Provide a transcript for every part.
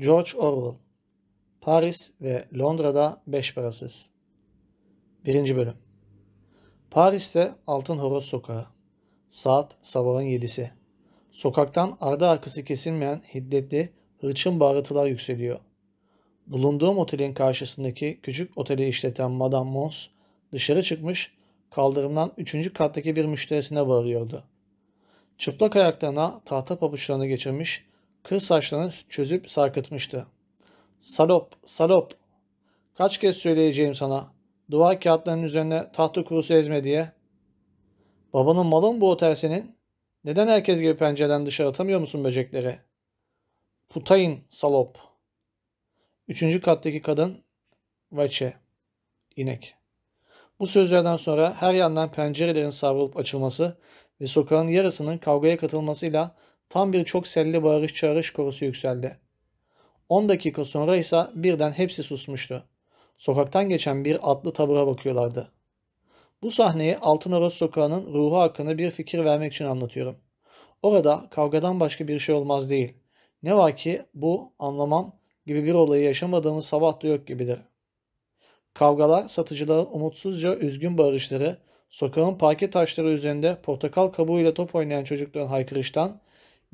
George Orwell Paris ve Londra'da beş parasız 1. Bölüm Paris'te Altın Horoz Sokağı Saat sabahın yedisi. Sokaktan ardı arkası kesilmeyen hiddetli hırçın bağırtılar yükseliyor. Bulunduğum otelin karşısındaki küçük oteli işleten Madame Mons dışarı çıkmış kaldırımdan üçüncü kattaki bir müşterisine bağırıyordu. Çıplak ayaklarına tahta pabuçlarını geçirmiş, kır saçlarını çözüp sarkıtmıştı. Salop, salop. Kaç kez söyleyeceğim sana. Duvar kağıtlarının üzerine tahta kurusu ezme diye. Babanın malı mı bu otel senin? Neden herkes gibi pencereden dışarı atamıyor musun böcekleri? Putayın, salop. Üçüncü kattaki kadın, Vaçe, inek. Bu sözlerden sonra her yandan pencerelerin savrulup açılması ve sokağın yarısının kavgaya katılmasıyla tam bir çok selli bağırış çağırış korusu yükseldi. 10 dakika sonra ise birden hepsi susmuştu. Sokaktan geçen bir atlı tabura bakıyorlardı. Bu sahneyi Altınoros sokağının ruhu hakkında bir fikir vermek için anlatıyorum. Orada kavgadan başka bir şey olmaz değil. Ne var ki bu anlamam gibi bir olayı yaşamadığımız sabah da yok gibidir. Kavgalar, satıcıların umutsuzca üzgün bağırışları, sokağın parke taşları üzerinde portakal kabuğuyla top oynayan çocukların haykırıştan,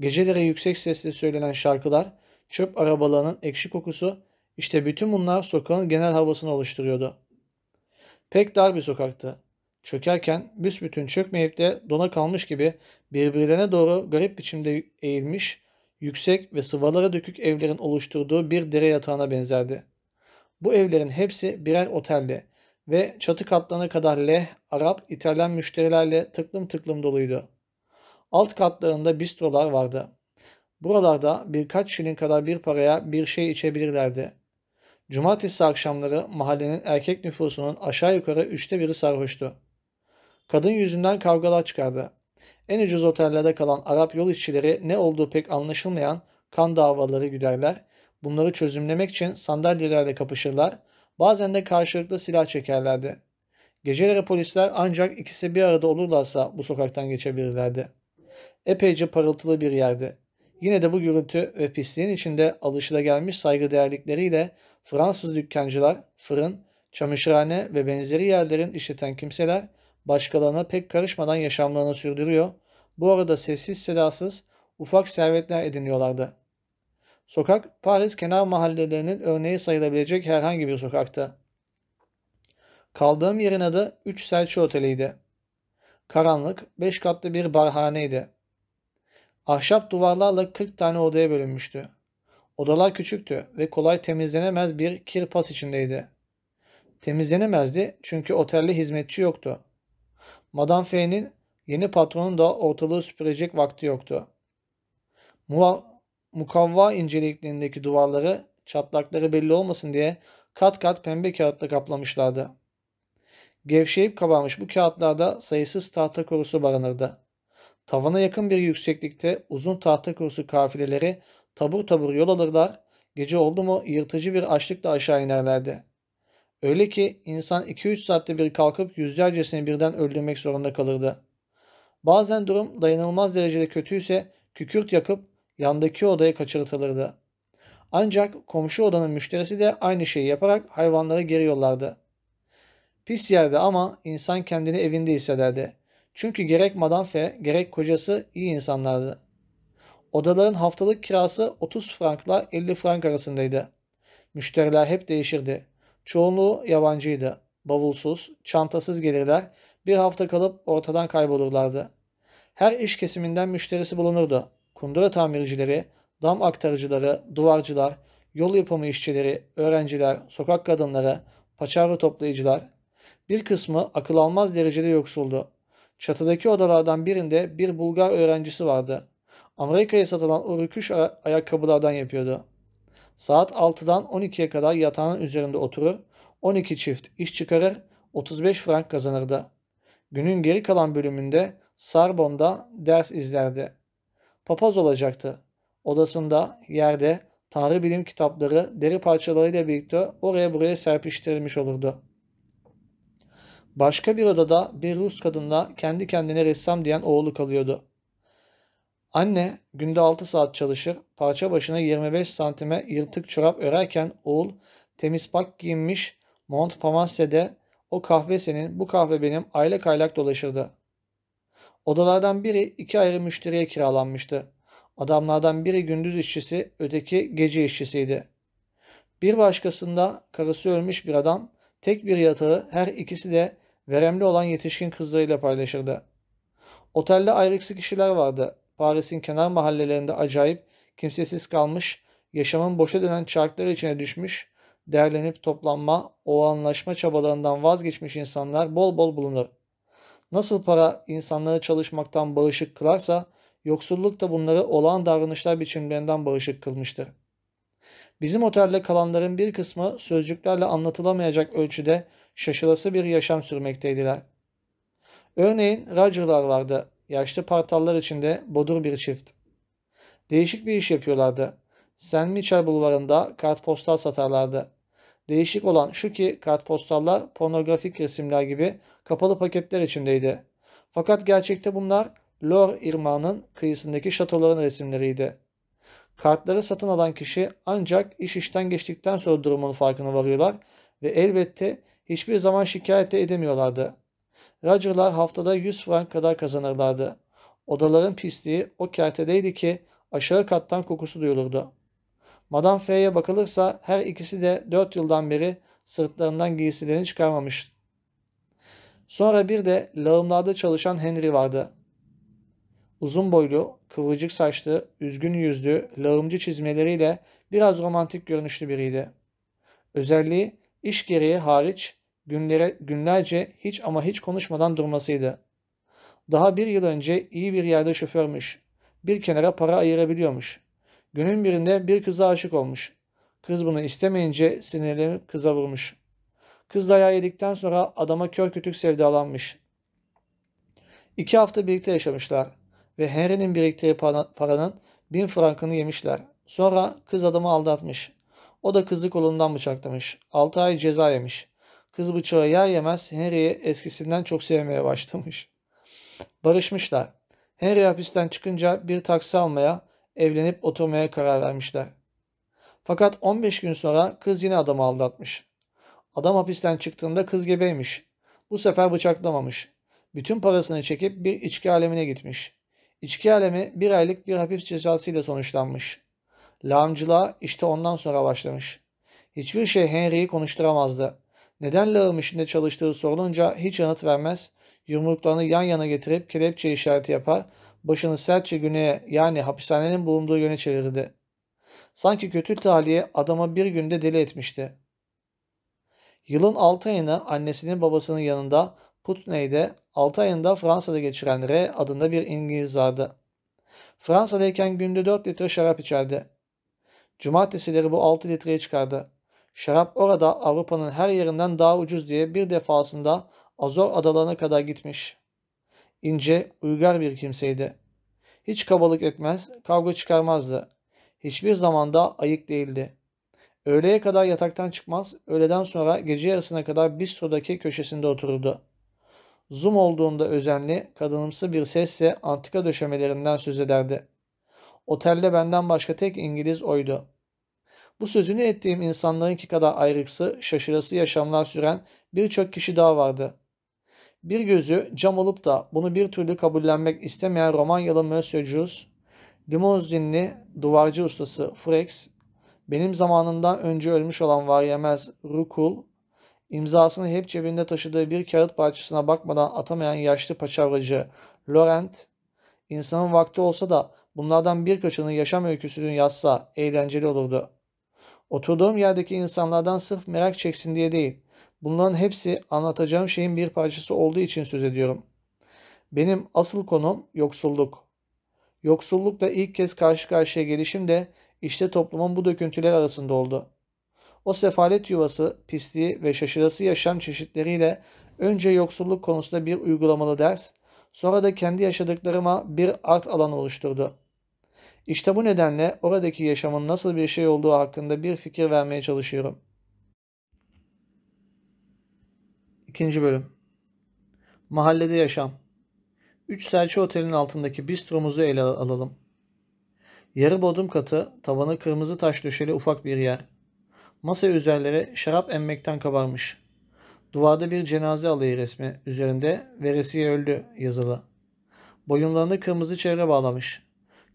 gecelere yüksek sesle söylenen şarkılar, çöp arabalarının ekşi kokusu, işte bütün bunlar sokağın genel havasını oluşturuyordu. Pek dar bir sokaktı. Çökerken büsbütün çökmeyip de dona kalmış gibi birbirlerine doğru garip biçimde eğilmiş, yüksek ve sıvalara dökük evlerin oluşturduğu bir dere yatağına benzerdi. Bu evlerin hepsi birer otelli ve çatı katlarına kadar leh, Arap, İtalyan müşterilerle tıklım tıklım doluydu. Alt katlarında bistrolar vardı. Buralarda birkaç şilin kadar bir paraya bir şey içebilirlerdi. Cumartesi akşamları mahallenin erkek nüfusunun aşağı yukarı üçte biri sarhoştu. Kadın yüzünden kavgalar çıkardı. En ucuz otellerde kalan Arap yol işçileri ne olduğu pek anlaşılmayan kan davaları güderler. Bunları çözümlemek için sandalyelerle kapışırlar. Bazen de karşılıklı silah çekerlerdi. Geceleri polisler ancak ikisi bir arada olurlarsa bu sokaktan geçebilirlerdi. Epeyce parıltılı bir yerdi. Yine de bu gürültü ve pisliğin içinde alışılagelmiş saygıdeğerlikleriyle Fransız dükkancılar, fırın, çamaşırhane ve benzeri yerlerin işleten kimseler başkalarına pek karışmadan yaşamlarını sürdürüyor. Bu arada sessiz sedasız ufak servetler ediniyorlardı. Sokak Paris kenar mahallelerinin örneği sayılabilecek herhangi bir sokaktı. Kaldığım yerin adı 3 Selçuk Oteli'ydi. Karanlık, 5 katlı bir barhaneydi. Ahşap duvarlarla 40 tane odaya bölünmüştü. Odalar küçüktü ve kolay temizlenemez bir kirpas içindeydi. Temizlenemezdi çünkü otelde hizmetçi yoktu. Madame F'nin yeni patronun da ortalığı süpürecek vakti yoktu. Muva, mukavva inceliklerindeki duvarları çatlakları belli olmasın diye kat kat pembe kağıtla kaplamışlardı. Gevşeyip kabarmış bu kağıtlarda sayısız tahta korusu barınırdı. Tavana yakın bir yükseklikte uzun tahta kurusu kafileleri tabur tabur yol alırlar, gece oldu mu yırtıcı bir açlıkla aşağı inerlerdi. Öyle ki insan 2-3 saatte bir kalkıp yüzlercesini birden öldürmek zorunda kalırdı. Bazen durum dayanılmaz derecede kötüyse kükürt yakıp yandaki odaya kaçırtılırdı. Ancak komşu odanın müşterisi de aynı şeyi yaparak hayvanları geri yollardı. Pis yerde ama insan kendini evinde hissederdi. Çünkü gerek Madame F gerek kocası iyi insanlardı. Odaların haftalık kirası 30 frankla 50 frank arasındaydı. Müşteriler hep değişirdi. Çoğunluğu yabancıydı. Bavulsuz, çantasız gelirler, bir hafta kalıp ortadan kaybolurlardı. Her iş kesiminden müşterisi bulunurdu. Kundura tamircileri, dam aktarıcıları, duvarcılar, yol yapımı işçileri, öğrenciler, sokak kadınları, paçavra toplayıcılar. Bir kısmı akıl almaz derecede yoksuldu. Çatıdaki odalardan birinde bir Bulgar öğrencisi vardı. Amerika'ya satılan o rüküş ayakkabılardan yapıyordu. Saat 6'dan 12'ye kadar yatağının üzerinde oturur, 12 çift iş çıkarır, 35 frank kazanırdı. Günün geri kalan bölümünde Sarbon'da ders izlerdi. Papaz olacaktı. Odasında, yerde, tarih bilim kitapları deri parçalarıyla birlikte oraya buraya serpiştirilmiş olurdu. Başka bir odada bir Rus kadınla kendi kendine ressam diyen oğlu kalıyordu. Anne günde 6 saat çalışır, parça başına 25 santime yırtık çorap örerken oğul temiz pak giyinmiş Montparnasse'de o kahve senin, bu kahve benim aylak aylak dolaşırdı. Odalardan biri iki ayrı müşteriye kiralanmıştı. Adamlardan biri gündüz işçisi, öteki gece işçisiydi. Bir başkasında karısı ölmüş bir adam, tek bir yatağı her ikisi de veremli olan yetişkin kızlarıyla paylaşırdı. Otelde ayrıksı kişiler vardı. Paris'in kenar mahallelerinde acayip, kimsesiz kalmış, yaşamın boşa dönen çarkları içine düşmüş, derlenip toplanma, o anlaşma çabalarından vazgeçmiş insanlar bol bol bulunur. Nasıl para insanları çalışmaktan bağışık kılarsa, yoksulluk da bunları olağan davranışlar biçimlerinden bağışık kılmıştır. Bizim otelde kalanların bir kısmı sözcüklerle anlatılamayacak ölçüde şaşılası bir yaşam sürmekteydiler. Örneğin Roger'lar vardı. Yaşlı partallar içinde bodur bir çift. Değişik bir iş yapıyorlardı. Saint Michel bulvarında kartpostal satarlardı. Değişik olan şu ki kartpostallar pornografik resimler gibi kapalı paketler içindeydi. Fakat gerçekte bunlar Lor irmağının kıyısındaki şatoların resimleriydi. Kartları satın alan kişi ancak iş işten geçtikten sonra durumun farkına varıyorlar ve elbette hiçbir zaman şikayet de edemiyorlardı. Roger'lar haftada 100 frank kadar kazanırlardı. Odaların pisliği o kertedeydi ki aşağı kattan kokusu duyulurdu. Madame F'ye bakılırsa her ikisi de 4 yıldan beri sırtlarından giysilerini çıkarmamış. Sonra bir de lağımlarda çalışan Henry vardı. Uzun boylu, kıvırcık saçlı, üzgün yüzlü, lağımcı çizmeleriyle biraz romantik görünüşlü biriydi. Özelliği iş gereği hariç günlere, günlerce hiç ama hiç konuşmadan durmasıydı. Daha bir yıl önce iyi bir yerde şoförmüş. Bir kenara para ayırabiliyormuş. Günün birinde bir kıza aşık olmuş. Kız bunu istemeyince sinirlenip kıza vurmuş. Kız dayağı yedikten sonra adama kör kütük sevdalanmış. İki hafta birlikte yaşamışlar ve Henry'nin biriktirdiği paranın bin frankını yemişler. Sonra kız adamı aldatmış. O da kızı kolundan bıçaklamış. Altı ay ceza yemiş. Kız bıçağı yer yemez Henry'i eskisinden çok sevmeye başlamış. Barışmışlar. Henry hapisten çıkınca bir taksi almaya, evlenip oturmaya karar vermişler. Fakat 15 gün sonra kız yine adamı aldatmış. Adam hapisten çıktığında kız gebeymiş. Bu sefer bıçaklamamış. Bütün parasını çekip bir içki alemine gitmiş. İçki alemi bir aylık bir hapis cezasıyla sonuçlanmış. Lağımcılığa işte ondan sonra başlamış. Hiçbir şey Henry'i konuşturamazdı. Neden lağım işinde çalıştığı sorulunca hiç yanıt vermez, yumruklarını yan yana getirip kelepçe işareti yapar, başını sertçe güneye yani hapishanenin bulunduğu yöne çevirirdi. Sanki kötü tahliye adama bir günde deli etmişti. Yılın 6 ayını annesinin babasının yanında Putney'de 6 ayında Fransa'da geçiren R adında bir İngiliz vardı. Fransa'dayken günde 4 litre şarap içerdi. Cumartesileri bu 6 litreye çıkardı. Şarap orada Avrupa'nın her yerinden daha ucuz diye bir defasında Azor adalarına kadar gitmiş. İnce, uygar bir kimseydi. Hiç kabalık etmez, kavga çıkarmazdı. Hiçbir zamanda ayık değildi. Öğleye kadar yataktan çıkmaz, öğleden sonra gece yarısına kadar bistrodaki köşesinde otururdu. Zoom olduğunda özenli, kadınımsı bir sesle antika döşemelerinden söz ederdi. Otelde benden başka tek İngiliz oydu. Bu sözünü ettiğim insanlarınki kadar ayrıksı, şaşırası yaşamlar süren birçok kişi daha vardı. Bir gözü cam olup da bunu bir türlü kabullenmek istemeyen Romanyalı Monsieur Jules, limuzinli duvarcı ustası Frex, benim zamanımdan önce ölmüş olan var yemez Rukul, imzasını hep cebinde taşıdığı bir kağıt parçasına bakmadan atamayan yaşlı paçavracı Laurent, insanın vakti olsa da bunlardan birkaçının yaşam öyküsünü yazsa eğlenceli olurdu. Oturduğum yerdeki insanlardan sırf merak çeksin diye değil, bunların hepsi anlatacağım şeyin bir parçası olduğu için söz ediyorum. Benim asıl konum yoksulluk. Yoksullukla ilk kez karşı karşıya gelişim de işte toplumun bu döküntüler arasında oldu. O sefalet yuvası, pisliği ve şaşırası yaşam çeşitleriyle önce yoksulluk konusunda bir uygulamalı ders, sonra da kendi yaşadıklarıma bir art alan oluşturdu. İşte bu nedenle oradaki yaşamın nasıl bir şey olduğu hakkında bir fikir vermeye çalışıyorum. İkinci bölüm Mahallede yaşam 3 Selçuk Otel'in altındaki bistromuzu ele alalım. Yarı bodrum katı, tavanı kırmızı taş döşeli ufak bir yer. Masa üzerleri şarap emmekten kabarmış. Duvarda bir cenaze alayı resmi, üzerinde veresiye öldü yazılı. Boyunlarını kırmızı çevre bağlamış.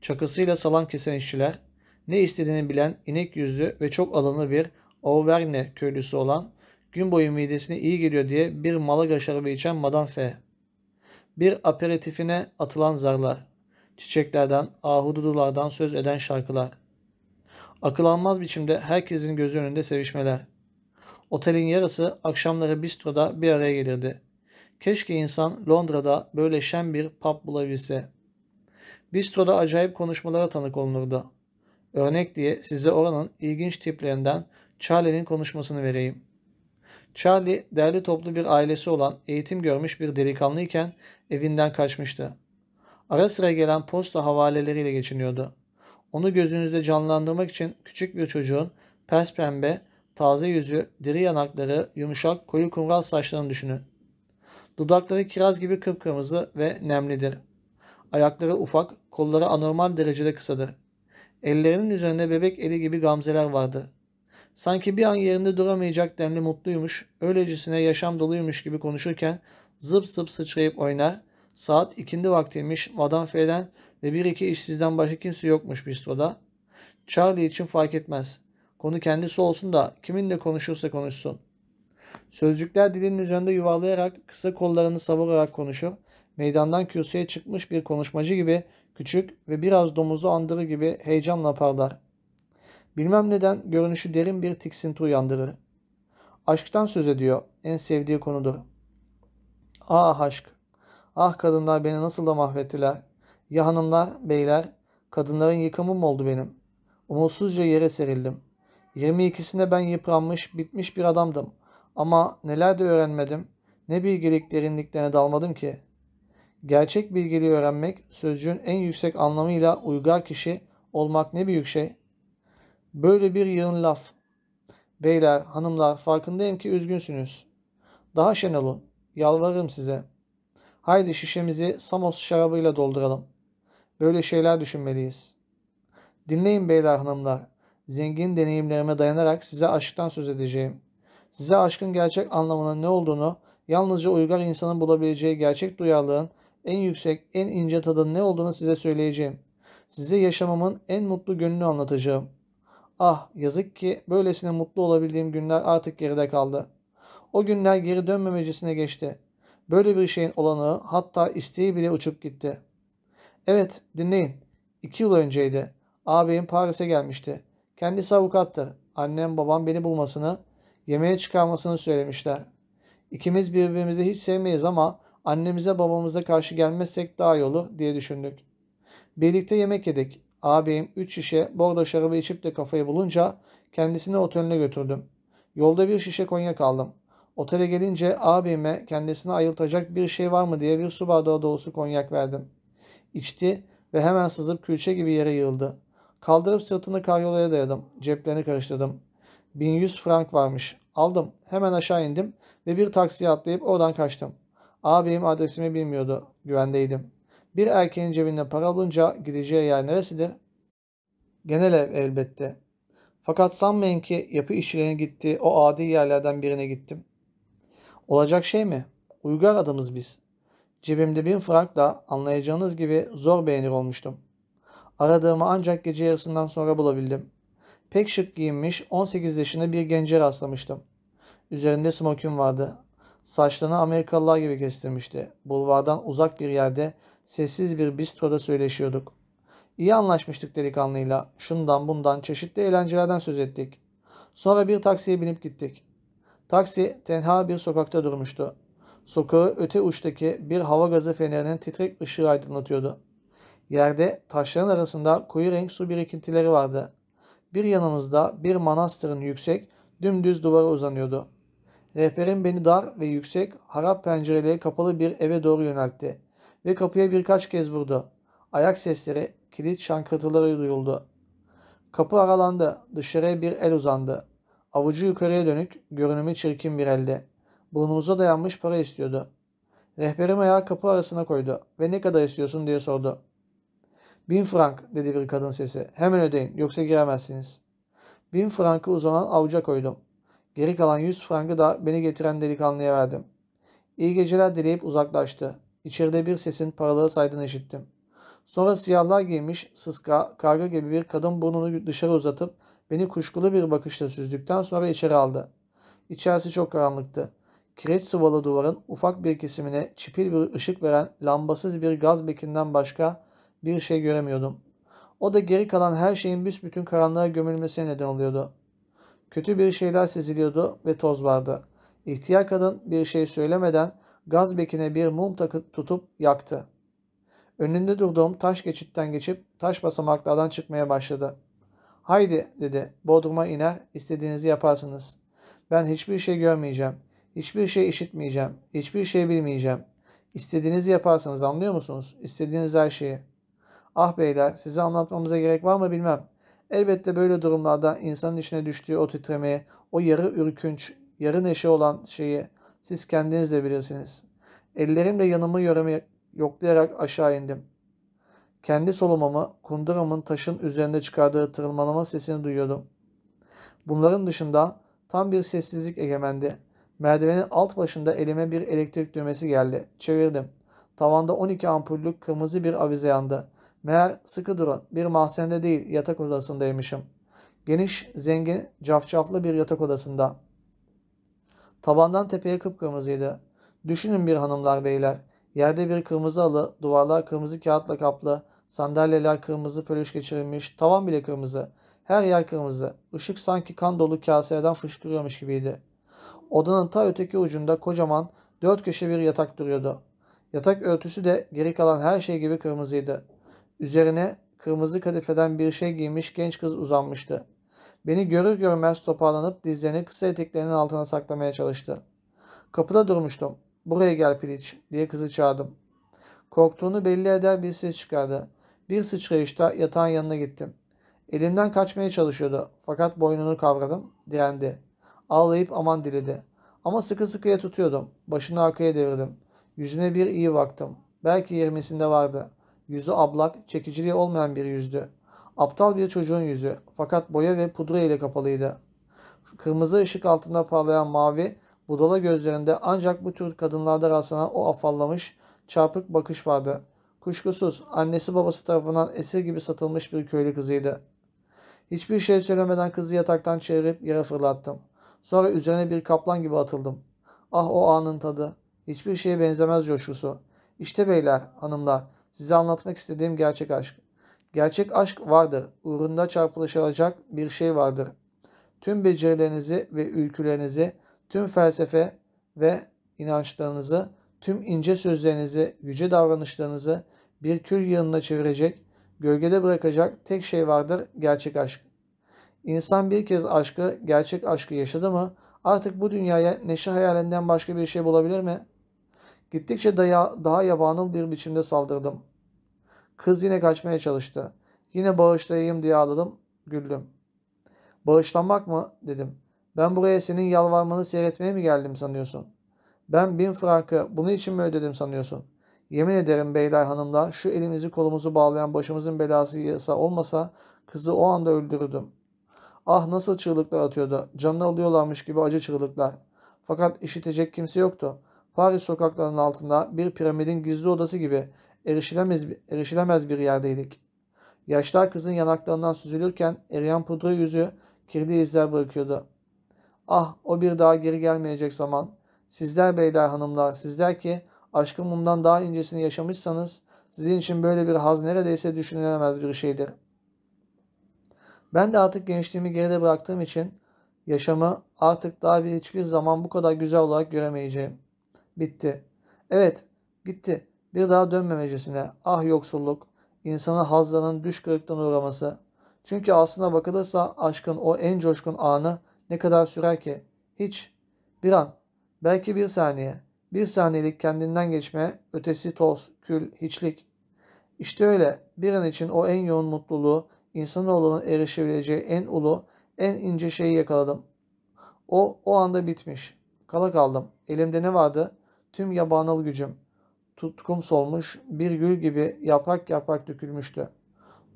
Çakısıyla salam kesen işçiler, ne istediğini bilen inek yüzlü ve çok alımlı bir Auvergne köylüsü olan gün boyu midesine iyi geliyor diye bir Malaga şarabı içen Madame F. Bir aperatifine atılan zarlar, çiçeklerden, ahududulardan söz eden şarkılar. Akıl almaz biçimde herkesin gözü önünde sevişmeler. Otelin yarısı akşamları bistroda bir araya gelirdi. Keşke insan Londra'da böyle şen bir pub bulabilse. Bistroda acayip konuşmalara tanık olunurdu. Örnek diye size oranın ilginç tiplerinden Charlie'nin konuşmasını vereyim. Charlie derli toplu bir ailesi olan eğitim görmüş bir delikanlıyken evinden kaçmıştı. Ara sıra gelen posta havaleleriyle geçiniyordu. Onu gözünüzde canlandırmak için küçük bir çocuğun pers pembe, taze yüzü, diri yanakları, yumuşak, koyu kumral saçlarını düşünün. Dudakları kiraz gibi kıpkırmızı ve nemlidir. Ayakları ufak, kolları anormal derecede kısadır. Ellerinin üzerinde bebek eli gibi gamzeler vardır. Sanki bir an yerinde duramayacak denli mutluymuş, öylecesine yaşam doluymuş gibi konuşurken zıp zıp sıçrayıp oynar. Saat ikindi vaktiymiş, Madame F'den ve bir iki işsizden başka kimse yokmuş bistroda. Charlie için fark etmez. Konu kendisi olsun da kiminle konuşursa konuşsun. Sözcükler dilinin üzerinde yuvarlayarak, kısa kollarını savurarak konuşur. Meydandan kürsüye çıkmış bir konuşmacı gibi küçük ve biraz domuzu andırır gibi heyecanla parlar. Bilmem neden görünüşü derin bir tiksinti uyandırır. Aşktan söz ediyor. En sevdiği konudur. Ah aşk. Ah kadınlar beni nasıl da mahvettiler. Ya hanımlar, beyler, kadınların yıkımı mı oldu benim? Umutsuzca yere serildim. 22'sinde ben yıpranmış, bitmiş bir adamdım. Ama neler de öğrenmedim. Ne bilgelik derinliklerine dalmadım ki. Gerçek bilgeliği öğrenmek, sözcüğün en yüksek anlamıyla uygar kişi olmak ne büyük şey. Böyle bir yığın laf. Beyler, hanımlar farkındayım ki üzgünsünüz. Daha şen olun. Yalvarırım size. Haydi şişemizi Samos şarabıyla dolduralım. Böyle şeyler düşünmeliyiz. Dinleyin beyler hanımlar. Zengin deneyimlerime dayanarak size aşktan söz edeceğim. Size aşkın gerçek anlamının ne olduğunu, yalnızca uygar insanın bulabileceği gerçek duyarlılığın en yüksek, en ince tadın ne olduğunu size söyleyeceğim. Size yaşamamın en mutlu gününü anlatacağım. Ah yazık ki böylesine mutlu olabildiğim günler artık geride kaldı. O günler geri dönmemecesine geçti. Böyle bir şeyin olanağı hatta isteği bile uçup gitti. Evet dinleyin. İki yıl önceydi. Ağabeyim Paris'e gelmişti. Kendisi avukattır. Annem babam beni bulmasını, yemeğe çıkarmasını söylemişler. İkimiz birbirimizi hiç sevmeyiz ama annemize babamıza karşı gelmezsek daha iyi olur diye düşündük. Birlikte yemek yedik. Ağabeyim 3 şişe bordo şarabı içip de kafayı bulunca kendisini oteline götürdüm. Yolda bir şişe konyak aldım. Otele gelince ağabeyime kendisine ayıltacak bir şey var mı diye bir su bardağı dolusu konyak verdim. İçti ve hemen sızıp külçe gibi yere yığıldı. Kaldırıp sırtını karyolaya dayadım. Ceplerini karıştırdım. 1100 frank varmış. Aldım. Hemen aşağı indim ve bir taksiye atlayıp oradan kaçtım. Ağabeyim adresimi bilmiyordu. Güvendeydim. Bir erkeğin cebinde para olunca gideceği yer neresidir? Genel ev elbette. Fakat sanmayın ki yapı işçilerinin gittiği o adi yerlerden birine gittim. Olacak şey mi? Uygar adamız biz. Cebimde bin frankla anlayacağınız gibi zor beğenir olmuştum. Aradığımı ancak gece yarısından sonra bulabildim. Pek şık giyinmiş 18 yaşında bir gence rastlamıştım. Üzerinde smokin vardı. Saçlarını Amerikalılar gibi kestirmişti. Bulvardan uzak bir yerde sessiz bir bistroda söyleşiyorduk. İyi anlaşmıştık delikanlıyla. Şundan bundan çeşitli eğlencelerden söz ettik. Sonra bir taksiye binip gittik. Taksi tenha bir sokakta durmuştu. Sokağı öte uçtaki bir hava gazı fenerinin titrek ışığı aydınlatıyordu. Yerde taşların arasında koyu renk su birikintileri vardı. Bir yanımızda bir manastırın yüksek, dümdüz duvarı uzanıyordu. Rehberim beni dar ve yüksek, harap pencereleri kapalı bir eve doğru yöneltti ve kapıya birkaç kez vurdu. Ayak sesleri, kilit şankırtıları duyuldu. Kapı aralandı, dışarıya bir el uzandı. Avucu yukarıya dönük, görünümü çirkin bir elde. Burnumuza dayanmış para istiyordu. Rehberim ayağı kapı arasına koydu ve ne kadar istiyorsun diye sordu. Bin frank dedi bir kadın sesi. Hemen ödeyin yoksa giremezsiniz. Bin frankı uzanan avuca koydum. Geri kalan yüz frankı da beni getiren delikanlıya verdim. İyi geceler dileyip uzaklaştı. İçeride bir sesin paraları saydığını işittim. Sonra siyahlar giymiş, sıska, karga gibi bir kadın burnunu dışarı uzatıp beni kuşkulu bir bakışla süzdükten sonra içeri aldı. İçerisi çok karanlıktı. Kireç sıvalı duvarın ufak bir kesimine çipil bir ışık veren lambasız bir gaz bekinden başka bir şey göremiyordum. O da geri kalan her şeyin büsbütün karanlığa gömülmesine neden oluyordu. Kötü bir şeyler seziliyordu ve toz vardı. İhtiyar kadın bir şey söylemeden gaz bekine bir mum takıp tutup yaktı. Önünde durduğum taş geçitten geçip taş basamaklardan çıkmaya başladı. Haydi dedi bodruma iner istediğinizi yaparsınız. Ben hiçbir şey görmeyeceğim. Hiçbir şey işitmeyeceğim. Hiçbir şey bilmeyeceğim. İstediğinizi yaparsınız anlıyor musunuz? İstediğiniz her şeyi. Ah beyler size anlatmamıza gerek var mı bilmem. Elbette böyle durumlarda insanın içine düştüğü o titremeyi, o yarı ürkünç, yarı neşe olan şeyi siz kendiniz de bilirsiniz. Ellerimle yanımı yöremi yoklayarak aşağı indim. Kendi solumamı kunduramın taşın üzerinde çıkardığı tırmanma sesini duyuyordum. Bunların dışında tam bir sessizlik egemendi. Merdivenin alt başında elime bir elektrik düğmesi geldi. Çevirdim. Tavanda 12 ampullük kırmızı bir avize yandı. Meğer sıkı durun bir mahzende değil yatak odasındaymışım. Geniş, zengin, cafcaflı bir yatak odasında. Tabandan tepeye kıpkırmızıydı. Düşünün bir hanımlar beyler. Yerde bir kırmızı alı, duvarlar kırmızı kağıtla kaplı, sandalyeler kırmızı pölüş geçirilmiş, tavan bile kırmızı. Her yer kırmızı. Işık sanki kan dolu kaselerden fışkırıyormuş gibiydi. Odanın ta öteki ucunda kocaman dört köşe bir yatak duruyordu. Yatak örtüsü de geri kalan her şey gibi kırmızıydı. Üzerine kırmızı kadifeden bir şey giymiş genç kız uzanmıştı. Beni görür görmez toparlanıp dizlerini kısa eteklerinin altına saklamaya çalıştı. Kapıda durmuştum. Buraya gel piliç diye kızı çağırdım. Korktuğunu belli eder bir ses çıkardı. Bir sıçrayışta yatağın yanına gittim. Elimden kaçmaya çalışıyordu. Fakat boynunu kavradım. Direndi. Ağlayıp aman diledi. Ama sıkı sıkıya tutuyordum. Başını arkaya devirdim. Yüzüne bir iyi baktım. Belki yirmisinde vardı. Yüzü ablak, çekiciliği olmayan bir yüzdü. Aptal bir çocuğun yüzü. Fakat boya ve pudra ile kapalıydı. Kırmızı ışık altında parlayan mavi, budala gözlerinde ancak bu tür kadınlarda rastlanan o afallamış, çarpık bakış vardı. Kuşkusuz annesi babası tarafından esir gibi satılmış bir köylü kızıydı. Hiçbir şey söylemeden kızı yataktan çevirip yere fırlattım. Sonra üzerine bir kaplan gibi atıldım. Ah o anın tadı. Hiçbir şeye benzemez coşkusu. İşte beyler, hanımlar, size anlatmak istediğim gerçek aşk. Gerçek aşk vardır. Uğrunda çarpılışılacak bir şey vardır. Tüm becerilerinizi ve ülkülerinizi, tüm felsefe ve inançlarınızı, tüm ince sözlerinizi, yüce davranışlarınızı bir kül yanına çevirecek, gölgede bırakacak tek şey vardır gerçek aşk. İnsan bir kez aşkı, gerçek aşkı yaşadı mı artık bu dünyaya neşe hayalinden başka bir şey bulabilir mi? Gittikçe daya, daha yabanıl bir biçimde saldırdım. Kız yine kaçmaya çalıştı. Yine bağışlayayım diye ağladım, güldüm. Bağışlanmak mı? dedim. Ben buraya senin yalvarmanı seyretmeye mi geldim sanıyorsun? Ben bin frankı bunu için mi ödedim sanıyorsun? Yemin ederim beyler hanımlar şu elimizi kolumuzu bağlayan başımızın belası yasa olmasa kızı o anda öldürürdüm. Ah nasıl çığlıklar atıyordu. Canını alıyorlarmış gibi acı çığlıklar. Fakat işitecek kimse yoktu. Paris sokaklarının altında bir piramidin gizli odası gibi erişilemez, erişilemez bir yerdeydik. Yaşlar kızın yanaklarından süzülürken eriyen pudra yüzü kirli izler bırakıyordu. Ah o bir daha geri gelmeyecek zaman. Sizler beyler hanımlar sizler ki aşkın bundan daha incesini yaşamışsanız sizin için böyle bir haz neredeyse düşünülemez bir şeydir. Ben de artık gençliğimi geride bıraktığım için yaşamı artık daha bir hiçbir zaman bu kadar güzel olarak göremeyeceğim. Bitti. Evet, gitti. Bir daha dönmemecesine. Ah yoksulluk, insanı hazlarının düş kırıklığına uğraması. Çünkü aslına bakılırsa aşkın o en coşkun anı ne kadar sürer ki? Hiç. Bir an. Belki bir saniye. Bir saniyelik kendinden geçme, ötesi toz, kül, hiçlik. İşte öyle. Bir an için o en yoğun mutluluğu, insanoğlunun erişebileceği en ulu, en ince şeyi yakaladım. O, o anda bitmiş. Kala kaldım. Elimde ne vardı? Tüm yabanıl gücüm. Tutkum solmuş, bir gül gibi yaprak yaprak dökülmüştü.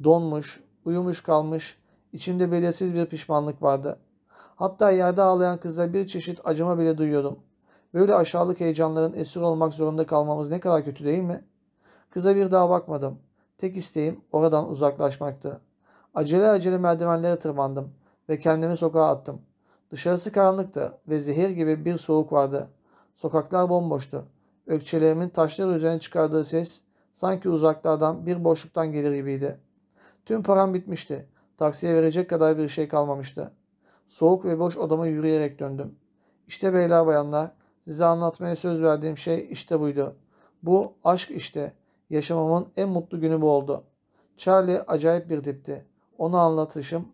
Donmuş, uyumuş kalmış, içimde belirsiz bir pişmanlık vardı. Hatta yerde ağlayan kızla bir çeşit acıma bile duyuyordum. Böyle aşağılık heyecanların esir olmak zorunda kalmamız ne kadar kötü değil mi? Kıza bir daha bakmadım. Tek isteğim oradan uzaklaşmaktı. Acele acele merdivenlere tırmandım ve kendimi sokağa attım. Dışarısı karanlıktı ve zehir gibi bir soğuk vardı. Sokaklar bomboştu. Ökçelerimin taşlar üzerine çıkardığı ses sanki uzaklardan bir boşluktan gelir gibiydi. Tüm param bitmişti. Taksiye verecek kadar bir şey kalmamıştı. Soğuk ve boş odama yürüyerek döndüm. İşte beyler bayanlar, size anlatmaya söz verdiğim şey işte buydu. Bu aşk işte. Yaşamamın en mutlu günü bu oldu. Charlie acayip bir tipti. Onu anlatışım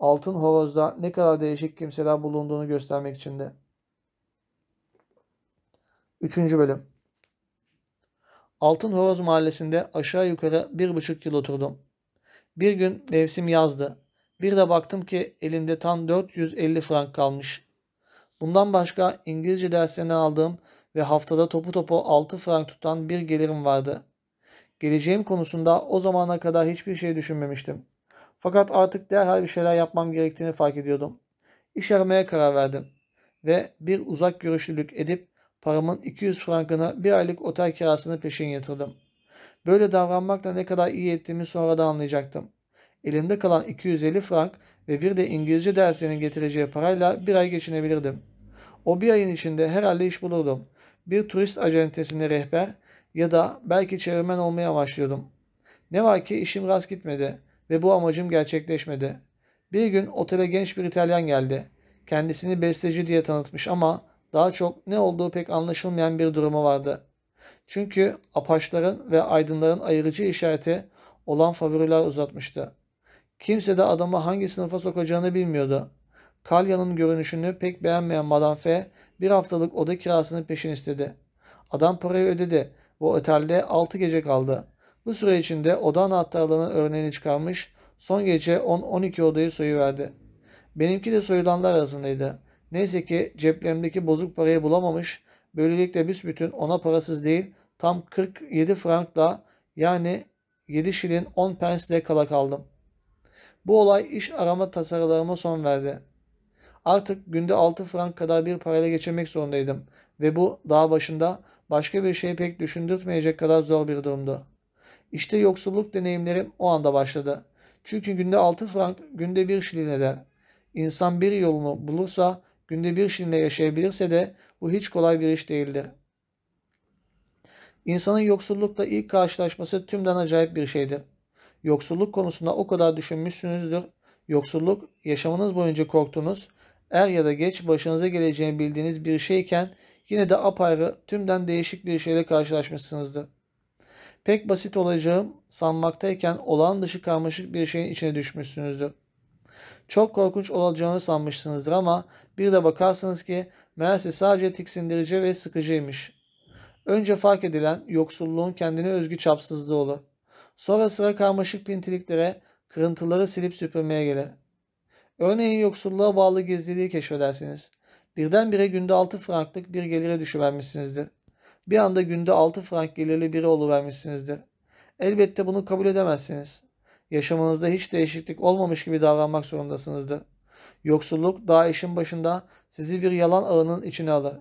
Altın Horoz'da ne kadar değişik kimseler bulunduğunu göstermek içindi. Üçüncü bölüm Altın Horoz mahallesinde aşağı yukarı bir buçuk yıl oturdum. Bir gün mevsim yazdı. Bir de baktım ki elimde tam 450 frank kalmış. Bundan başka İngilizce derslerinden aldığım ve haftada topu topu 6 frank tutan bir gelirim vardı. Geleceğim konusunda o zamana kadar hiçbir şey düşünmemiştim. Fakat artık derhal bir şeyler yapmam gerektiğini fark ediyordum. İş aramaya karar verdim ve bir uzak görüşlülük edip paramın 200 frankını bir aylık otel kirasını peşin yatırdım. Böyle davranmakla ne kadar iyi ettiğimi sonradan anlayacaktım. Elimde kalan 250 frank ve bir de İngilizce dersinin getireceği parayla bir ay geçinebilirdim. O bir ayın içinde herhalde iş bulurdum. Bir turist acentesinde rehber ya da belki çevirmen olmaya başlıyordum. Ne var ki işim rast gitmedi ve bu amacım gerçekleşmedi. Bir gün otele genç bir İtalyan geldi. Kendisini besteci diye tanıtmış ama daha çok ne olduğu pek anlaşılmayan bir durumu vardı. Çünkü apaçların ve aydınların ayırıcı işareti olan favoriler uzatmıştı. Kimse de adamı hangi sınıfa sokacağını bilmiyordu. Kalya'nın görünüşünü pek beğenmeyen Madame F bir haftalık oda kirasını peşin istedi. Adam parayı ödedi ve otelde 6 gece kaldı. Bu süre içinde oda anahtarlarının örneğini çıkarmış, son gece 10-12 odayı soyuverdi. Benimki de soyulanlar arasındaydı. Neyse ki ceplerimdeki bozuk parayı bulamamış, böylelikle büsbütün ona parasız değil, tam 47 frankla yani 7 şilin 10 pensle kala kaldım. Bu olay iş arama tasarılarıma son verdi. Artık günde 6 frank kadar bir parayla geçirmek zorundaydım ve bu dağ başında başka bir şey pek düşündürtmeyecek kadar zor bir durumdu. İşte yoksulluk deneyimlerim o anda başladı. Çünkü günde 6 frank günde bir şilin eder. İnsan bir yolunu bulursa günde bir şilinle yaşayabilirse de bu hiç kolay bir iş değildir. İnsanın yoksullukla ilk karşılaşması tümden acayip bir şeydir. Yoksulluk konusunda o kadar düşünmüşsünüzdür. Yoksulluk yaşamınız boyunca korktuğunuz, er ya da geç başınıza geleceğini bildiğiniz bir şeyken yine de apayrı, tümden değişik bir şeyle karşılaşmışsınızdır. Pek basit olacağım sanmaktayken olağan dışı karmaşık bir şeyin içine düşmüşsünüzdür. Çok korkunç olacağını sanmışsınızdır ama bir de bakarsınız ki meğerse sadece tiksindirici ve sıkıcıymış. Önce fark edilen yoksulluğun kendine özgü çapsızlığı olur. Sonra sıra karmaşık pintiliklere, kırıntıları silip süpürmeye gelir. Örneğin yoksulluğa bağlı gizliliği keşfedersiniz. Birdenbire günde 6 franklık bir gelire düşüvermişsinizdir. Bir anda günde 6 frank gelirli biri oluvermişsinizdir. Elbette bunu kabul edemezsiniz. Yaşamınızda hiç değişiklik olmamış gibi davranmak zorundasınızdır. Yoksulluk daha işin başında sizi bir yalan ağının içine alır.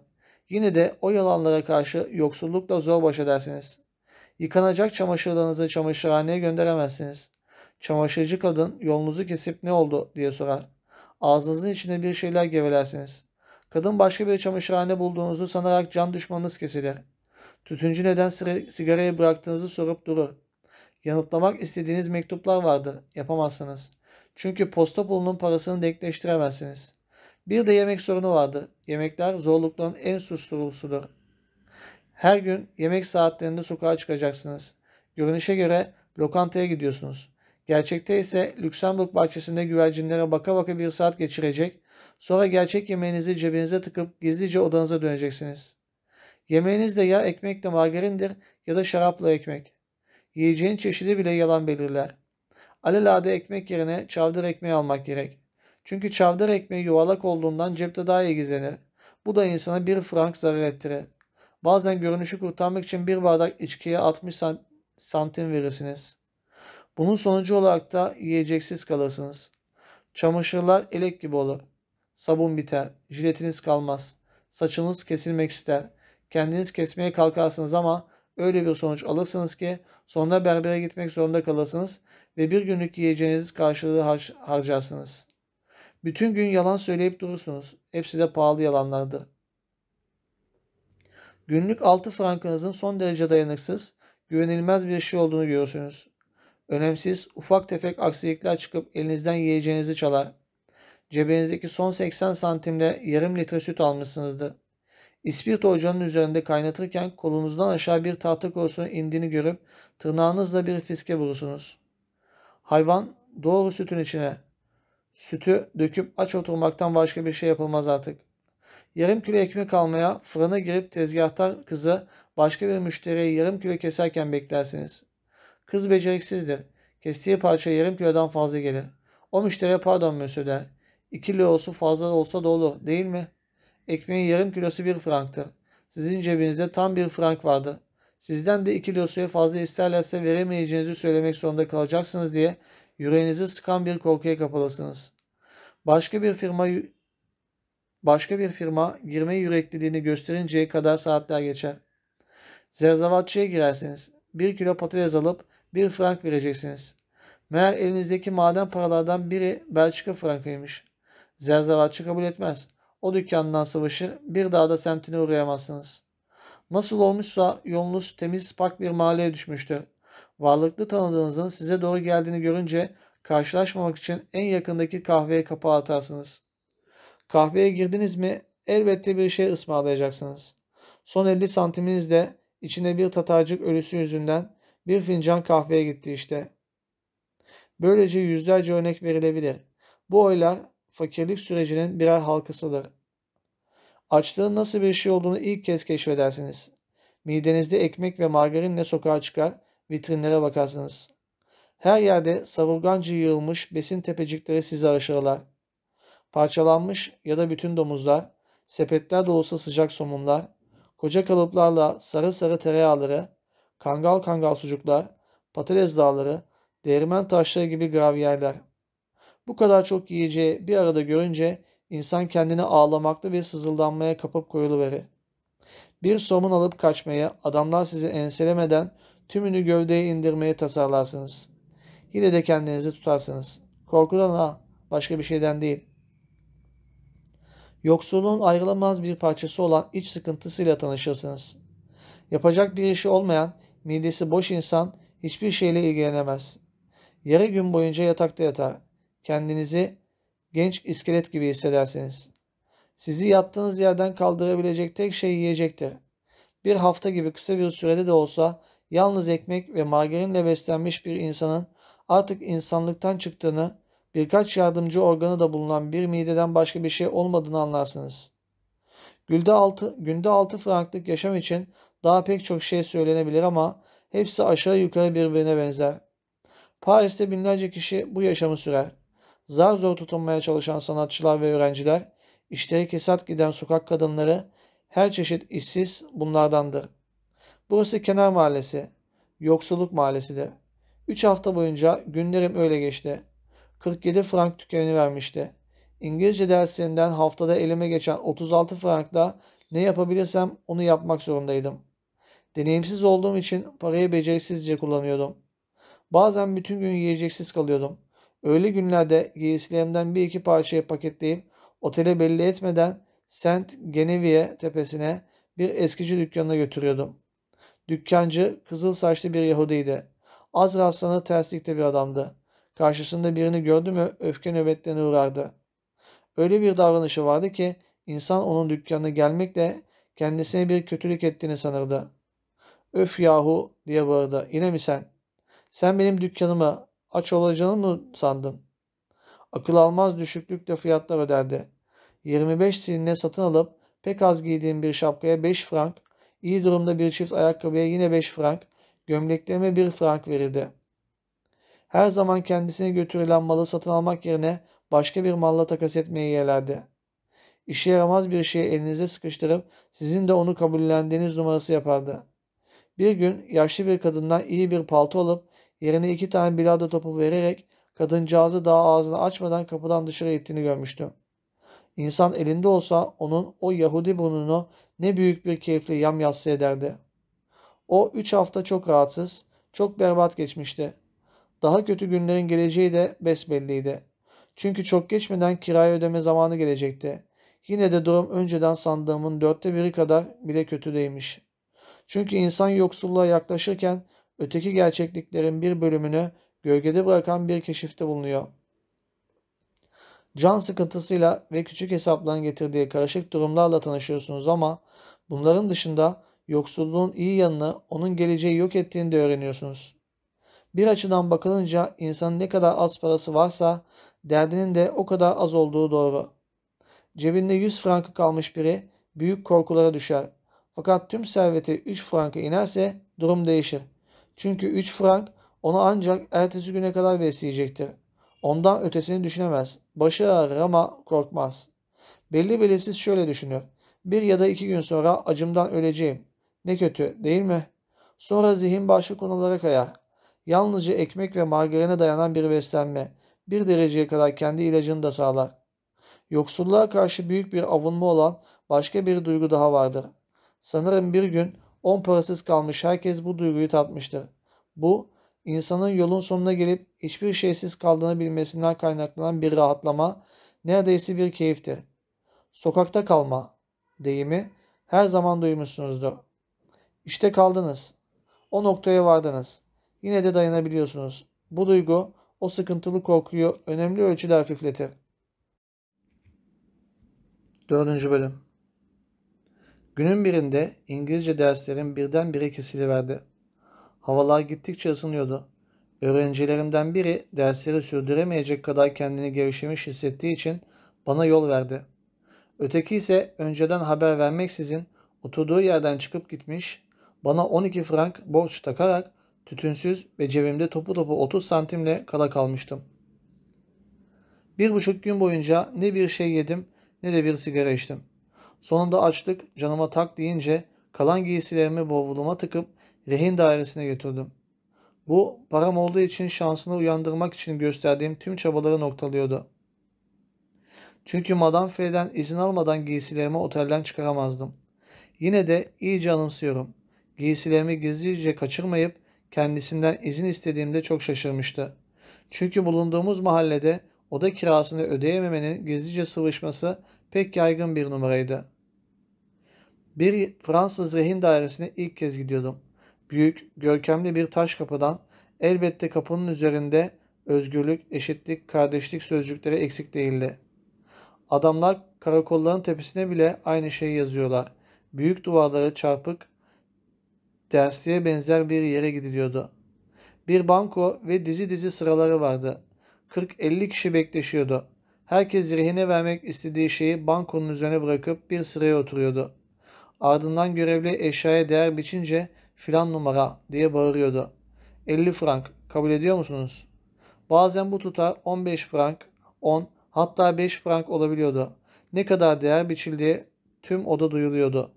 Yine de o yalanlara karşı yoksullukla zor baş edersiniz. Yıkanacak çamaşırlarınızı çamaşırhaneye gönderemezsiniz. Çamaşırcı kadın yolunuzu kesip ne oldu diye sorar. Ağzınızın içinde bir şeyler gevelersiniz. Kadın başka bir çamaşırhane bulduğunuzu sanarak can düşmanınız kesilir. Tütüncü neden sigarayı bıraktığınızı sorup durur. Yanıtlamak istediğiniz mektuplar vardır. Yapamazsınız. Çünkü posta pulunun parasını denkleştiremezsiniz. Bir de yemek sorunu vardır. Yemekler zorlukların en susturulusudur. Her gün yemek saatlerinde sokağa çıkacaksınız. Görünüşe göre lokantaya gidiyorsunuz. Gerçekte ise Lüksemburg bahçesinde güvercinlere baka baka bir saat geçirecek, sonra gerçek yemeğinizi cebinize tıkıp gizlice odanıza döneceksiniz. Yemeğiniz de ya ekmekle margarindir ya da şarapla ekmek. Yiyeceğin çeşidi bile yalan belirler. Alelade ekmek yerine çavdar ekmeği almak gerek. Çünkü çavdar ekmeği yuvarlak olduğundan cepte daha iyi gizlenir. Bu da insana bir frank zarar ettirir. Bazen görünüşü kurtarmak için bir bardak içkiye 60 santim verirsiniz. Bunun sonucu olarak da yiyeceksiz kalırsınız. Çamaşırlar elek gibi olur. Sabun biter, jiletiniz kalmaz. Saçınız kesilmek ister. Kendiniz kesmeye kalkarsınız ama öyle bir sonuç alırsınız ki sonra berbere gitmek zorunda kalırsınız ve bir günlük yiyeceğiniz karşılığı har harcarsınız. Bütün gün yalan söyleyip durursunuz. Hepsi de pahalı yalanlardır. Günlük 6 frankınızın son derece dayanıksız, güvenilmez bir şey olduğunu görürsünüz. Önemsiz, ufak tefek aksilikler çıkıp elinizden yiyeceğinizi çalar. Cebinizdeki son 80 santimle yarım litre süt almışsınızdır. İspirto ocağının üzerinde kaynatırken kolunuzdan aşağı bir tahta korusunun indiğini görüp tırnağınızla bir fiske vurursunuz. Hayvan doğru sütün içine. Sütü döküp aç oturmaktan başka bir şey yapılmaz artık. Yarım kilo ekmek almaya fırına girip tezgahtar kızı başka bir müşteriye yarım kilo keserken beklersiniz. Kız beceriksizdir. Kestiği parça yarım kilodan fazla gelir. O müşteriye pardon mösyö der. İki kilosu fazla olsa da olur değil mi? Ekmeğin yarım kilosu bir franktır. Sizin cebinizde tam bir frank vardır. Sizden de iki kilosuya fazla isterlerse veremeyeceğinizi söylemek zorunda kalacaksınız diye yüreğinizi sıkan bir korkuya kapalısınız. Başka bir firma başka bir firma girme yürekliliğini gösterinceye kadar saatler geçer. Zerzavatçıya girersiniz. Bir kilo patates alıp bir frank vereceksiniz. Meğer elinizdeki maden paralardan biri Belçika frankıymış. Zerzavatçı kabul etmez. O dükkandan sıvışır, bir daha da semtine uğrayamazsınız. Nasıl olmuşsa yolunuz temiz pak bir mahalleye düşmüştür. Varlıklı tanıdığınızın size doğru geldiğini görünce karşılaşmamak için en yakındaki kahveye kapağı atarsınız. Kahveye girdiniz mi elbette bir şey ısmarlayacaksınız. Son 50 santiminiz de içine bir tatarcık ölüsü yüzünden bir fincan kahveye gitti işte. Böylece yüzlerce örnek verilebilir. Bu oylar fakirlik sürecinin birer halkasıdır. Açlığın nasıl bir şey olduğunu ilk kez keşfedersiniz. Midenizde ekmek ve margarinle sokağa çıkar, vitrinlere bakarsınız. Her yerde savurganca yığılmış besin tepecikleri sizi aşırılar. Parçalanmış ya da bütün domuzlar, sepetler dolusu sıcak somunlar, koca kalıplarla sarı sarı tereyağları, kangal kangal sucuklar, patates dağları, değirmen taşları gibi gravyerler. Bu kadar çok yiyeceği bir arada görünce insan kendini ağlamaklı bir sızıldanmaya kapıp koyuluverir. Bir somun alıp kaçmaya, adamlar sizi enselemeden tümünü gövdeye indirmeye tasarlarsınız. Yine de kendinizi tutarsınız. Korkudan ha, başka bir şeyden değil. Yoksulluğun ayrılamaz bir parçası olan iç sıkıntısıyla tanışırsınız. Yapacak bir işi olmayan, midesi boş insan hiçbir şeyle ilgilenemez. Yarı gün boyunca yatakta yatar. Kendinizi genç iskelet gibi hissedersiniz. Sizi yattığınız yerden kaldırabilecek tek şey yiyecektir. Bir hafta gibi kısa bir sürede de olsa yalnız ekmek ve margarinle beslenmiş bir insanın artık insanlıktan çıktığını, birkaç yardımcı organı da bulunan bir mideden başka bir şey olmadığını anlarsınız. Günde 6, günde 6 franklık yaşam için daha pek çok şey söylenebilir ama hepsi aşağı yukarı birbirine benzer. Paris'te binlerce kişi bu yaşamı sürer. Zar zor tutunmaya çalışan sanatçılar ve öğrenciler, işleri kesat giden sokak kadınları, her çeşit işsiz bunlardandır. Burası kenar mahallesi, yoksulluk mahallesidir. Üç hafta boyunca günlerim öyle geçti. 47 frank tükenini vermişti. İngilizce derslerinden haftada elime geçen 36 frankla ne yapabilirsem onu yapmak zorundaydım. Deneyimsiz olduğum için parayı beceriksizce kullanıyordum. Bazen bütün gün yiyeceksiz kalıyordum. Öyle günlerde giysilerimden bir iki parçayı paketleyip otele belli etmeden Saint Genevieve tepesine bir eskici dükkanına götürüyordum. Dükkancı kızıl saçlı bir Yahudiydi. Az rastlanır terslikte bir adamdı. Karşısında birini gördü mü öfke nöbetlerine uğrardı. Öyle bir davranışı vardı ki insan onun dükkanına gelmekle kendisine bir kötülük ettiğini sanırdı. Öf yahu diye bağırdı. Yine mi sen? Sen benim dükkanımı aç olacağını mı sandın? Akıl almaz düşüklükle fiyatlar öderdi. 25 siline satın alıp pek az giydiğim bir şapkaya 5 frank, iyi durumda bir çift ayakkabıya yine 5 frank, gömleklerime 1 frank verirdi. Her zaman kendisine götürülen malı satın almak yerine başka bir malla takas etmeyi yeğlerdi. İşe yaramaz bir şeyi elinize sıkıştırıp sizin de onu kabullendiğiniz numarası yapardı. Bir gün yaşlı bir kadından iyi bir palto alıp yerine iki tane bilardo topu vererek kadıncağızı daha ağzını açmadan kapıdan dışarı ittiğini görmüştüm. İnsan elinde olsa onun o Yahudi burnunu ne büyük bir keyifle yamyassı ederdi. O üç hafta çok rahatsız, çok berbat geçmişti. Daha kötü günlerin geleceği de besbelliydi. Çünkü çok geçmeden kirayı ödeme zamanı gelecekti. Yine de durum önceden sandığımın dörtte biri kadar bile kötü değilmiş. Çünkü insan yoksulluğa yaklaşırken öteki gerçekliklerin bir bölümünü gölgede bırakan bir keşifte bulunuyor. Can sıkıntısıyla ve küçük hesapların getirdiği karışık durumlarla tanışıyorsunuz ama bunların dışında yoksulluğun iyi yanını onun geleceği yok ettiğini de öğreniyorsunuz. Bir açıdan bakılınca insanın ne kadar az parası varsa derdinin de o kadar az olduğu doğru. Cebinde 100 frankı kalmış biri büyük korkulara düşer. Fakat tüm serveti 3 franka inerse durum değişir. Çünkü 3 frank onu ancak ertesi güne kadar besleyecektir. Ondan ötesini düşünemez. Başı ağrır ama korkmaz. Belli belirsiz şöyle düşünür. Bir ya da iki gün sonra acımdan öleceğim. Ne kötü değil mi? Sonra zihin başka konulara kayar. Yalnızca ekmek ve margarine dayanan bir beslenme bir dereceye kadar kendi ilacını da sağlar. Yoksulluğa karşı büyük bir avunma olan başka bir duygu daha vardır. Sanırım bir gün on parasız kalmış herkes bu duyguyu tatmıştır. Bu, insanın yolun sonuna gelip hiçbir şeysiz kaldığını bilmesinden kaynaklanan bir rahatlama, neredeyse bir keyiftir. Sokakta kalma deyimi her zaman duymuşsunuzdur. İşte kaldınız. O noktaya vardınız. Yine de dayanabiliyorsunuz. Bu duygu o sıkıntılı korkuyu önemli ölçüde hafifletir. Dördüncü bölüm Günün birinde İngilizce derslerim birdenbire kesiliverdi. Havalar gittikçe ısınıyordu. Öğrencilerimden biri dersleri sürdüremeyecek kadar kendini gevşemiş hissettiği için bana yol verdi. Öteki ise önceden haber vermeksizin oturduğu yerden çıkıp gitmiş, bana 12 frank borç takarak tütünsüz ve cebimde topu topu 30 santimle kala kalmıştım. Bir buçuk gün boyunca ne bir şey yedim ne de bir sigara içtim. Sonunda açlık canıma tak deyince kalan giysilerimi bavuluma tıkıp rehin dairesine götürdüm. Bu param olduğu için şansını uyandırmak için gösterdiğim tüm çabaları noktalıyordu. Çünkü Madame F'den izin almadan giysilerimi otelden çıkaramazdım. Yine de iyice anımsıyorum. Giysilerimi gizlice kaçırmayıp kendisinden izin istediğimde çok şaşırmıştı. Çünkü bulunduğumuz mahallede oda kirasını ödeyememenin gizlice sıvışması pek yaygın bir numaraydı. Bir Fransız rehin dairesine ilk kez gidiyordum. Büyük, görkemli bir taş kapıdan elbette kapının üzerinde özgürlük, eşitlik, kardeşlik sözcükleri eksik değildi. Adamlar karakolların tepesine bile aynı şeyi yazıyorlar. Büyük duvarları çarpık, dersliğe benzer bir yere gidiliyordu. Bir banko ve dizi dizi sıraları vardı. 40-50 kişi bekleşiyordu. Herkes rehine vermek istediği şeyi bankonun üzerine bırakıp bir sıraya oturuyordu. Ardından görevli eşyaya değer biçince filan numara diye bağırıyordu. 50 frank kabul ediyor musunuz? Bazen bu tutar 15 frank, 10 hatta 5 frank olabiliyordu. Ne kadar değer biçildiği tüm oda duyuluyordu.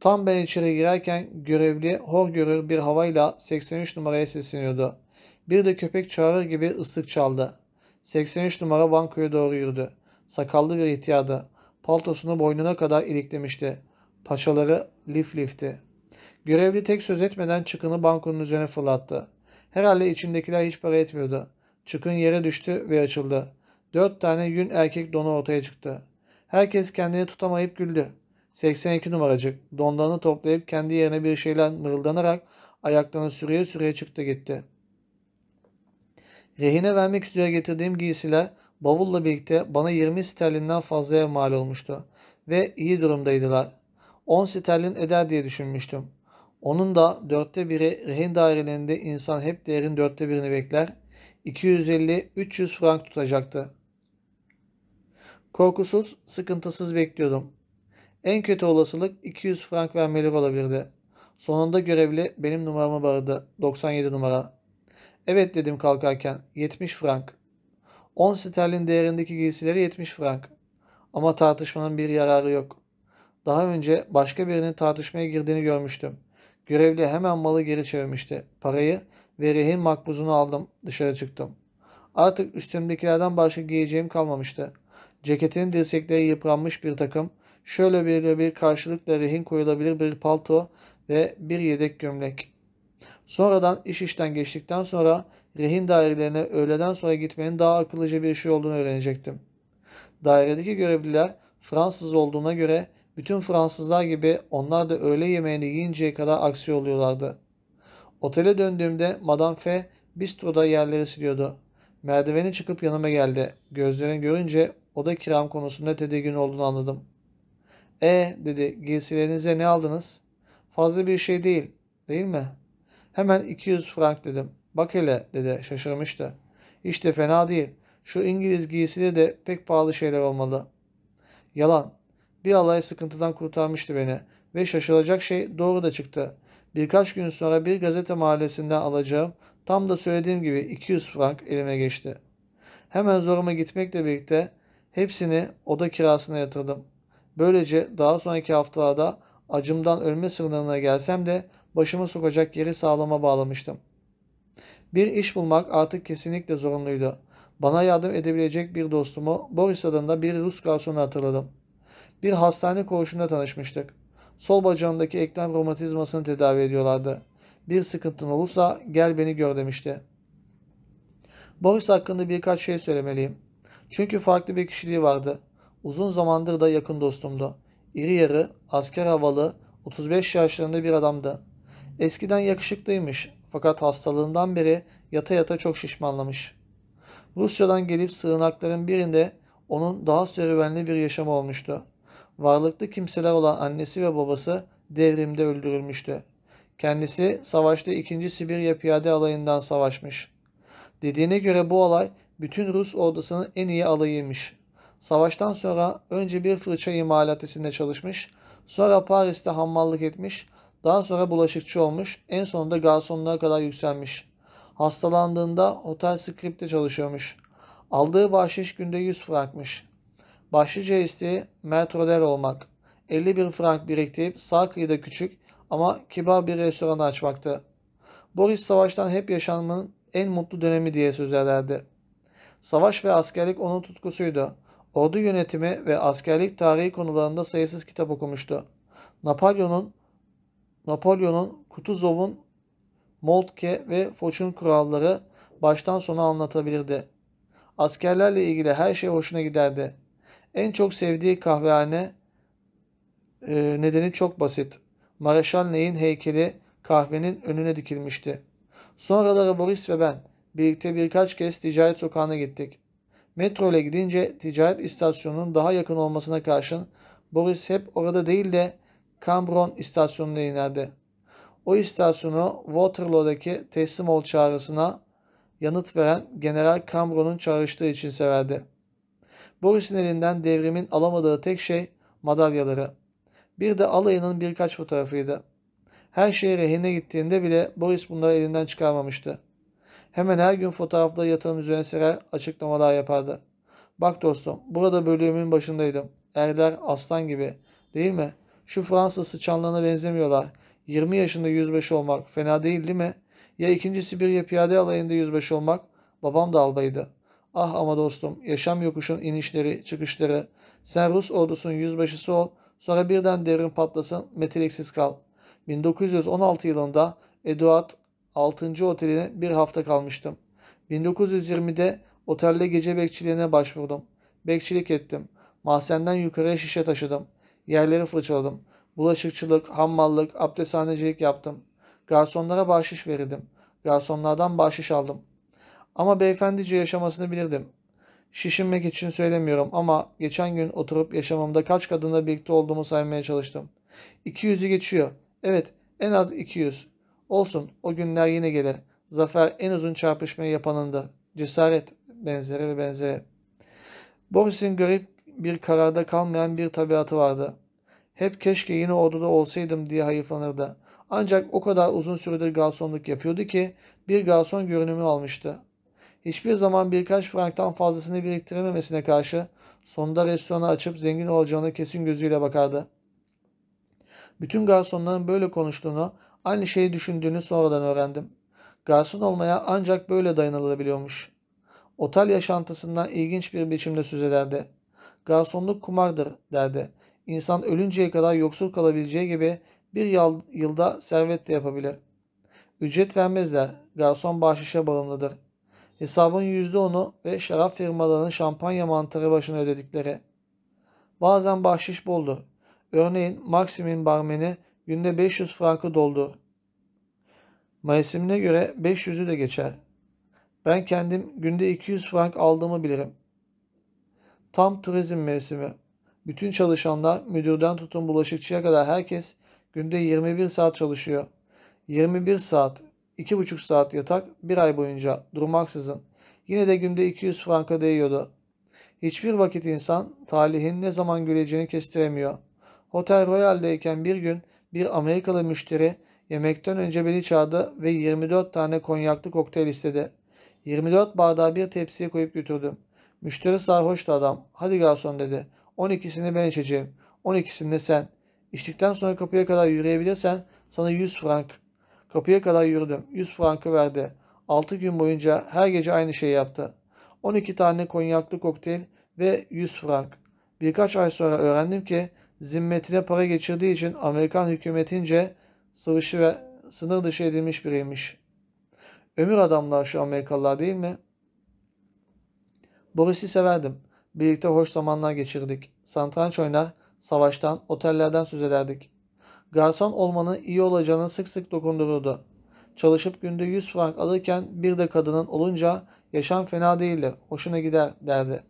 Tam ben içeri girerken görevli hor görür bir havayla 83 numaraya sesleniyordu. Bir de köpek çağırır gibi ıslık çaldı. 83 numara bankoya doğru yürüdü. Sakallı bir ihtiyardı. Paltosunu boynuna kadar iliklemişti. Paçaları lif lifti. Görevli tek söz etmeden çıkını bankonun üzerine fırlattı. Herhalde içindekiler hiç para etmiyordu. Çıkın yere düştü ve açıldı. Dört tane yün erkek donu ortaya çıktı. Herkes kendini tutamayıp güldü. 82 numaracık donlarını toplayıp kendi yerine bir şeyler mırıldanarak ayaklarını süreye süreye çıktı gitti. Rehine vermek üzere getirdiğim giysiler bavulla birlikte bana 20 sterlinden fazlaya mal olmuştu ve iyi durumdaydılar. 10 sterlin eder diye düşünmüştüm. Onun da dörtte biri rehin dairelerinde insan hep değerin dörtte birini bekler. 250-300 frank tutacaktı. Korkusuz, sıkıntısız bekliyordum. En kötü olasılık 200 frank vermeleri olabilirdi. Sonunda görevli benim numaramı bağırdı. 97 numara. Evet dedim kalkarken. 70 frank. 10 sterlin değerindeki giysileri 70 frank. Ama tartışmanın bir yararı yok. Daha önce başka birinin tartışmaya girdiğini görmüştüm. Görevli hemen malı geri çevirmişti. Parayı ve rehin makbuzunu aldım. Dışarı çıktım. Artık üstümdekilerden başka giyeceğim kalmamıştı. Ceketin dirsekleri yıpranmış bir takım, şöyle bir bir karşılıkla rehin koyulabilir bir palto ve bir yedek gömlek. Sonradan iş işten geçtikten sonra rehin dairelerine öğleden sonra gitmenin daha akıllıca bir şey olduğunu öğrenecektim. Dairedeki görevliler Fransız olduğuna göre bütün Fransızlar gibi onlar da öğle yemeğini yiyinceye kadar aksi oluyorlardı. Otele döndüğümde Madame F. bistroda yerleri siliyordu. Merdiveni çıkıp yanıma geldi. Gözlerini görünce oda kiram konusunda tedirgin olduğunu anladım. E dedi giysilerinize ne aldınız? Fazla bir şey değil, değil mi? Hemen 200 frank dedim. Bak hele dedi şaşırmıştı. İşte fena değil. Şu İngiliz giysili de pek pahalı şeyler olmalı. Yalan. Bir alay sıkıntıdan kurtarmıştı beni. Ve şaşılacak şey doğru da çıktı. Birkaç gün sonra bir gazete mahallesinden alacağım tam da söylediğim gibi 200 frank elime geçti. Hemen zoruma gitmekle birlikte hepsini oda kirasına yatırdım. Böylece daha sonraki haftalarda acımdan ölme sınırına gelsem de başımı sokacak yeri sağlama bağlamıştım. Bir iş bulmak artık kesinlikle zorunluydu. Bana yardım edebilecek bir dostumu Boris adında bir Rus garsonu hatırladım. Bir hastane koğuşunda tanışmıştık. Sol bacağındaki eklem romatizmasını tedavi ediyorlardı. Bir sıkıntın olursa gel beni gör demişti. Boris hakkında birkaç şey söylemeliyim. Çünkü farklı bir kişiliği vardı. Uzun zamandır da yakın dostumdu. İri yarı, asker havalı, 35 yaşlarında bir adamdı. Eskiden yakışıklıymış fakat hastalığından beri yata yata çok şişmanlamış. Rusya'dan gelip sığınakların birinde onun daha serüvenli bir yaşamı olmuştu. Varlıklı kimseler olan annesi ve babası devrimde öldürülmüştü. Kendisi savaşta 2. Sibirya Piyade Alayı'ndan savaşmış. Dediğine göre bu olay bütün Rus ordusının en iyi alayıymış. Savaştan sonra önce bir fırça imalatesinde çalışmış, sonra Paris'te hammallık etmiş, daha sonra bulaşıkçı olmuş, en sonunda garsonluğa kadar yükselmiş. Hastalandığında otel skripte çalışıyormuş. Aldığı bahşiş günde 100 frankmış. Başlıca isteği metroder olmak. 51 frank biriktirip sağ kıyıda küçük ama kibar bir restoran açmaktı. Boris savaştan hep yaşamının en mutlu dönemi diye söz ederdi. Savaş ve askerlik onun tutkusuydu. Ordu yönetimi ve askerlik tarihi konularında sayısız kitap okumuştu. Napolyon'un Napolyon'un Kutuzov'un Moltke ve Foch'un kuralları baştan sona anlatabilirdi. Askerlerle ilgili her şey hoşuna giderdi. En çok sevdiği kahvehane e, nedeni çok basit. Mareşal Ney'in heykeli kahvenin önüne dikilmişti. Sonraları Boris ve ben birlikte birkaç kez ticaret sokağına gittik. Metro ile gidince ticaret istasyonunun daha yakın olmasına karşın Boris hep orada değil de Cambron istasyonuna inerdi. O istasyonu Waterloo'daki teslim ol çağrısına yanıt veren General Cambron'un çağrıştığı için severdi. Boris'in elinden devrimin alamadığı tek şey madalyaları. Bir de alayının birkaç fotoğrafıydı. Her şey rehine gittiğinde bile Boris bunları elinden çıkarmamıştı. Hemen her gün fotoğrafları yatağın üzerine serer açıklamalar yapardı. Bak dostum burada bölümün başındaydım. Erler aslan gibi değil mi? Şu Fransız sıçanlarına benzemiyorlar. 20 yaşında yüzbaşı olmak fena değil değil mi? Ya ikinci Sibirya piyade alayında yüzbaşı olmak? Babam da albaydı. Ah ama dostum yaşam yokuşun inişleri çıkışları. Sen Rus ordusunun yüzbaşısı ol. Sonra birden devrim patlasın meteliksiz kal. 1916 yılında Eduard 6. oteline bir hafta kalmıştım. 1920'de otelde gece bekçiliğine başvurdum. Bekçilik ettim. Mahzenden yukarıya şişe taşıdım. Yerleri fırçaladım. Bulaşıkçılık, hammallık, abdesthanecilik yaptım. Garsonlara bahşiş verirdim. Garsonlardan bahşiş aldım. Ama beyefendice yaşamasını bilirdim. Şişinmek için söylemiyorum ama geçen gün oturup yaşamımda kaç kadınla birlikte olduğumu saymaya çalıştım. 200'ü geçiyor. Evet, en az 200. Olsun, o günler yine gelir. Zafer en uzun çarpışmayı yapanındır. Cesaret, benzeri ve benzeri. Boris'in garip bir kararda kalmayan bir tabiatı vardı. Hep keşke yine orduda olsaydım diye hayıflanırdı. Ancak o kadar uzun süredir garsonluk yapıyordu ki bir garson görünümü almıştı. Hiçbir zaman birkaç franktan fazlasını biriktirememesine karşı sonunda restoranı açıp zengin olacağını kesin gözüyle bakardı. Bütün garsonların böyle konuştuğunu Aynı şeyi düşündüğünü sonradan öğrendim. Garson olmaya ancak böyle dayanılabiliyormuş. Otel yaşantısından ilginç bir biçimde söz ederdi. Garsonluk kumardır derdi. İnsan ölünceye kadar yoksul kalabileceği gibi bir yılda servet de yapabilir. Ücret vermezler. Garson bahşişe bağımlıdır. Hesabın yüzde onu ve şarap firmalarının şampanya mantarı başına ödedikleri. Bazen bahşiş boldur. Örneğin Maxim'in barmeni günde 500 frankı doldur. Mevsimine göre 500'ü de geçer. Ben kendim günde 200 frank aldığımı bilirim. Tam turizm mevsimi. Bütün çalışanlar müdürden tutun bulaşıkçıya kadar herkes günde 21 saat çalışıyor. 21 saat, 2,5 saat yatak bir ay boyunca durmaksızın. Yine de günde 200 franka değiyordu. Hiçbir vakit insan talihin ne zaman güleceğini kestiremiyor. Hotel Royal'deyken bir gün bir Amerikalı müşteri yemekten önce beni çağırdı ve 24 tane konyaklı kokteyl istedi. 24 bardağı bir tepsiye koyup götürdüm. Müşteri sarhoştu adam. Hadi garson dedi. 12'sini ben içeceğim. 12'sini de sen. İçtikten sonra kapıya kadar yürüyebilirsen sana 100 frank. Kapıya kadar yürüdüm. 100 frankı verdi. 6 gün boyunca her gece aynı şeyi yaptı. 12 tane konyaklı kokteyl ve 100 frank. Birkaç ay sonra öğrendim ki zimmetine para geçirdiği için Amerikan hükümetince sıvışı ve sınır dışı edilmiş biriymiş. Ömür adamlar şu Amerikalılar değil mi? Boris'i severdim. Birlikte hoş zamanlar geçirdik. Santranç oynar, savaştan, otellerden söz ederdik. Garson olmanın iyi olacağını sık sık dokundururdu. Çalışıp günde 100 frank alırken bir de kadının olunca yaşam fena değildir, hoşuna gider derdi.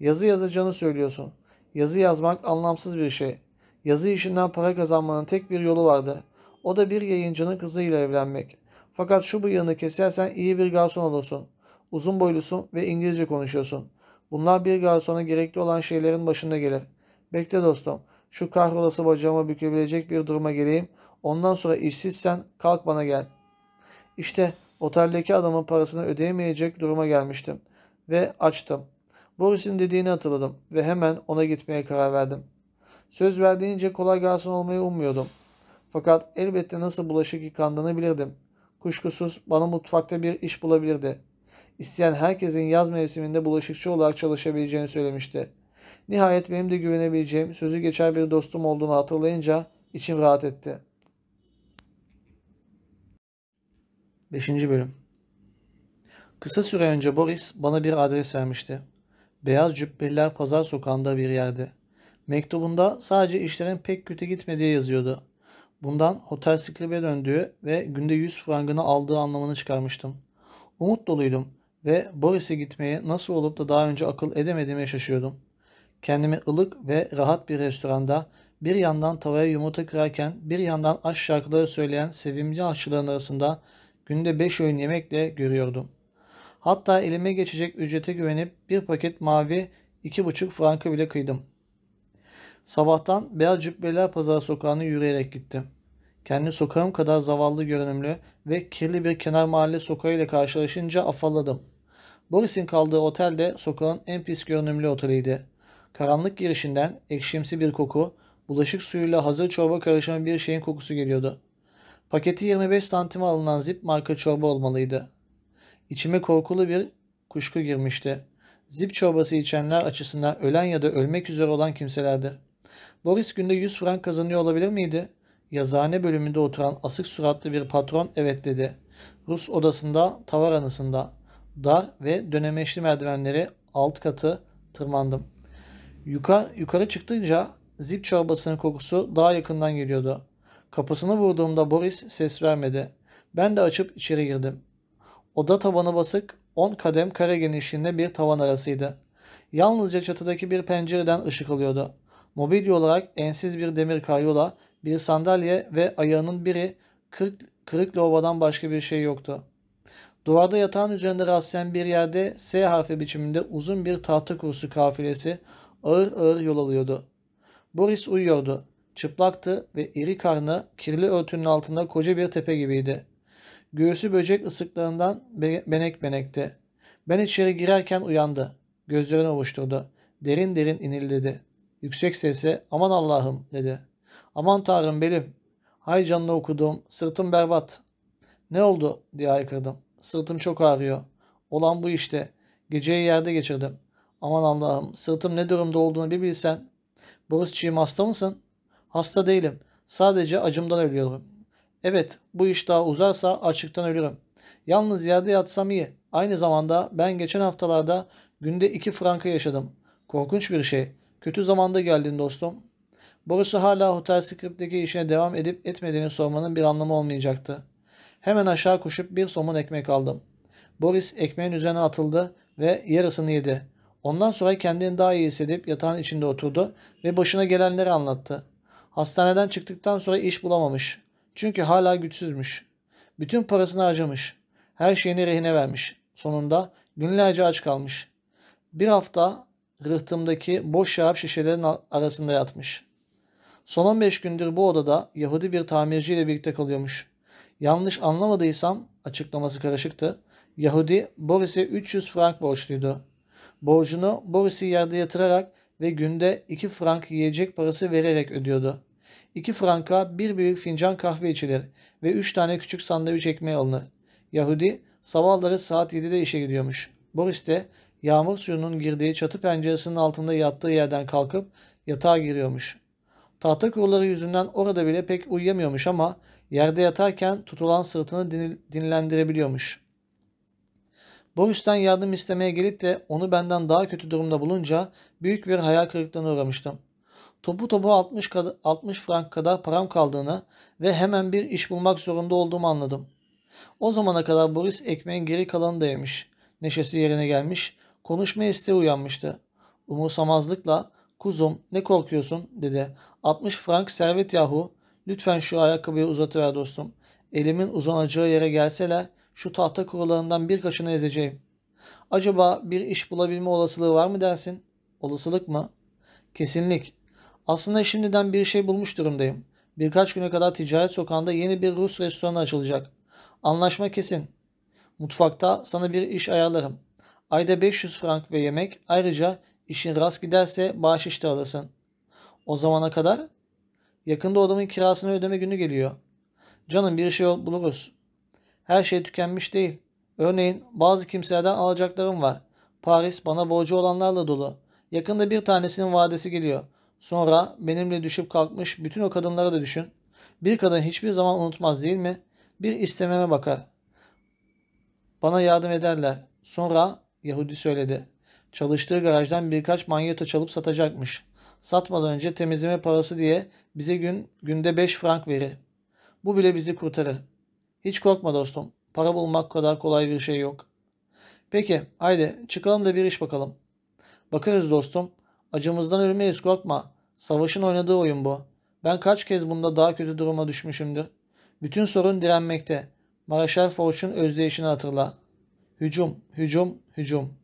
Yazı yazacağını söylüyorsun. Yazı yazmak anlamsız bir şey. Yazı işinden para kazanmanın tek bir yolu vardır. O da bir yayıncının kızıyla evlenmek. Fakat şu bıyığını kesersen iyi bir garson olursun. Uzun boylusun ve İngilizce konuşuyorsun. Bunlar bir garsona gerekli olan şeylerin başında gelir. Bekle dostum. Şu kahrolası bacağıma bükebilecek bir duruma geleyim. Ondan sonra işsizsen kalk bana gel. İşte oteldeki adamın parasını ödeyemeyecek duruma gelmiştim. Ve açtım. Boris'in dediğini hatırladım ve hemen ona gitmeye karar verdim. Söz verdiğince kolay garson olmayı ummuyordum. Fakat elbette nasıl bulaşık yıkandığını bilirdim. Kuşkusuz bana mutfakta bir iş bulabilirdi. İsteyen herkesin yaz mevsiminde bulaşıkçı olarak çalışabileceğini söylemişti. Nihayet benim de güvenebileceğim, sözü geçer bir dostum olduğunu hatırlayınca içim rahat etti. 5. Bölüm Kısa süre önce Boris bana bir adres vermişti. Beyaz Cübbeliler Pazar Sokağı'nda bir yerde. Mektubunda sadece işlerin pek kötü gitmediği yazıyordu. Bundan Hotel Scrib'e döndüğü ve günde 100 frangını aldığı anlamını çıkarmıştım. Umut doluydum ve Boris'e gitmeye nasıl olup da daha önce akıl edemediğime şaşıyordum. Kendimi ılık ve rahat bir restoranda bir yandan tavaya yumurta kırarken bir yandan aşk şarkıları söyleyen sevimli aşçıların arasında günde 5 öğün yemekle görüyordum. Hatta elime geçecek ücrete güvenip bir paket mavi 2,5 frankı bile kıydım. Sabahtan Beyaz Cübbeler Pazarı sokağını yürüyerek gittim. Kendi sokağım kadar zavallı görünümlü ve kirli bir kenar mahalle sokağıyla karşılaşınca afalladım. Boris'in kaldığı otel de sokağın en pis görünümlü oteliydi. Karanlık girişinden ekşimsi bir koku, bulaşık suyuyla hazır çorba karışımı bir şeyin kokusu geliyordu. Paketi 25 santime alınan zip marka çorba olmalıydı. İçime korkulu bir kuşku girmişti. Zip çorbası içenler açısından ölen ya da ölmek üzere olan kimselerdir. Boris günde 100 frank kazanıyor olabilir miydi? Yazıhane bölümünde oturan asık suratlı bir patron evet dedi. Rus odasında tavar anısında dar ve dönemeçli merdivenleri alt katı tırmandım. Yukarı, yukarı çıktınca zip çorbasının kokusu daha yakından geliyordu. Kapısını vurduğumda Boris ses vermedi. Ben de açıp içeri girdim. Oda tavanı basık, 10 kadem kare genişliğinde bir tavan arasıydı. Yalnızca çatıdaki bir pencereden ışık alıyordu. Mobilya olarak ensiz bir demir karyola, bir sandalye ve ayağının biri kırık, kırık lavadan başka bir şey yoktu. Duvarda yatağın üzerinde rastlayan bir yerde S harfi biçiminde uzun bir tahta kursu kafilesi ağır ağır yol alıyordu. Boris uyuyordu. Çıplaktı ve iri karnı kirli örtünün altında koca bir tepe gibiydi. Göğsü böcek ısıklarından benek benekti. Ben içeri girerken uyandı. Gözlerini ovuşturdu. Derin derin inildedi. Yüksek sesle aman Allah'ım dedi. Aman Tanrım belim. Hay canına okudum. Sırtım berbat. Ne oldu diye haykırdım. Sırtım çok ağrıyor. Olan bu işte. Geceyi yerde geçirdim. Aman Allah'ım sırtım ne durumda olduğunu bir bilsen. Borisçiğim hasta mısın? Hasta değilim. Sadece acımdan ölüyorum. Evet bu iş daha uzarsa açlıktan ölürüm. Yalnız yerde yatsam iyi. Aynı zamanda ben geçen haftalarda günde iki franka yaşadım. Korkunç bir şey. Kötü zamanda geldin dostum. Boris'u hala Hotel Script'teki işine devam edip etmediğini sormanın bir anlamı olmayacaktı. Hemen aşağı koşup bir somun ekmek aldım. Boris ekmeğin üzerine atıldı ve yarısını yedi. Ondan sonra kendini daha iyi hissedip yatağın içinde oturdu ve başına gelenleri anlattı. Hastaneden çıktıktan sonra iş bulamamış. Çünkü hala güçsüzmüş. Bütün parasını harcamış. Her şeyini rehine vermiş. Sonunda günlerce aç kalmış. Bir hafta rıhtımdaki boş şarap şişelerinin arasında yatmış. Son 15 gündür bu odada Yahudi bir tamirciyle birlikte kalıyormuş. Yanlış anlamadıysam açıklaması karışıktı. Yahudi Boris'e 300 frank borçluydu. Borcunu Boris'i yerde yatırarak ve günde 2 frank yiyecek parası vererek ödüyordu. 2 franka bir büyük fincan kahve içilir ve 3 tane küçük sandviç ekmeği alınır. Yahudi sabahları saat 7'de işe gidiyormuş. Boris de yağmur suyunun girdiği çatı penceresinin altında yattığı yerden kalkıp yatağa giriyormuş. Tahta kuruları yüzünden orada bile pek uyuyamıyormuş ama yerde yatarken tutulan sırtını dinlendirebiliyormuş. Boris'ten yardım istemeye gelip de onu benden daha kötü durumda bulunca büyük bir hayal kırıklığına uğramıştım. Topu topu 60, 60 frank kadar param kaldığını ve hemen bir iş bulmak zorunda olduğumu anladım. O zamana kadar Boris ekmeğin geri kalanını da yemiş. Neşesi yerine gelmiş, konuşma isteği uyanmıştı. Umursamazlıkla kuzum ne korkuyorsun dedi. 60 frank servet yahu. Lütfen şu ayakkabıyı uzatıver dostum. Elimin uzanacağı yere gelseler şu tahta kurularından birkaçını ezeceğim. Acaba bir iş bulabilme olasılığı var mı dersin? Olasılık mı? Kesinlik. Aslında şimdiden bir şey bulmuş durumdayım. Birkaç güne kadar ticaret sokağında yeni bir Rus restoranı açılacak. Anlaşma kesin. Mutfakta sana bir iş ayarlarım. Ayda 500 frank ve yemek. Ayrıca işin rast giderse bahşiş de alırsın. O zamana kadar yakında odamın kirasını ödeme günü geliyor. Canım bir şey buluruz. Her şey tükenmiş değil. Örneğin bazı kimselerden alacaklarım var. Paris bana borcu olanlarla dolu. Yakında bir tanesinin vadesi geliyor. Sonra benimle düşüp kalkmış bütün o kadınlara da düşün. Bir kadın hiçbir zaman unutmaz değil mi? Bir istememe bakar. Bana yardım ederler. Sonra Yahudi söyledi. Çalıştığı garajdan birkaç manyeto çalıp satacakmış. Satmadan önce temizleme parası diye bize gün günde 5 frank verir. Bu bile bizi kurtarır. Hiç korkma dostum. Para bulmak kadar kolay bir şey yok. Peki haydi çıkalım da bir iş bakalım. Bakarız dostum. Acımızdan ölmeyiz korkma. Savaşın oynadığı oyun bu. Ben kaç kez bunda daha kötü duruma düşmüşümdür. Bütün sorun direnmekte. Maraşal Foch'un özdeyişini hatırla. Hücum, hücum, hücum.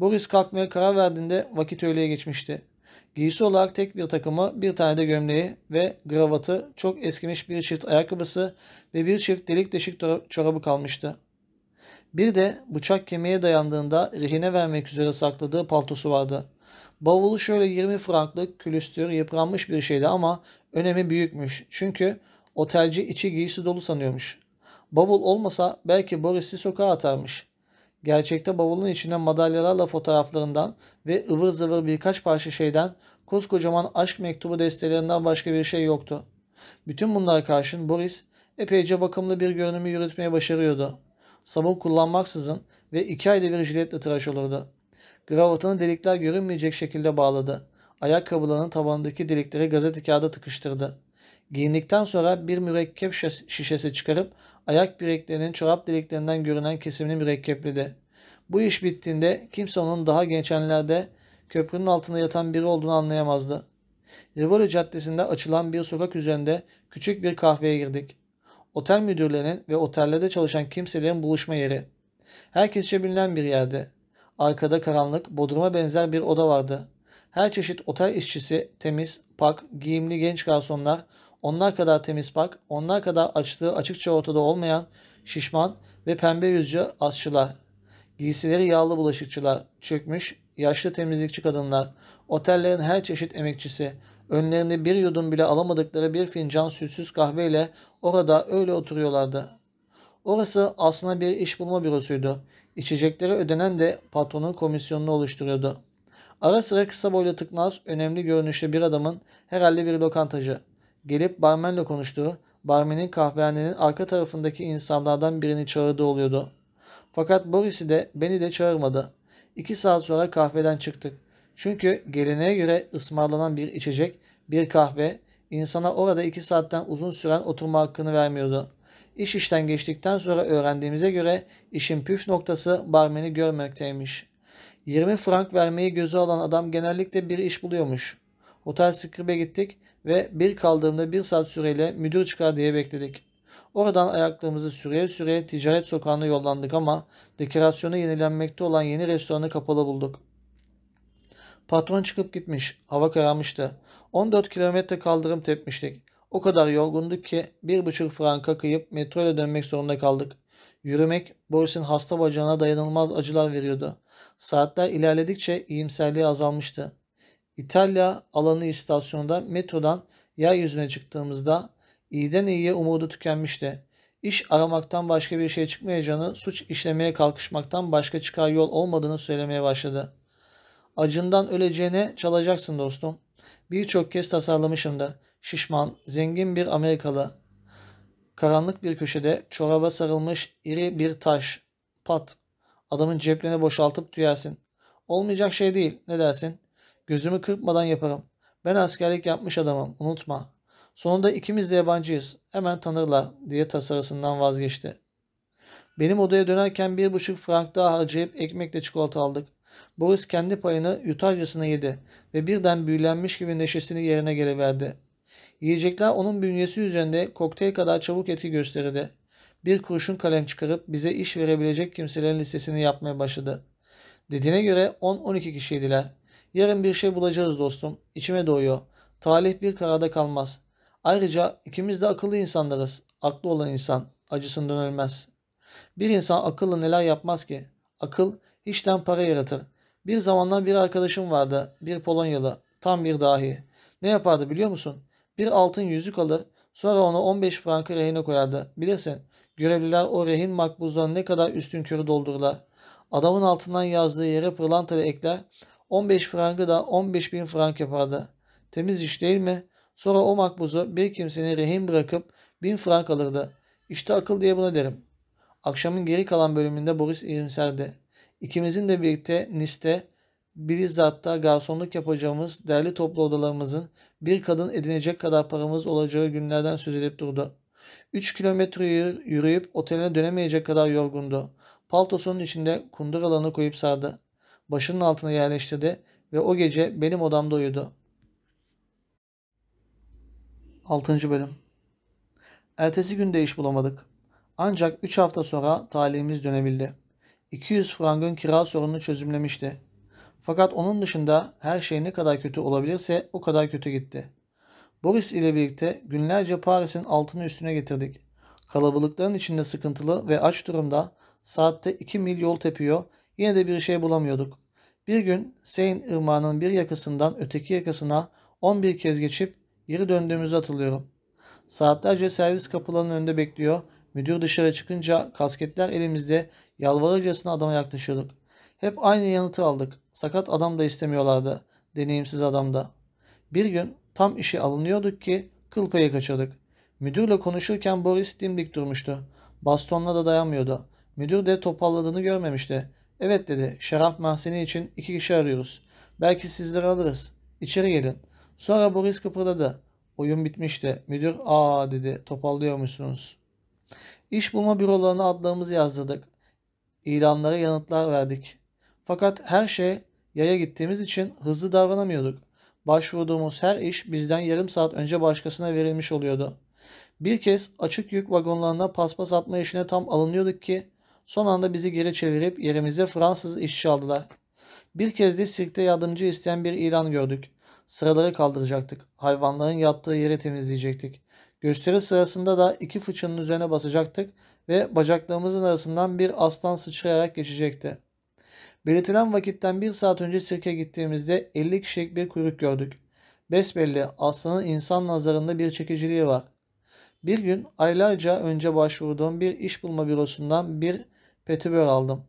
Boris kalkmaya karar verdiğinde vakit öğleye geçmişti. Giysi olarak tek bir takımı, bir tane de gömleği ve gravatı, çok eskimiş bir çift ayakkabısı ve bir çift delik deşik çorabı kalmıştı. Bir de bıçak kemiğe dayandığında rehine vermek üzere sakladığı paltosu vardı. Bavulu şöyle 20 franklık külüstür yıpranmış bir şeydi ama önemi büyükmüş. Çünkü otelci içi giysi dolu sanıyormuş. Bavul olmasa belki Boris'i sokağa atarmış. Gerçekte bavulun içinde madalyalarla fotoğraflarından ve ıvır zıvır birkaç parça şeyden koskocaman aşk mektubu destelerinden başka bir şey yoktu. Bütün bunlara karşın Boris epeyce bakımlı bir görünümü yürütmeye başarıyordu. Sabun kullanmaksızın ve iki ayda bir jiletle tıraş olurdu. Gravatını delikler görünmeyecek şekilde bağladı. Ayakkabılarının tabanındaki delikleri gazete kağıda tıkıştırdı. Giyindikten sonra bir mürekkep şişesi çıkarıp ayak bileklerinin çorap deliklerinden görünen kesimini mürekkepledi. Bu iş bittiğinde kimse onun daha geçenlerde köprünün altında yatan biri olduğunu anlayamazdı. Rivoli Caddesi'nde açılan bir sokak üzerinde küçük bir kahveye girdik. Otel müdürlerinin ve otellerde çalışan kimselerin buluşma yeri. Herkesçe bilinen bir yerde. Arkada karanlık, bodruma benzer bir oda vardı. Her çeşit otel işçisi, temiz, pak, giyimli genç garsonlar, onlar kadar temiz pak, onlar kadar açlığı açıkça ortada olmayan şişman ve pembe yüzlü aşçılar. Giysileri yağlı bulaşıkçılar, çökmüş, yaşlı temizlikçi kadınlar, otellerin her çeşit emekçisi, önlerinde bir yudum bile alamadıkları bir fincan sütsüz kahveyle orada öyle oturuyorlardı. Orası aslında bir iş bulma bürosuydu. İçecekleri ödenen de patronun komisyonunu oluşturuyordu. Ara sıra kısa boylu tıknaz, önemli görünüşlü bir adamın herhalde bir lokantacı. Gelip barmenle konuştuğu, barmenin kahvehanenin arka tarafındaki insanlardan birini çağırdığı oluyordu. Fakat Boris'i de beni de çağırmadı. İki saat sonra kahveden çıktık. Çünkü geleneğe göre ısmarlanan bir içecek, bir kahve, insana orada iki saatten uzun süren oturma hakkını vermiyordu. İş işten geçtikten sonra öğrendiğimize göre işin püf noktası barmeni görmekteymiş. 20 frank vermeyi göze alan adam genellikle bir iş buluyormuş. Otel Scrib'e gittik ve bir kaldığımda bir saat süreyle müdür çıkar diye bekledik. Oradan ayaklarımızı süreye süreye ticaret sokağına yollandık ama dekorasyonu yenilenmekte olan yeni restoranı kapalı bulduk. Patron çıkıp gitmiş. Hava kararmıştı. 14 kilometre kaldırım tepmiştik. O kadar yorgunduk ki bir buçuk franka kıyıp metro ile dönmek zorunda kaldık. Yürümek Boris'in hasta bacağına dayanılmaz acılar veriyordu. Saatler ilerledikçe iyimserliği azalmıştı. İtalya alanı istasyonunda metrodan yeryüzüne çıktığımızda iyiden iyiye umudu tükenmişti. İş aramaktan başka bir şey çıkmayacağını, suç işlemeye kalkışmaktan başka çıkar yol olmadığını söylemeye başladı. Acından öleceğine çalacaksın dostum. Birçok kez tasarlamışımdı. Şişman, zengin bir Amerikalı. Karanlık bir köşede çoraba sarılmış iri bir taş. Pat. Adamın ceplerini boşaltıp tüyersin. Olmayacak şey değil. Ne dersin? Gözümü kırpmadan yaparım. Ben askerlik yapmış adamım. Unutma. Sonunda ikimiz de yabancıyız. Hemen tanırlar diye tasarısından vazgeçti. Benim odaya dönerken bir buçuk frank daha harcayıp ekmekle çikolata aldık. Boris kendi payını yutarcasına yedi ve birden büyülenmiş gibi neşesini yerine geliverdi. Yiyecekler onun bünyesi üzerinde kokteyl kadar çabuk etki gösterirdi. Bir kurşun kalem çıkarıp bize iş verebilecek kimselerin listesini yapmaya başladı. Dediğine göre 10-12 kişiydiler. Yarın bir şey bulacağız dostum. İçime doğuyor. Talih bir karada kalmaz. Ayrıca ikimiz de akıllı insanlarız. Aklı olan insan acısından ölmez. Bir insan akıllı neler yapmaz ki? Akıl işten para yaratır. Bir zamanlar bir arkadaşım vardı. Bir Polonyalı. Tam bir dahi. Ne yapardı biliyor musun? Bir altın yüzük alır. Sonra onu 15 frankı rehine koyardı. Bilirsin görevliler o rehin makbuzlarını ne kadar üstün körü doldururlar. Adamın altından yazdığı yere pırlantalı ekler. 15 frankı da 15 bin frank yapardı. Temiz iş değil mi? Sonra o makbuzu bir kimsenin rehin bırakıp bin frank alırdı. İşte akıl diye buna derim. Akşamın geri kalan bölümünde Boris iyimserdi. İkimizin de birlikte Nice'te Bilizat'ta garsonluk yapacağımız değerli toplu odalarımızın bir kadın edinecek kadar paramız olacağı günlerden söz edip durdu. Üç kilometre yürüyüp oteline dönemeyecek kadar yorgundu. Paltosunun içinde kundur alanı koyup sardı. Başının altına yerleştirdi ve o gece benim odamda uyudu. 6. Bölüm Ertesi gün de iş bulamadık. Ancak 3 hafta sonra talihimiz dönebildi. 200 frangın kira sorununu çözümlemişti. Fakat onun dışında her şey ne kadar kötü olabilirse o kadar kötü gitti. Boris ile birlikte günlerce Paris'in altını üstüne getirdik. Kalabalıkların içinde sıkıntılı ve aç durumda saatte 2 mil yol tepiyor yine de bir şey bulamıyorduk. Bir gün Seine ırmağının bir yakasından öteki yakasına 11 kez geçip geri döndüğümüzü hatırlıyorum. Saatlerce servis kapılarının önünde bekliyor. Müdür dışarı çıkınca kasketler elimizde yalvarırcasına adama yaklaşıyorduk. Hep aynı yanıtı aldık. Sakat adam da istemiyorlardı. Deneyimsiz adam da. Bir gün tam işe alınıyorduk ki kıl payı kaçırdık. Müdürle konuşurken Boris dimdik durmuştu. Bastonla da dayanmıyordu. Müdür de topalladığını görmemişti. Evet dedi. Şarap mahzeni için iki kişi arıyoruz. Belki sizleri alırız. İçeri gelin. Sonra Boris kıpırdadı. Oyun bitmişti. Müdür aa dedi. Topallıyormuşsunuz. İş bulma bürolarına adlarımızı yazdırdık. İlanlara yanıtlar verdik. Fakat her şey yaya gittiğimiz için hızlı davranamıyorduk. Başvurduğumuz her iş bizden yarım saat önce başkasına verilmiş oluyordu. Bir kez açık yük vagonlarına paspas atma işine tam alınıyorduk ki son anda bizi geri çevirip yerimize Fransız işçi aldılar. Bir kez de sirkte yardımcı isteyen bir ilan gördük. Sıraları kaldıracaktık. Hayvanların yattığı yeri temizleyecektik. Gösteri sırasında da iki fıçının üzerine basacaktık ve bacaklarımızın arasından bir aslan sıçrayarak geçecekti. Belirtilen vakitten bir saat önce sirke gittiğimizde 50 kişilik bir kuyruk gördük. Besbelli aslanın insan nazarında bir çekiciliği var. Bir gün aylarca önce başvurduğum bir iş bulma bürosundan bir petibör aldım.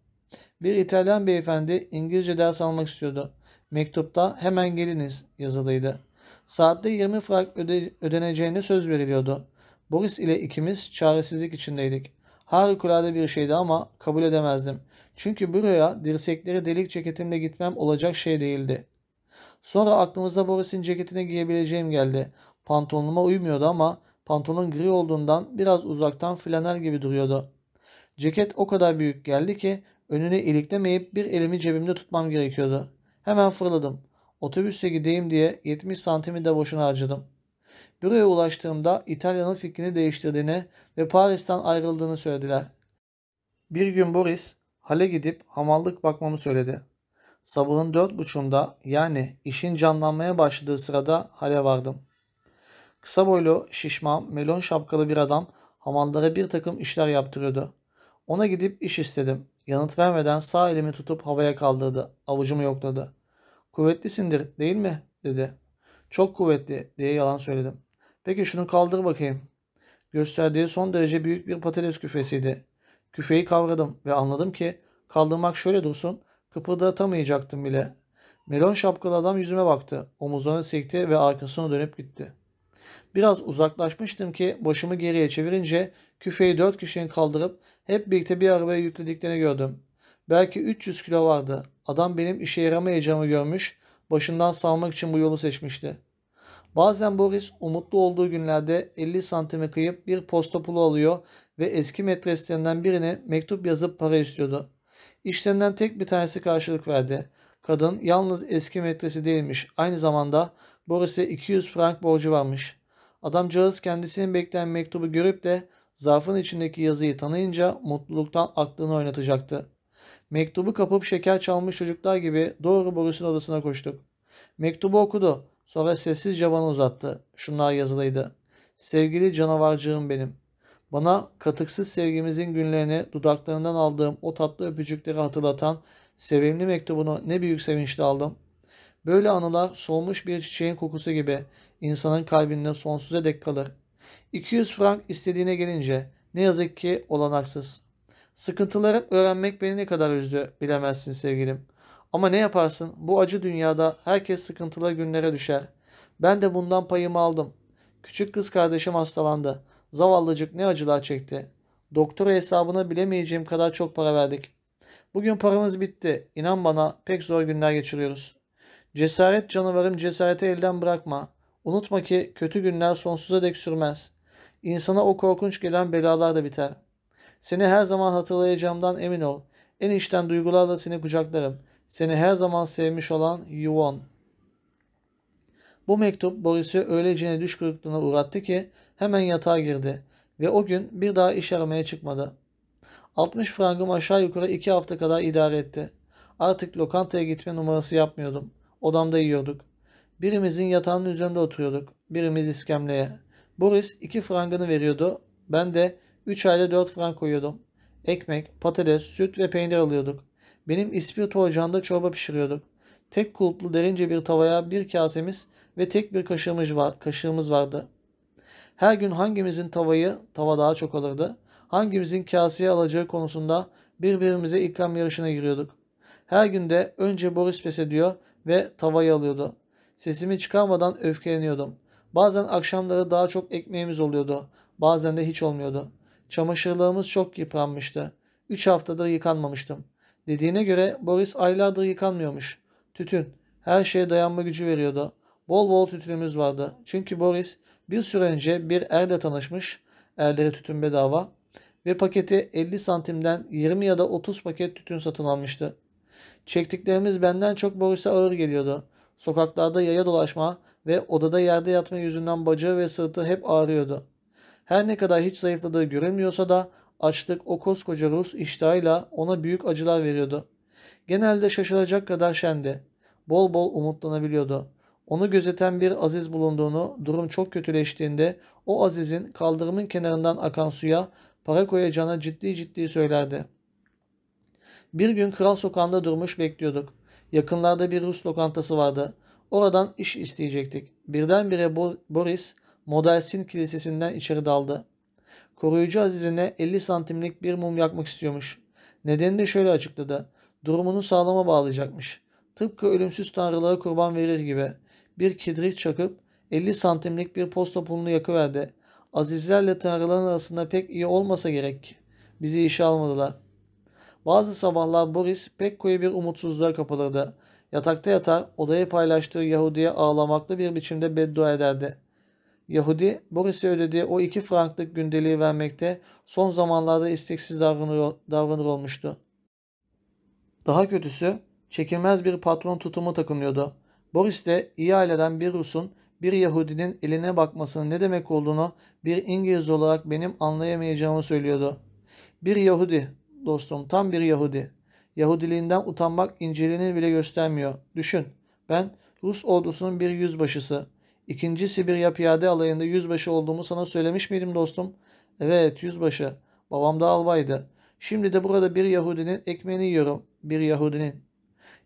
Bir İtalyan beyefendi İngilizce ders almak istiyordu. Mektupta hemen geliniz yazılıydı. Saatte 20 frank öde ödeneceğine söz veriliyordu. Boris ile ikimiz çaresizlik içindeydik. Harikulade bir şeydi ama kabul edemezdim. Çünkü büroya dirsekleri delik ceketimle gitmem olacak şey değildi. Sonra aklımıza Boris'in ceketini giyebileceğim geldi. Pantolonuma uymuyordu ama pantolon gri olduğundan biraz uzaktan flanel gibi duruyordu. Ceket o kadar büyük geldi ki önüne iliklemeyip bir elimi cebimde tutmam gerekiyordu. Hemen fırladım. Otobüste gideyim diye 70 santimi de boşuna harcadım. Büroya ulaştığımda İtalya'nın fikrini değiştirdiğini ve Paris'ten ayrıldığını söylediler. Bir gün Boris hale gidip hamallık bakmamı söyledi. Sabahın dört buçuğunda yani işin canlanmaya başladığı sırada hale vardım. Kısa boylu, şişman, melon şapkalı bir adam hamallara bir takım işler yaptırıyordu. Ona gidip iş istedim. Yanıt vermeden sağ elimi tutup havaya kaldırdı. Avucumu yokladı. Kuvvetlisindir değil mi? dedi. Çok kuvvetli diye yalan söyledim. Peki şunu kaldır bakayım. Gösterdiği son derece büyük bir patates küfesiydi. Küfeyi kavradım ve anladım ki kaldırmak şöyle dursun kıpırdatamayacaktım bile. Melon şapkalı adam yüzüme baktı. Omuzlarını sekti ve arkasına dönüp gitti. Biraz uzaklaşmıştım ki başımı geriye çevirince küfeyi dört kişinin kaldırıp hep birlikte bir arabaya yüklediklerini gördüm. Belki 300 kilo vardı. Adam benim işe yaramayacağımı görmüş, başından savmak için bu yolu seçmişti. Bazen Boris umutlu olduğu günlerde 50 santime kıyıp bir posta pulu alıyor ve eski metreslerinden birine mektup yazıp para istiyordu. İşlerinden tek bir tanesi karşılık verdi. Kadın yalnız eski metresi değilmiş. Aynı zamanda Boris'e 200 frank borcu varmış. Adamcağız kendisinin bekleyen mektubu görüp de zarfın içindeki yazıyı tanıyınca mutluluktan aklını oynatacaktı. Mektubu kapıp şeker çalmış çocuklar gibi doğru Boris'in odasına koştuk. Mektubu okudu. Sonra sessizce bana uzattı. Şunlar yazılıydı. Sevgili canavarcığım benim. Bana katıksız sevgimizin günlerini dudaklarından aldığım o tatlı öpücükleri hatırlatan sevimli mektubunu ne büyük sevinçle aldım. Böyle anılar solmuş bir çiçeğin kokusu gibi insanın kalbinde sonsuza dek kalır. 200 frank istediğine gelince ne yazık ki olanaksız. Sıkıntılarım öğrenmek beni ne kadar üzdü bilemezsin sevgilim. Ama ne yaparsın bu acı dünyada herkes sıkıntılı günlere düşer. Ben de bundan payımı aldım. Küçük kız kardeşim hastalandı. Zavallıcık ne acılar çekti. Doktora hesabına bilemeyeceğim kadar çok para verdik. Bugün paramız bitti. İnan bana pek zor günler geçiriyoruz. Cesaret canavarım cesareti elden bırakma. Unutma ki kötü günler sonsuza dek sürmez. İnsana o korkunç gelen belalar da biter. Seni her zaman hatırlayacağımdan emin ol. En içten duygularla seni kucaklarım. Seni her zaman sevmiş olan Yuvon. Bu mektup Boris'i öylecene düş kırıklığına uğrattı ki hemen yatağa girdi ve o gün bir daha iş aramaya çıkmadı. 60 frangım aşağı yukarı 2 hafta kadar idare etti. Artık lokantaya gitme numarası yapmıyordum. Odamda yiyorduk. Birimizin yatağının üzerinde oturuyorduk. Birimiz iskemleye. Boris 2 frangını veriyordu. Ben de 3 ayda 4 frank koyuyordum. Ekmek, patates, süt ve peynir alıyorduk. Benim ispirto ocağında çorba pişiriyorduk. Tek kulplu derince bir tavaya bir kasemiz ve tek bir kaşığımız, var, kaşığımız vardı. Her gün hangimizin tavayı, tava daha çok alırdı, hangimizin kaseye alacağı konusunda birbirimize ikram yarışına giriyorduk. Her günde önce Boris pes ediyor ve tavayı alıyordu. Sesimi çıkarmadan öfkeleniyordum. Bazen akşamları daha çok ekmeğimiz oluyordu. Bazen de hiç olmuyordu. Çamaşırlarımız çok yıpranmıştı. Üç haftadır yıkanmamıştım. Dediğine göre Boris aylardır yıkanmıyormuş. Tütün. Her şeye dayanma gücü veriyordu. Bol bol tütünümüz vardı. Çünkü Boris bir süre önce bir erle tanışmış. Erlere tütün bedava. Ve paketi 50 santimden 20 ya da 30 paket tütün satın almıştı. Çektiklerimiz benden çok Boris'e ağır geliyordu. Sokaklarda yaya dolaşma ve odada yerde yatma yüzünden bacağı ve sırtı hep ağrıyordu. Her ne kadar hiç zayıfladığı görünmüyorsa da açlık o koskoca Rus iştahıyla ona büyük acılar veriyordu. Genelde şaşılacak kadar şendi. Bol bol umutlanabiliyordu. Onu gözeten bir aziz bulunduğunu, durum çok kötüleştiğinde o azizin kaldırımın kenarından akan suya para koyacağına ciddi ciddi söylerdi. Bir gün Kral Sokağı'nda durmuş bekliyorduk. Yakınlarda bir Rus lokantası vardı. Oradan iş isteyecektik. Birdenbire Bo Boris Modelsin Kilisesi'nden içeri daldı. Koruyucu Azize'ne 50 santimlik bir mum yakmak istiyormuş. Nedenini de şöyle açıkladı. Durumunu sağlama bağlayacakmış. Tıpkı ölümsüz tanrılara kurban verir gibi. Bir kidrit çakıp 50 santimlik bir posta pulunu yakıverdi. Azizlerle tanrıların arasında pek iyi olmasa gerek. Bizi işe almadılar. Bazı sabahlar Boris pek koyu bir umutsuzluğa kapılırdı. Yatakta yatar, odayı paylaştığı Yahudi'ye ağlamaklı bir biçimde beddua ederdi. Yahudi, Boris'e ödediği o iki franklık gündeliği vermekte son zamanlarda isteksiz davranır, davranır olmuştu. Daha kötüsü, çekilmez bir patron tutumu takınıyordu. Boris de iyi aileden bir Rus'un bir Yahudinin eline bakmasının ne demek olduğunu bir İngiliz olarak benim anlayamayacağımı söylüyordu. Bir Yahudi, dostum tam bir Yahudi. Yahudiliğinden utanmak inceliğini bile göstermiyor. Düşün, ben Rus ordusunun bir yüzbaşısı. İkinci Sibirya Piyade Alayı'nda yüzbaşı olduğumu sana söylemiş miydim dostum? Evet, yüzbaşı. Babam da albaydı. Şimdi de burada bir Yahudinin ekmeğini yiyorum. Bir Yahudinin.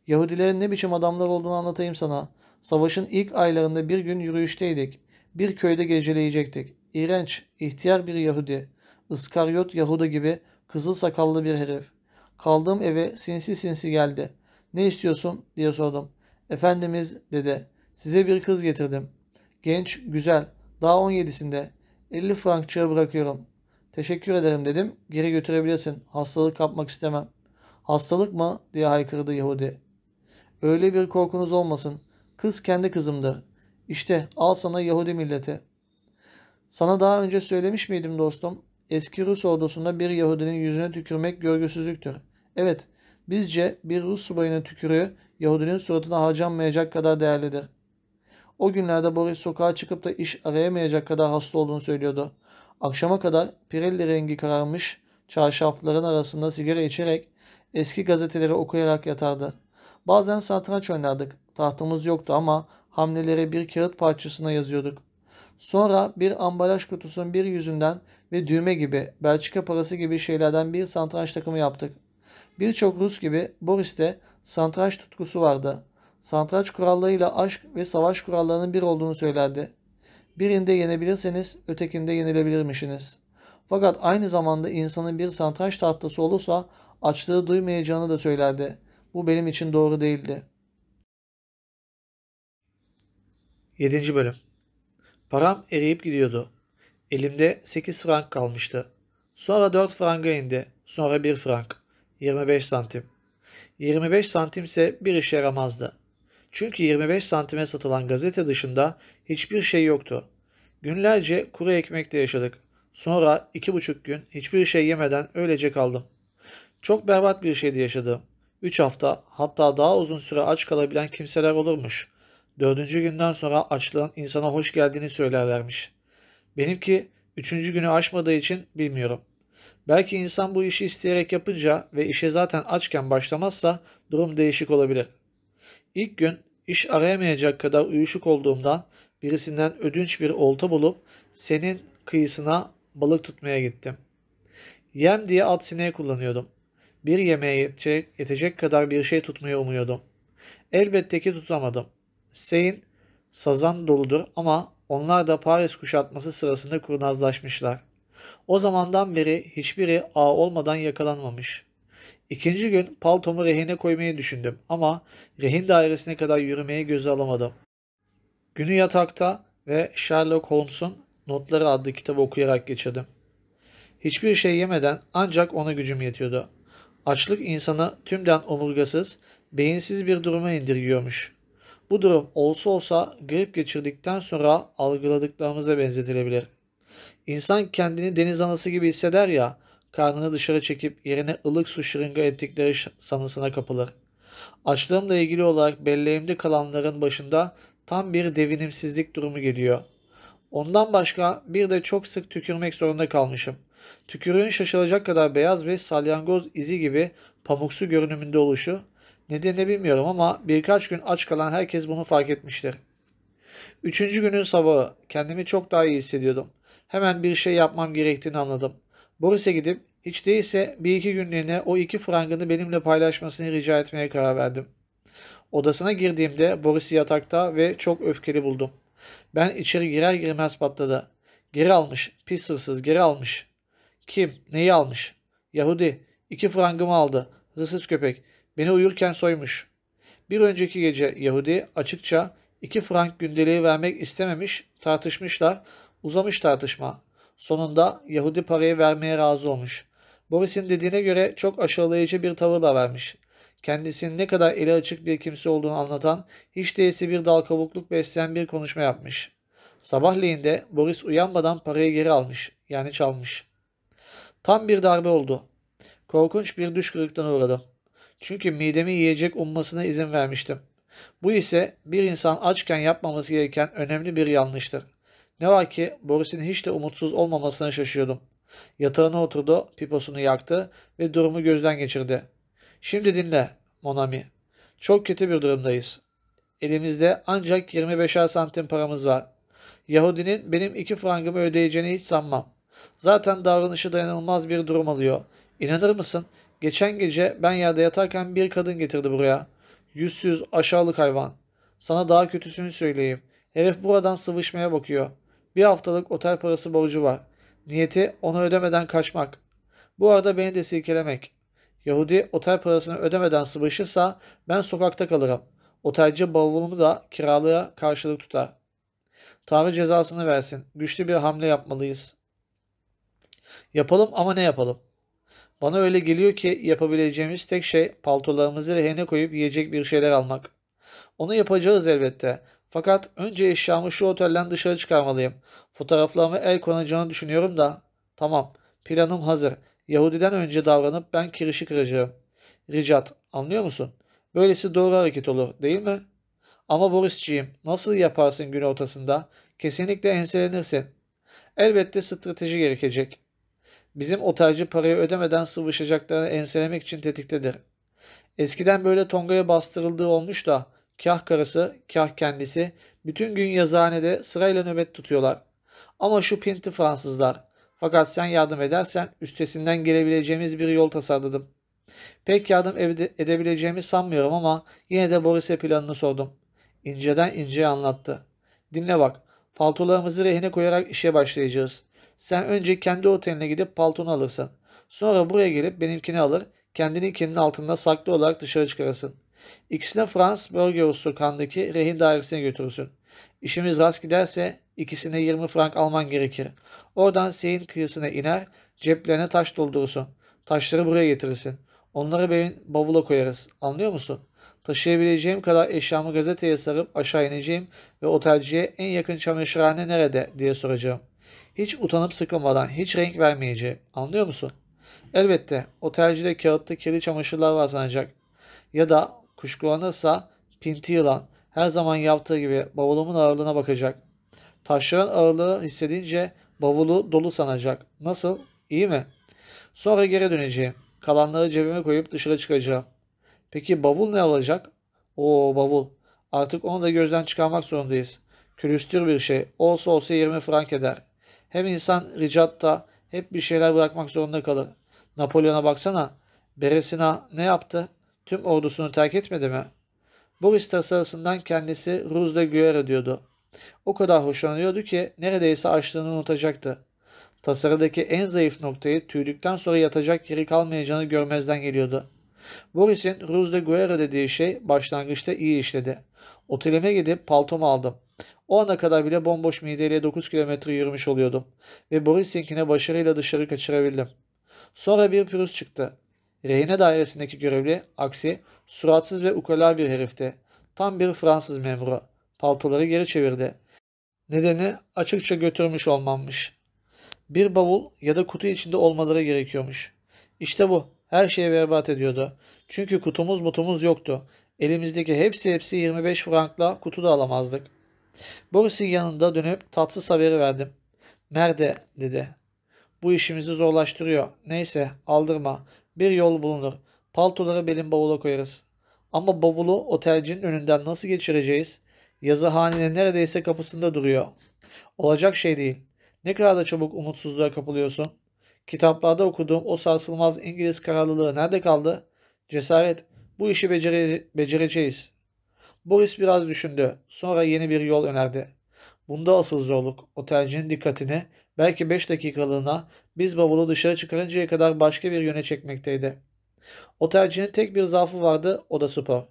Yahudilerin ne biçim adamlar olduğunu anlatayım sana. Savaşın ilk aylarında bir gün yürüyüşteydik. Bir köyde geceleyecektik. İğrenç, ihtiyar bir Yahudi. Iskaryot Yahuda gibi kızıl sakallı bir herif. Kaldığım eve sinsi sinsi geldi. Ne istiyorsun diye sordum. Efendimiz dedi. Size bir kız getirdim. Genç, güzel. Daha 17'sinde. 50 frankçıya bırakıyorum. Teşekkür ederim dedim. Geri götürebilirsin. Hastalık kapmak istemem. Hastalık mı? diye haykırdı Yahudi. Öyle bir korkunuz olmasın. Kız kendi kızımdı. İşte al sana Yahudi milleti. Sana daha önce söylemiş miydim dostum? Eski Rus ordusunda bir Yahudinin yüzüne tükürmek görgüsüzlüktür. Evet, bizce bir Rus subayının tükürüğü Yahudinin suratına harcanmayacak kadar değerlidir. O günlerde Boris sokağa çıkıp da iş arayamayacak kadar hasta olduğunu söylüyordu. Akşama kadar Pirelli rengi kararmış çarşafların arasında sigara içerek eski gazeteleri okuyarak yatardı. Bazen satranç oynardık. Tahtımız yoktu ama hamleleri bir kağıt parçasına yazıyorduk. Sonra bir ambalaj kutusunun bir yüzünden ve düğme gibi, Belçika parası gibi şeylerden bir satranç takımı yaptık. Birçok Rus gibi Boris'te satranç tutkusu vardı. Satranç kurallarıyla aşk ve savaş kurallarının bir olduğunu söylerdi. Birinde yenebilirseniz ötekinde yenilebilirmişsiniz. Fakat aynı zamanda insanın bir satranç tahtası olursa açlığı duymayacağını da söylerdi. Bu benim için doğru değildi. 7. Bölüm Param eriyip gidiyordu. Elimde 8 frank kalmıştı. Sonra 4 franga indi. Sonra 1 frank. 25 santim. 25 santim ise bir işe yaramazdı. Çünkü 25 santime satılan gazete dışında hiçbir şey yoktu. Günlerce kuru ekmekle yaşadık. Sonra iki buçuk gün hiçbir şey yemeden öylece kaldım. Çok berbat bir şeydi yaşadığım. Üç hafta hatta daha uzun süre aç kalabilen kimseler olurmuş. Dördüncü günden sonra açlığın insana hoş geldiğini söylerlermiş. Benimki üçüncü günü aşmadığı için bilmiyorum. Belki insan bu işi isteyerek yapınca ve işe zaten açken başlamazsa durum değişik olabilir. İlk gün iş arayamayacak kadar uyuşuk olduğumdan birisinden ödünç bir olta bulup senin kıyısına balık tutmaya gittim. Yem diye at sineği kullanıyordum. Bir yemeğe yetecek, yetecek kadar bir şey tutmayı umuyordum. Elbette ki tutamadım. Sein sazan doludur ama onlar da Paris kuşatması sırasında kurnazlaşmışlar. O zamandan beri hiçbiri ağ olmadan yakalanmamış. İkinci gün paltomu rehine koymayı düşündüm ama rehin dairesine kadar yürümeye göze alamadım. Günü yatakta ve Sherlock Holmes'un Notları adlı kitabı okuyarak geçirdim. Hiçbir şey yemeden ancak ona gücüm yetiyordu. Açlık insanı tümden omurgasız, beyinsiz bir duruma indirgiyormuş. Bu durum olsa olsa grip geçirdikten sonra algıladıklarımıza benzetilebilir. İnsan kendini deniz anası gibi hisseder ya, karnını dışarı çekip yerine ılık su şırınga ettikleri sanısına kapılır. Açlığımla ilgili olarak belleğimde kalanların başında tam bir devinimsizlik durumu geliyor. Ondan başka bir de çok sık tükürmek zorunda kalmışım. Tükürüğün şaşılacak kadar beyaz ve salyangoz izi gibi pamuksu görünümünde oluşu nedenini bilmiyorum ama birkaç gün aç kalan herkes bunu fark etmiştir. Üçüncü günün sabahı kendimi çok daha iyi hissediyordum. Hemen bir şey yapmam gerektiğini anladım. Boris'e gidip Hiç değilse bir iki günlüğüne o iki frangını benimle paylaşmasını rica etmeye karar verdim. Odasına girdiğimde Boris'i yatakta ve çok öfkeli buldum. Ben içeri girer girmez patladı. Geri almış, pis hırsız geri almış. Kim, neyi almış? Yahudi, iki frangımı aldı. Hırsız köpek, beni uyurken soymuş. Bir önceki gece Yahudi açıkça iki frank gündeliği vermek istememiş, tartışmışlar, uzamış tartışma. Sonunda Yahudi parayı vermeye razı olmuş. Boris'in dediğine göre çok aşağılayıcı bir tavır da vermiş. Kendisinin ne kadar eli açık bir kimse olduğunu anlatan, hiç değilse bir dal kabukluk besleyen bir konuşma yapmış. Sabahleyin de Boris uyanmadan parayı geri almış, yani çalmış. Tam bir darbe oldu. Korkunç bir düş kırıklığına uğradım. Çünkü midemi yiyecek ummasına izin vermiştim. Bu ise bir insan açken yapmaması gereken önemli bir yanlıştır. Ne var ki Boris'in hiç de umutsuz olmamasına şaşıyordum. Yatağına oturdu, piposunu yaktı ve durumu gözden geçirdi. Şimdi dinle Monami. Çok kötü bir durumdayız. Elimizde ancak 25'er santim paramız var. Yahudinin benim iki frangımı ödeyeceğini hiç sanmam. Zaten davranışı dayanılmaz bir durum alıyor. İnanır mısın? Geçen gece ben yerde yatarken bir kadın getirdi buraya. Yüzsüz aşağılık hayvan. Sana daha kötüsünü söyleyeyim. Herif buradan sıvışmaya bakıyor. Bir haftalık otel parası borcu var. Niyeti onu ödemeden kaçmak. Bu arada beni de silkelemek. Yahudi otel parasını ödemeden sıvışırsa ben sokakta kalırım. Otelci bavulumu da kiralığa karşılık tutar. Tanrı cezasını versin. Güçlü bir hamle yapmalıyız. Yapalım ama ne yapalım? Bana öyle geliyor ki yapabileceğimiz tek şey paltolarımızı rehine koyup yiyecek bir şeyler almak. Onu yapacağız elbette. Fakat önce eşyamı şu otelden dışarı çıkarmalıyım. Fotoğraflarımı el konacağını düşünüyorum da. Tamam, planım hazır. Yahudiden önce davranıp ben kirişi kıracağım. Ricat, anlıyor musun? Böylesi doğru hareket olur, değil mi? Ama Borisciğim, nasıl yaparsın gün ortasında? Kesinlikle enselenirsin. Elbette strateji gerekecek. Bizim otelci parayı ödemeden sıvışacaklarını enselemek için tetiktedir. Eskiden böyle Tonga'ya bastırıldığı olmuş da kah karısı, kah kendisi bütün gün yazıhanede sırayla nöbet tutuyorlar. Ama şu pinti Fransızlar. Fakat sen yardım edersen üstesinden gelebileceğimiz bir yol tasarladım. Pek yardım edebileceğimi sanmıyorum ama yine de Boris'e planını sordum. İnceden inceye anlattı. Dinle bak, paltolarımızı rehine koyarak işe başlayacağız. Sen önce kendi oteline gidip paltonu alırsın. Sonra buraya gelip benimkini alır, kendininkinin altında saklı olarak dışarı çıkarırsın. İkisine Frans Burger sokağındaki rehin dairesine götürürsün. İşimiz rast giderse ikisine 20 frank alman gerekir. Oradan Seyin kıyısına iner, ceplerine taş doldurursun. Taşları buraya getirirsin. Onları benim bavula koyarız. Anlıyor musun? Taşıyabileceğim kadar eşyamı gazeteye sarıp aşağı ineceğim ve otelciye en yakın çamaşırhane nerede diye soracağım. Hiç utanıp sıkılmadan, hiç renk vermeyeceğim. Anlıyor musun? Elbette otelcide kağıtta kirli çamaşırlar var sanacak. Ya da kuşkulanırsa pinti yılan her zaman yaptığı gibi bavulumun ağırlığına bakacak. Taşların ağırlığı hissedince bavulu dolu sanacak. Nasıl? İyi mi? Sonra geri döneceğim. Kalanları cebime koyup dışarı çıkacağım. Peki bavul ne olacak? Oo bavul. Artık onu da gözden çıkarmak zorundayız. Külüstür bir şey. Olsa olsa 20 frank eder. Hem insan ricatta hep bir şeyler bırakmak zorunda kalır. Napolyon'a baksana. Beresina ne yaptı? Tüm ordusunu terk etmedi mi? Boris tasarısından kendisi Ruz de Guerre diyordu. O kadar hoşlanıyordu ki neredeyse açlığını unutacaktı. Tasarıdaki en zayıf noktayı tüydükten sonra yatacak yeri kalmayacağını görmezden geliyordu. Boris'in Ruz de Guerre dediği şey başlangıçta iyi işledi. Otelime gidip paltomu aldım. O ana kadar bile bomboş mideyle 9 kilometre yürümüş oluyordum. Ve Boris'inkine başarıyla dışarı kaçırabildim. Sonra bir pürüz çıktı. Rehine dairesindeki görevli, aksi, suratsız ve ukala bir herifti. Tam bir Fransız memuru. Paltoları geri çevirdi. Nedeni açıkça götürmüş olmanmış. Bir bavul ya da kutu içinde olmaları gerekiyormuş. İşte bu. Her şeyi berbat ediyordu. Çünkü kutumuz mutumuz yoktu. Elimizdeki hepsi hepsi 25 frankla kutu da alamazdık. Boris'in yanında dönüp tatsız haberi verdim. Nerede dedi. Bu işimizi zorlaştırıyor. Neyse aldırma. Bir yol bulunur. Paltoları benim bavula koyarız. Ama bavulu otelcinin önünden nasıl geçireceğiz? Yazıhanenin neredeyse kapısında duruyor. Olacak şey değil. Ne kadar da çabuk umutsuzluğa kapılıyorsun. Kitaplarda okuduğum o sarsılmaz İngiliz kararlılığı nerede kaldı? Cesaret. Bu işi becere becereceğiz. Boris biraz düşündü. Sonra yeni bir yol önerdi. Bunda asıl zorluk otelcinin dikkatini belki 5 dakikalığına biz bavulu dışarı çıkarıncaya kadar başka bir yöne çekmekteydi. Otelcinin tek bir zaafı vardı o da spor.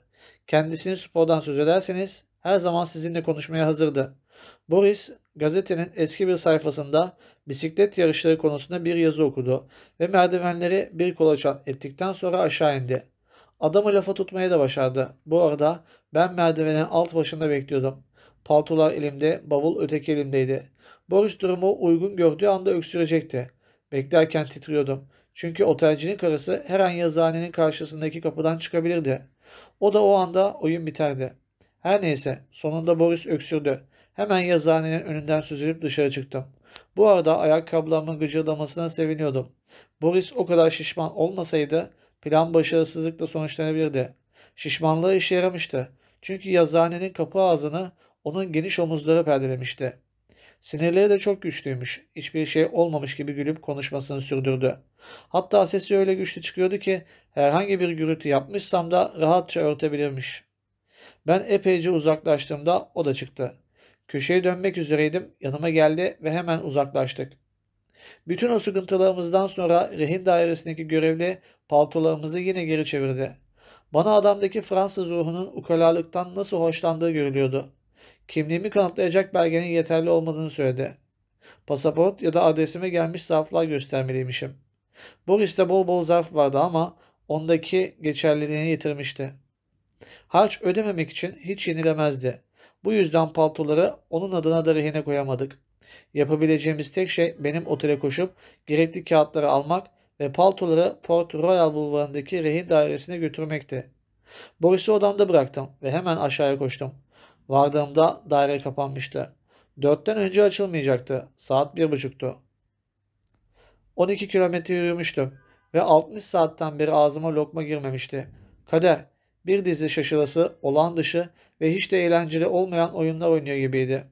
Kendisini spordan söz ederseniz her zaman sizinle konuşmaya hazırdı. Boris gazetenin eski bir sayfasında bisiklet yarışları konusunda bir yazı okudu ve merdivenleri bir kolaçan ettikten sonra aşağı indi. Adamı lafa tutmaya da başardı. Bu arada ben merdivenin alt başında bekliyordum. Paltolar elimde, bavul öteki elimdeydi. Boris durumu uygun gördüğü anda öksürecekti. Beklerken titriyordum. Çünkü otelcinin karısı her an yazıhanenin karşısındaki kapıdan çıkabilirdi. O da o anda oyun biterdi. Her neyse sonunda Boris öksürdü. Hemen yazıhanenin önünden süzülüp dışarı çıktım. Bu arada ayakkabılarımın gıcırdamasına seviniyordum. Boris o kadar şişman olmasaydı plan başarısızlıkla sonuçlanabilirdi. Şişmanlığı işe yaramıştı. Çünkü yazıhanenin kapı ağzını onun geniş omuzları perdelemişti. Sinirleri de çok güçlüymüş. Hiçbir şey olmamış gibi gülüp konuşmasını sürdürdü. Hatta sesi öyle güçlü çıkıyordu ki herhangi bir gürültü yapmışsam da rahatça örtebilirmiş. Ben epeyce uzaklaştığımda o da çıktı. Köşeye dönmek üzereydim. Yanıma geldi ve hemen uzaklaştık. Bütün o sıkıntılarımızdan sonra rehin dairesindeki görevli paltolarımızı yine geri çevirdi. Bana adamdaki Fransız ruhunun ukalalıktan nasıl hoşlandığı görülüyordu. Kimliğimi kanıtlayacak belgenin yeterli olmadığını söyledi. Pasaport ya da adresime gelmiş zarflar göstermeliymişim. Boris'te bol bol zarf vardı ama ondaki geçerliliğini yitirmişti. Harç ödememek için hiç yenilemezdi. Bu yüzden paltoları onun adına da rehine koyamadık. Yapabileceğimiz tek şey benim otele koşup gerekli kağıtları almak ve paltoları Port Royal bulvarındaki rehin dairesine götürmekti. Boris'i odamda bıraktım ve hemen aşağıya koştum. Vardığımda daire kapanmıştı. Dörtten önce açılmayacaktı. Saat bir buçuktu. 12 kilometre yürümüştüm ve 60 saatten beri ağzıma lokma girmemişti. Kader, bir dizi şaşırası, olağan dışı ve hiç de eğlenceli olmayan oyunlar oynuyor gibiydi.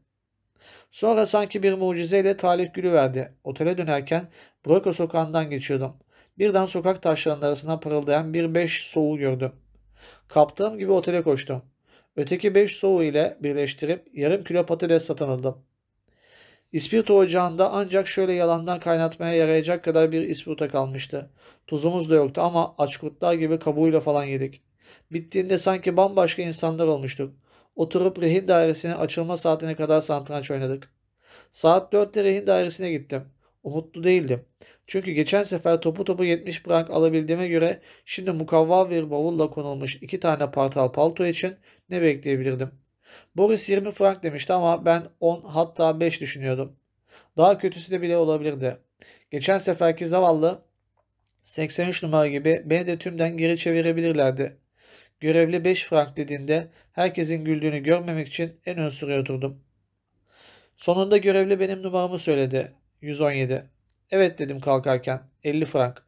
Sonra sanki bir mucizeyle talih gülü verdi. Otele dönerken Broko sokağından geçiyordum. Birden sokak taşlarının arasına pırıldayan bir beş soğuğu gördüm. Kaptığım gibi otele koştum. Öteki beş soğuğu ile birleştirip yarım kilo patates satın aldım. İspirto ocağında ancak şöyle yalandan kaynatmaya yarayacak kadar bir ispirto kalmıştı. Tuzumuz da yoktu ama aç kurtlar gibi kabuğuyla falan yedik. Bittiğinde sanki bambaşka insanlar olmuştuk. Oturup rehin dairesinin açılma saatine kadar santranç oynadık. Saat 4'te rehin dairesine gittim. Umutlu değildim. Çünkü geçen sefer topu topu 70 frank alabildiğime göre şimdi mukavva bir bavulla konulmuş iki tane partal palto için ne bekleyebilirdim? Boris 20 frank demişti ama ben 10 hatta 5 düşünüyordum. Daha kötüsü de bile olabilirdi. Geçen seferki zavallı 83 numara gibi beni de tümden geri çevirebilirlerdi. Görevli 5 frank dediğinde herkesin güldüğünü görmemek için en ön sıraya oturdum. Sonunda görevli benim numaramı söyledi. 117. Evet dedim kalkarken. 50 frank.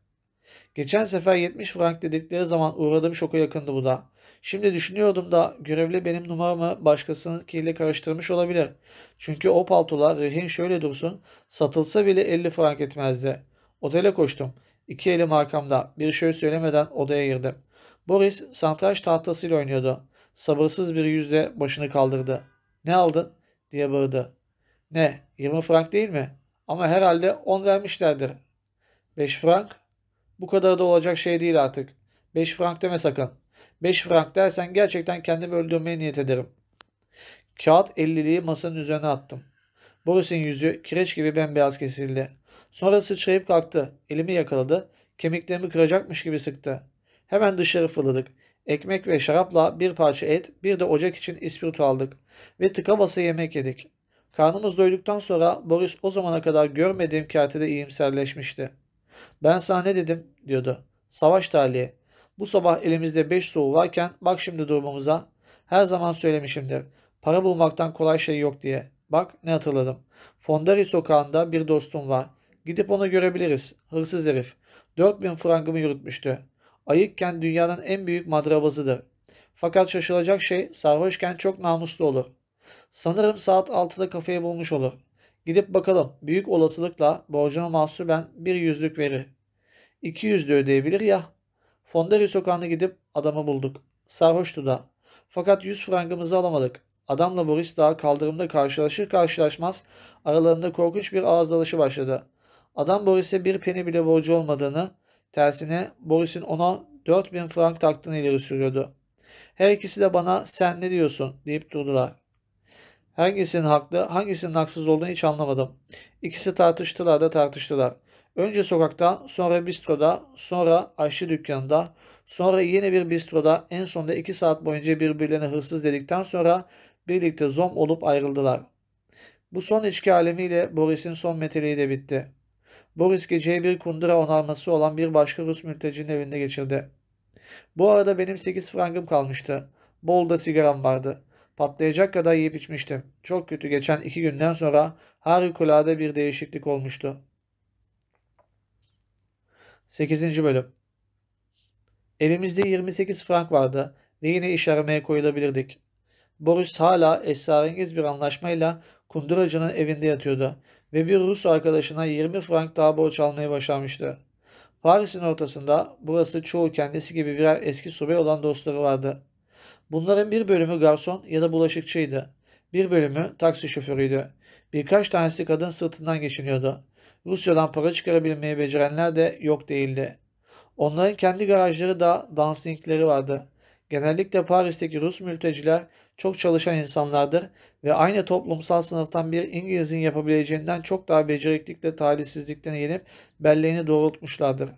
Geçen sefer 70 frank dedikleri zaman uğradığım şoka yakındı bu da. Şimdi düşünüyordum da görevli benim numaramı başkasınınkiyle karıştırmış olabilir. Çünkü o paltolar rehin şöyle dursun satılsa bile 50 frank etmezdi. Otele koştum. İki elim arkamda. Bir şey söylemeden odaya girdim. Boris santraç tahtasıyla oynuyordu. Sabırsız bir yüzle başını kaldırdı. Ne aldın? diye bağırdı. Ne? 20 frank değil mi? Ama herhalde 10 vermişlerdir. 5 frank? Bu kadar da olacak şey değil artık. 5 frank deme sakın. 5 frank dersen gerçekten kendimi öldürmeye niyet ederim. Kağıt 50'liği masanın üzerine attım. Boris'in yüzü kireç gibi bembeyaz kesildi. Sonra sıçrayıp kalktı. Elimi yakaladı. Kemiklerimi kıracakmış gibi sıktı. Hemen dışarı fırladık. Ekmek ve şarapla bir parça et, bir de ocak için ispirto aldık. Ve tıka basa yemek yedik. Karnımız doyduktan sonra Boris o zamana kadar görmediğim kertede iyimserleşmişti. Ben sana ne dedim diyordu. Savaş talihi. Bu sabah elimizde 5 soğu varken bak şimdi durumumuza. Her zaman söylemişimdir. Para bulmaktan kolay şey yok diye. Bak ne hatırladım. Fondari sokağında bir dostum var. Gidip onu görebiliriz. Hırsız herif. 4000 frangımı yürütmüştü. Ayıkken dünyanın en büyük madrabasıdır. Fakat şaşılacak şey sarhoşken çok namuslu olur. Sanırım saat 6'da kafeyi bulmuş olur. Gidip bakalım. Büyük olasılıkla borcuna mahsuben bir yüzlük verir. İki yüzlü ödeyebilir ya. Fondari sokağına gidip adamı bulduk. Sarhoştu da. Fakat yüz frangımızı alamadık. Adamla Boris daha kaldırımda karşılaşır karşılaşmaz aralarında korkunç bir ağız dalışı başladı. Adam Boris'e bir peni bile borcu olmadığını, tersine Boris'in ona 4000 frank taktığını ileri sürüyordu. Her ikisi de bana sen ne diyorsun deyip durdular. Hangisinin haklı, hangisinin haksız olduğunu hiç anlamadım. İkisi tartıştılar da tartıştılar. Önce sokakta, sonra bistroda, sonra aşçı dükkanında, sonra yine bir bistroda, en sonunda iki saat boyunca birbirlerine hırsız dedikten sonra birlikte zom olup ayrıldılar. Bu son içki alemiyle Boris'in son meteliği de bitti. Boris geceyi bir kundura onarması olan bir başka Rus mültecinin evinde geçirdi. Bu arada benim 8 frangım kalmıştı. Bol da sigaram vardı. Patlayacak kadar yiyip içmiştim. Çok kötü geçen iki günden sonra harikulade bir değişiklik olmuştu. 8. Bölüm Elimizde 28 frank vardı ve yine iş aramaya koyulabilirdik. Boris hala esrarengiz bir anlaşmayla kunduracının evinde yatıyordu ve bir Rus arkadaşına 20 frank daha borç almayı başarmıştı. Paris'in ortasında burası çoğu kendisi gibi birer eski subay olan dostları vardı. Bunların bir bölümü garson ya da bulaşıkçıydı. Bir bölümü taksi şoförüydü. Birkaç tanesi kadın sırtından geçiniyordu. Rusya'dan para çıkarabilmeyi becerenler de yok değildi. Onların kendi garajları da dansingleri vardı. Genellikle Paris'teki Rus mülteciler çok çalışan insanlardır ve aynı toplumsal sınıftan bir İngiliz'in yapabileceğinden çok daha beceriklikle talihsizlikten yenip belleğini doğrultmuşlardır.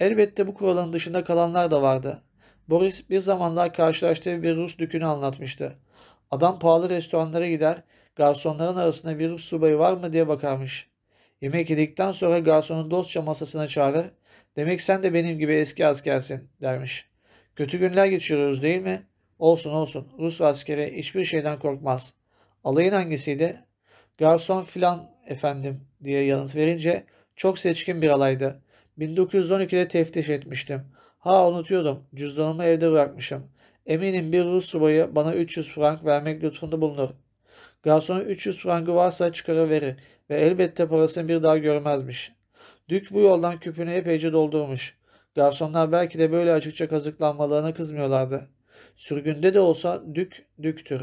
Elbette bu kuralın dışında kalanlar da vardı. Boris bir zamanlar karşılaştığı bir Rus dükünü anlatmıştı. Adam pahalı restoranlara gider, garsonların arasında bir Rus subayı var mı diye bakarmış. Yemek yedikten sonra garsonu dostça masasına çağırır, demek sen de benim gibi eski askersin dermiş. Kötü günler geçiriyoruz değil mi? Olsun olsun. Rus askeri hiçbir şeyden korkmaz. Alayın hangisiydi? Garson filan efendim diye yanıt verince çok seçkin bir alaydı. 1912'de teftiş etmiştim. Ha unutuyordum. Cüzdanımı evde bırakmışım. Eminim bir Rus subayı bana 300 frank vermek lütfunda bulunur. Garsonun 300 frangı varsa çıkarıverir ve elbette parasını bir daha görmezmiş. Dük bu yoldan küpünü epeyce doldurmuş. Garsonlar belki de böyle açıkça kazıklanmalarına kızmıyorlardı. Sürgünde de olsa dük düktür.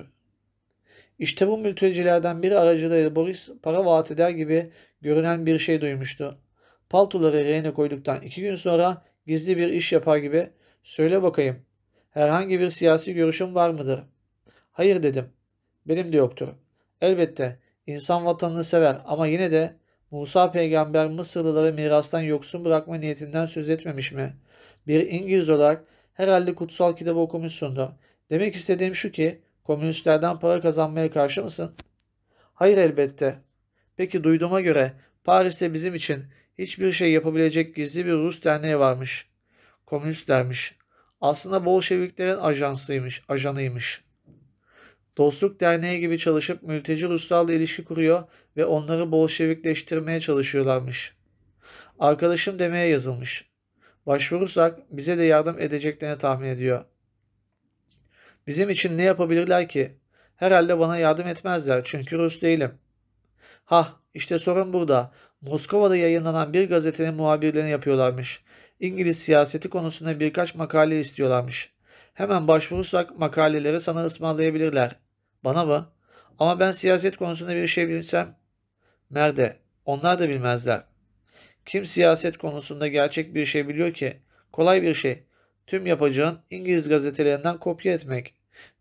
İşte bu mültecilerden biri aracılığıyla Boris para vaat eder gibi görünen bir şey duymuştu. Paltoları rehine koyduktan iki gün sonra gizli bir iş yapar gibi söyle bakayım herhangi bir siyasi görüşüm var mıdır? Hayır dedim. Benim de yoktur. Elbette insan vatanını sever ama yine de Musa peygamber Mısırlıları mirastan yoksun bırakma niyetinden söz etmemiş mi? Bir İngiliz olarak herhalde kutsal kitabı okumuşsundur. Demek istediğim şu ki komünistlerden para kazanmaya karşı mısın? Hayır elbette. Peki duyduğuma göre Paris'te bizim için hiçbir şey yapabilecek gizli bir Rus derneği varmış. Komünistlermiş. Aslında Bolşeviklerin ajansıymış, ajanıymış. Dostluk Derneği gibi çalışıp mülteci Ruslarla ilişki kuruyor ve onları Bolşevikleştirmeye çalışıyorlarmış. Arkadaşım demeye yazılmış. Başvurursak bize de yardım edeceklerini tahmin ediyor. Bizim için ne yapabilirler ki? Herhalde bana yardım etmezler çünkü Rus değilim. Hah işte sorun burada. Moskova'da yayınlanan bir gazetenin muhabirlerini yapıyorlarmış. İngiliz siyaseti konusunda birkaç makale istiyorlarmış. Hemen başvurursak makaleleri sana ısmarlayabilirler. Bana mı? Ama ben siyaset konusunda bir şey bilsem. Nerede? Onlar da bilmezler. Kim siyaset konusunda gerçek bir şey biliyor ki? Kolay bir şey. Tüm yapacağın İngiliz gazetelerinden kopya etmek.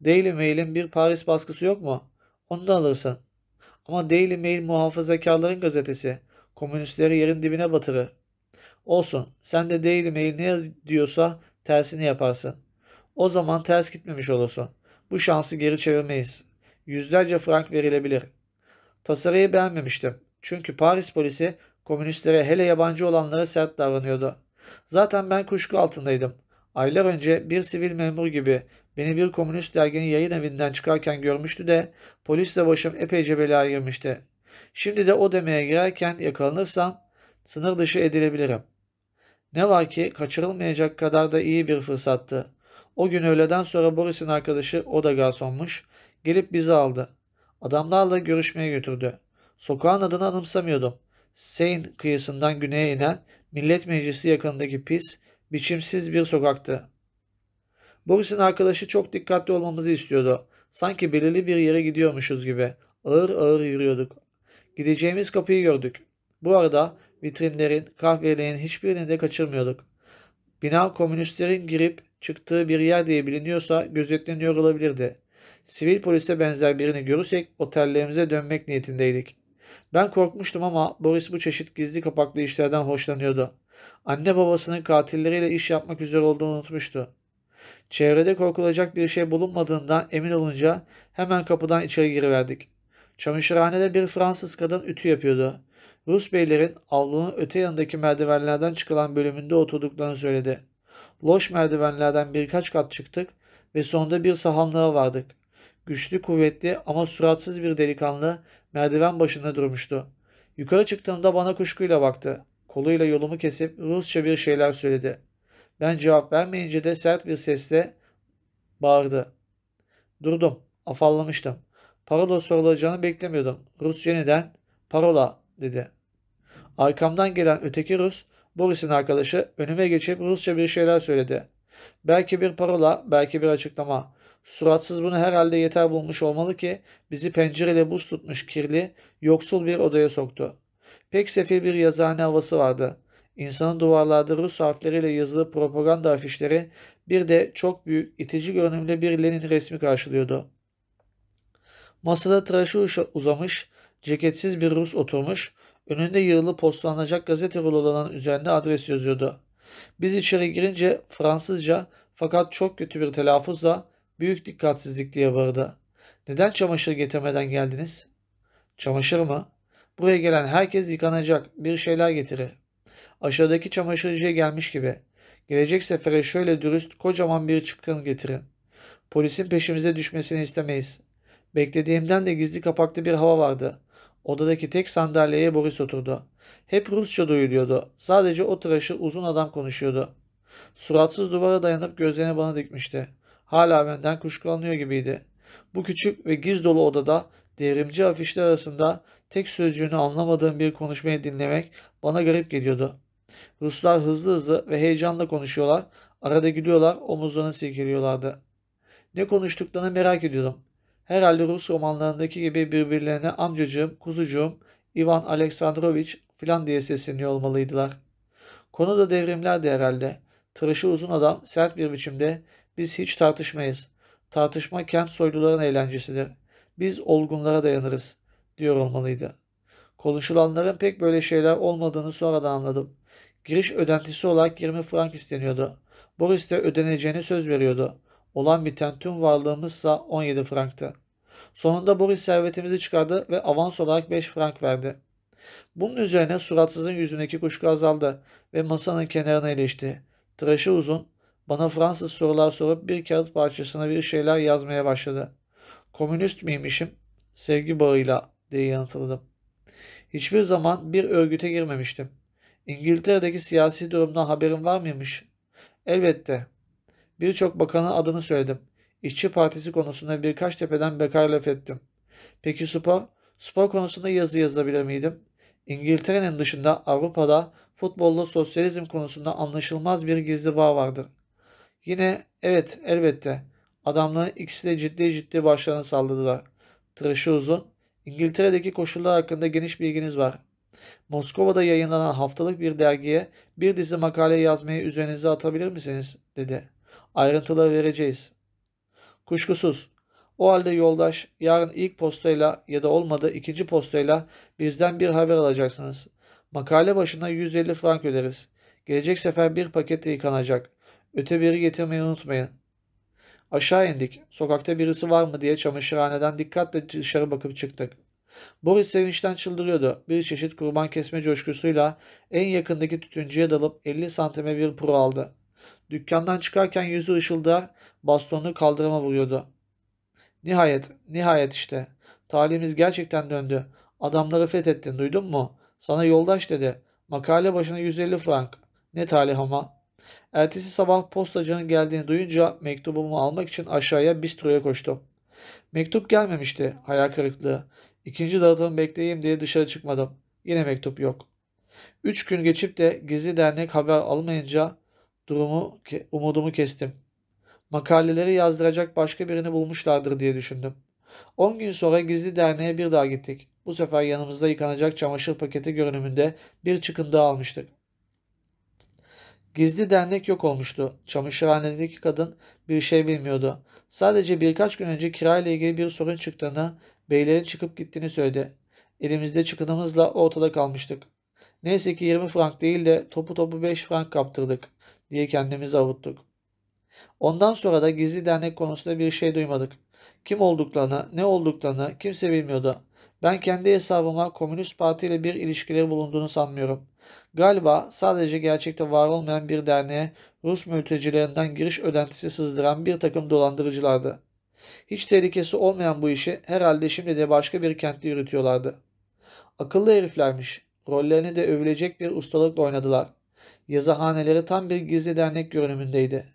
Daily Mail'in bir Paris baskısı yok mu? Onu da alırsın. Ama Daily Mail muhafazakarların gazetesi. Komünistleri yerin dibine batırır. Olsun. Sen de Daily Mail ne diyorsa tersini yaparsın. O zaman ters gitmemiş olursun. Bu şansı geri çevirmeyiz. Yüzlerce frank verilebilir. Tasarıyı beğenmemiştim. Çünkü Paris polisi komünistlere hele yabancı olanlara sert davranıyordu. Zaten ben kuşku altındaydım. Aylar önce bir sivil memur gibi beni bir komünist derginin yayın evinden çıkarken görmüştü de polisle başım epeyce belaya girmişti. Şimdi de o demeye girerken yakalanırsam sınır dışı edilebilirim. Ne var ki kaçırılmayacak kadar da iyi bir fırsattı. O gün öğleden sonra Boris'in arkadaşı o da garsonmuş. Gelip bizi aldı. Adamlarla görüşmeye götürdü. Sokağın adını anımsamıyordum. Seine kıyısından güneye inen Millet Meclisi yakınındaki pis, biçimsiz bir sokaktı. Boris'in arkadaşı çok dikkatli olmamızı istiyordu. Sanki belirli bir yere gidiyormuşuz gibi. Ağır ağır yürüyorduk. Gideceğimiz kapıyı gördük. Bu arada vitrinlerin, kahvelerin hiçbirini de kaçırmıyorduk. Bina komünistlerin girip çıktığı bir yer diye biliniyorsa gözetleniyor olabilirdi. Sivil polise benzer birini görürsek otellerimize dönmek niyetindeydik. Ben korkmuştum ama Boris bu çeşit gizli kapaklı işlerden hoşlanıyordu. Anne babasının katilleriyle iş yapmak üzere olduğunu unutmuştu. Çevrede korkulacak bir şey bulunmadığından emin olunca hemen kapıdan içeri giriverdik. Çamaşırhanede bir Fransız kadın ütü yapıyordu. Rus beylerin avlunun öte yanındaki merdivenlerden çıkılan bölümünde oturduklarını söyledi. Loş merdivenlerden birkaç kat çıktık ve sonunda bir sahanlığa vardık. Güçlü, kuvvetli ama suratsız bir delikanlı merdiven başında durmuştu. Yukarı çıktığımda bana kuşkuyla baktı. Koluyla yolumu kesip Rusça bir şeyler söyledi. Ben cevap vermeyince de sert bir sesle bağırdı. Durdum. Afallamıştım. Parola sorulacağını beklemiyordum. Rus yeniden parola dedi. Arkamdan gelen öteki Rus, Boris'in arkadaşı önüme geçip Rusça bir şeyler söyledi. Belki bir parola, belki bir açıklama. Suratsız bunu herhalde yeter bulmuş olmalı ki bizi pencereyle buz tutmuş kirli, yoksul bir odaya soktu. Pek sefil bir yazıhane havası vardı. İnsanın duvarlarda Rus harfleriyle yazılı propaganda afişleri bir de çok büyük itici görünümlü bir Lenin resmi karşılıyordu. Masada tıraşı uzamış, ceketsiz bir Rus oturmuş, önünde yığılı postalanacak gazete rulolarının üzerinde adres yazıyordu. Biz içeri girince Fransızca fakat çok kötü bir telaffuzla büyük dikkatsizlik diye vardı. Neden çamaşır getirmeden geldiniz? Çamaşır mı? Buraya gelen herkes yıkanacak, bir şeyler getirir. Aşağıdaki çamaşırcıya gelmiş gibi. Gelecek sefere şöyle dürüst kocaman bir çıkın getirin. Polisin peşimize düşmesini istemeyiz. Beklediğimden de gizli kapaklı bir hava vardı. Odadaki tek sandalyeye Boris oturdu. Hep Rusça duyuluyordu. Sadece o tıraşı uzun adam konuşuyordu. Suratsız duvara dayanıp gözlerini bana dikmişti. Hala benden kuşkulanıyor gibiydi. Bu küçük ve giz dolu odada devrimci afişler arasında tek sözcüğünü anlamadığım bir konuşmayı dinlemek bana garip geliyordu. Ruslar hızlı hızlı ve heyecanla konuşuyorlar, arada gülüyorlar, omuzlarını silkeliyorlardı. Ne konuştuklarını merak ediyordum. Herhalde Rus romanlarındaki gibi birbirlerine amcacığım, kuzucuğum, Ivan Aleksandrovich filan diye sesleniyor olmalıydılar. Konu da devrimlerdi herhalde. Tıraşı uzun adam sert bir biçimde biz hiç tartışmayız. Tartışma kent soyluların eğlencesidir. Biz olgunlara dayanırız diyor olmalıydı. Konuşulanların pek böyle şeyler olmadığını sonradan anladım. Giriş ödentisi olarak 20 frank isteniyordu. Boris de ödeneceğini söz veriyordu. Olan biten tüm varlığımızsa 17 franktı. Sonunda Boris servetimizi çıkardı ve avans olarak 5 frank verdi. Bunun üzerine suratsızın yüzündeki kuşku azaldı ve masanın kenarına ilişti. Tıraşı uzun, bana Fransız sorular sorup bir kağıt parçasına bir şeyler yazmaya başladı. Komünist miymişim? Sevgi bağıyla diye yanıtladım. Hiçbir zaman bir örgüte girmemiştim. İngiltere'deki siyasi durumdan haberin var mıymış? Elbette. Birçok bakanın adını söyledim. İşçi Partisi konusunda birkaç tepeden bekar laf ettim. Peki spor? Spor konusunda yazı yazabilir miydim? İngiltere'nin dışında Avrupa'da futbolla sosyalizm konusunda anlaşılmaz bir gizli bağ vardır. Yine evet elbette adamların ikisi de ciddi ciddi başlarını salladılar. Tıraşı uzun. İngiltere'deki koşullar hakkında geniş bilginiz var. Moskova'da yayınlanan haftalık bir dergiye bir dizi makale yazmayı üzerinize atabilir misiniz? dedi. Ayrıntıları vereceğiz. Kuşkusuz. O halde yoldaş yarın ilk postayla ya da olmadı ikinci postayla bizden bir haber alacaksınız. Makale başına 150 frank öderiz. Gelecek sefer bir paket yıkanacak. Öte biri getirmeyi unutmayın. Aşağı indik. Sokakta birisi var mı diye çamaşırhaneden dikkatle dışarı bakıp çıktık. Boris sevinçten çıldırıyordu. Bir çeşit kurban kesme coşkusuyla en yakındaki tütüncüye dalıp 50 santime bir puro aldı. Dükkandan çıkarken yüzü ışıldar, bastonunu kaldırıma vuruyordu. Nihayet, nihayet işte. Talihimiz gerçekten döndü. Adamları fethettin, duydun mu? Sana yoldaş dedi. Makale başına 150 frank. Ne talih ama. Ertesi sabah postacının geldiğini duyunca mektubumu almak için aşağıya bistroya koştum. Mektup gelmemişti. Hayal kırıklığı. İkinci dağıtımı bekleyeyim diye dışarı çıkmadım. Yine mektup yok. Üç gün geçip de gizli dernek haber almayınca durumu, umudumu kestim. Makaleleri yazdıracak başka birini bulmuşlardır diye düşündüm. On gün sonra gizli derneğe bir daha gittik. Bu sefer yanımızda yıkanacak çamaşır paketi görünümünde bir çıkıntı almıştık. Gizli dernek yok olmuştu. Çamaşırhanedeki kadın bir şey bilmiyordu. Sadece birkaç gün önce kirayla ilgili bir sorun çıktığını, beylerin çıkıp gittiğini söyledi. Elimizde çıkınımızla ortada kalmıştık. Neyse ki 20 frank değil de topu topu 5 frank kaptırdık diye kendimizi avuttuk. Ondan sonra da gizli dernek konusunda bir şey duymadık. Kim olduklarını, ne olduklarını kimse bilmiyordu. Ben kendi hesabıma Komünist Parti ile bir ilişkileri bulunduğunu sanmıyorum. Galiba sadece gerçekte var olmayan bir derneğe Rus mültecilerinden giriş ödentisi sızdıran bir takım dolandırıcılardı. Hiç tehlikesi olmayan bu işi herhalde şimdi de başka bir kentte yürütüyorlardı. Akıllı heriflermiş. Rollerini de övülecek bir ustalıkla oynadılar. Yazıhaneleri tam bir gizli dernek görünümündeydi.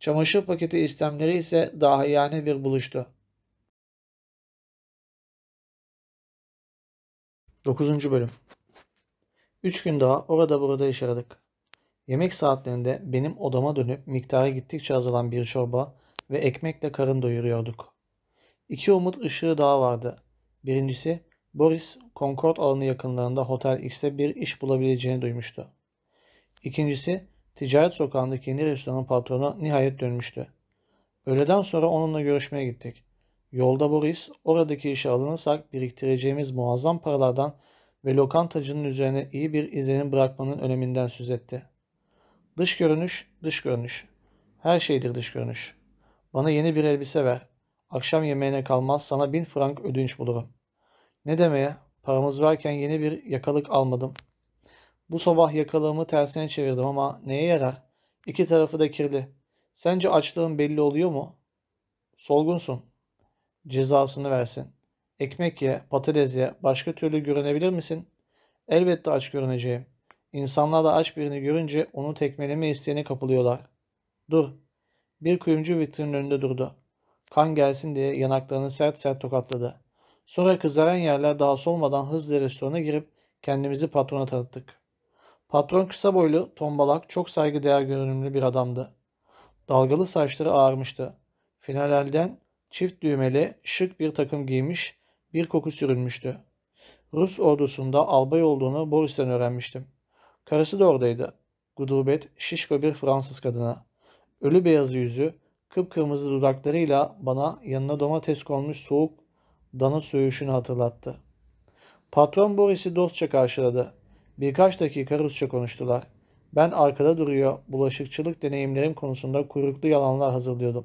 Çamaşır paketi istemleri ise dahiyane bir buluştu. 9. Bölüm Üç gün daha orada burada yaşadık. Yemek saatlerinde benim odama dönüp miktarı gittikçe azalan bir çorba ve ekmekle karın doyuruyorduk. İki umut ışığı daha vardı. Birincisi Boris Concord alanı yakınlarında Hotel X'te bir iş bulabileceğini duymuştu. İkincisi ticaret sokağındaki yeni restoranın patronu nihayet dönmüştü. Öğleden sonra onunla görüşmeye gittik. Yolda Boris oradaki işe alınırsak biriktireceğimiz muazzam paralardan ve lokantacının üzerine iyi bir izlenim bırakmanın öneminden söz etti. Dış görünüş, dış görünüş. Her şeydir dış görünüş. Bana yeni bir elbise ver. Akşam yemeğine kalmaz sana bin frank ödünç bulurum. Ne demeye? Paramız varken yeni bir yakalık almadım. Bu sabah yakalığımı tersine çevirdim ama neye yarar? İki tarafı da kirli. Sence açlığın belli oluyor mu? Solgunsun. Cezasını versin. Ekmek ye, patates ye, başka türlü görünebilir misin? Elbette aç görüneceğim. İnsanlar da aç birini görünce onu tekmeleme isteğine kapılıyorlar. Dur. Bir kuyumcu vitrinin önünde durdu. Kan gelsin diye yanaklarını sert sert tokatladı. Sonra kızaran yerler daha solmadan hızlı restorana girip kendimizi patrona tanıttık. Patron kısa boylu, tombalak, çok saygıdeğer görünümlü bir adamdı. Dalgalı saçları ağarmıştı. Finalelden çift düğmeli, şık bir takım giymiş, bir koku sürülmüştü. Rus ordusunda albay olduğunu Boris'ten öğrenmiştim. Karısı da oradaydı. Gudubet, şişko bir Fransız kadına. Ölü beyaz yüzü, kıpkırmızı dudaklarıyla bana yanına domates konmuş soğuk dana söğüşünü hatırlattı. Patron Boris'i dostça karşıladı. Birkaç dakika Rusça konuştular. Ben arkada duruyor, bulaşıkçılık deneyimlerim konusunda kuyruklu yalanlar hazırlıyordum.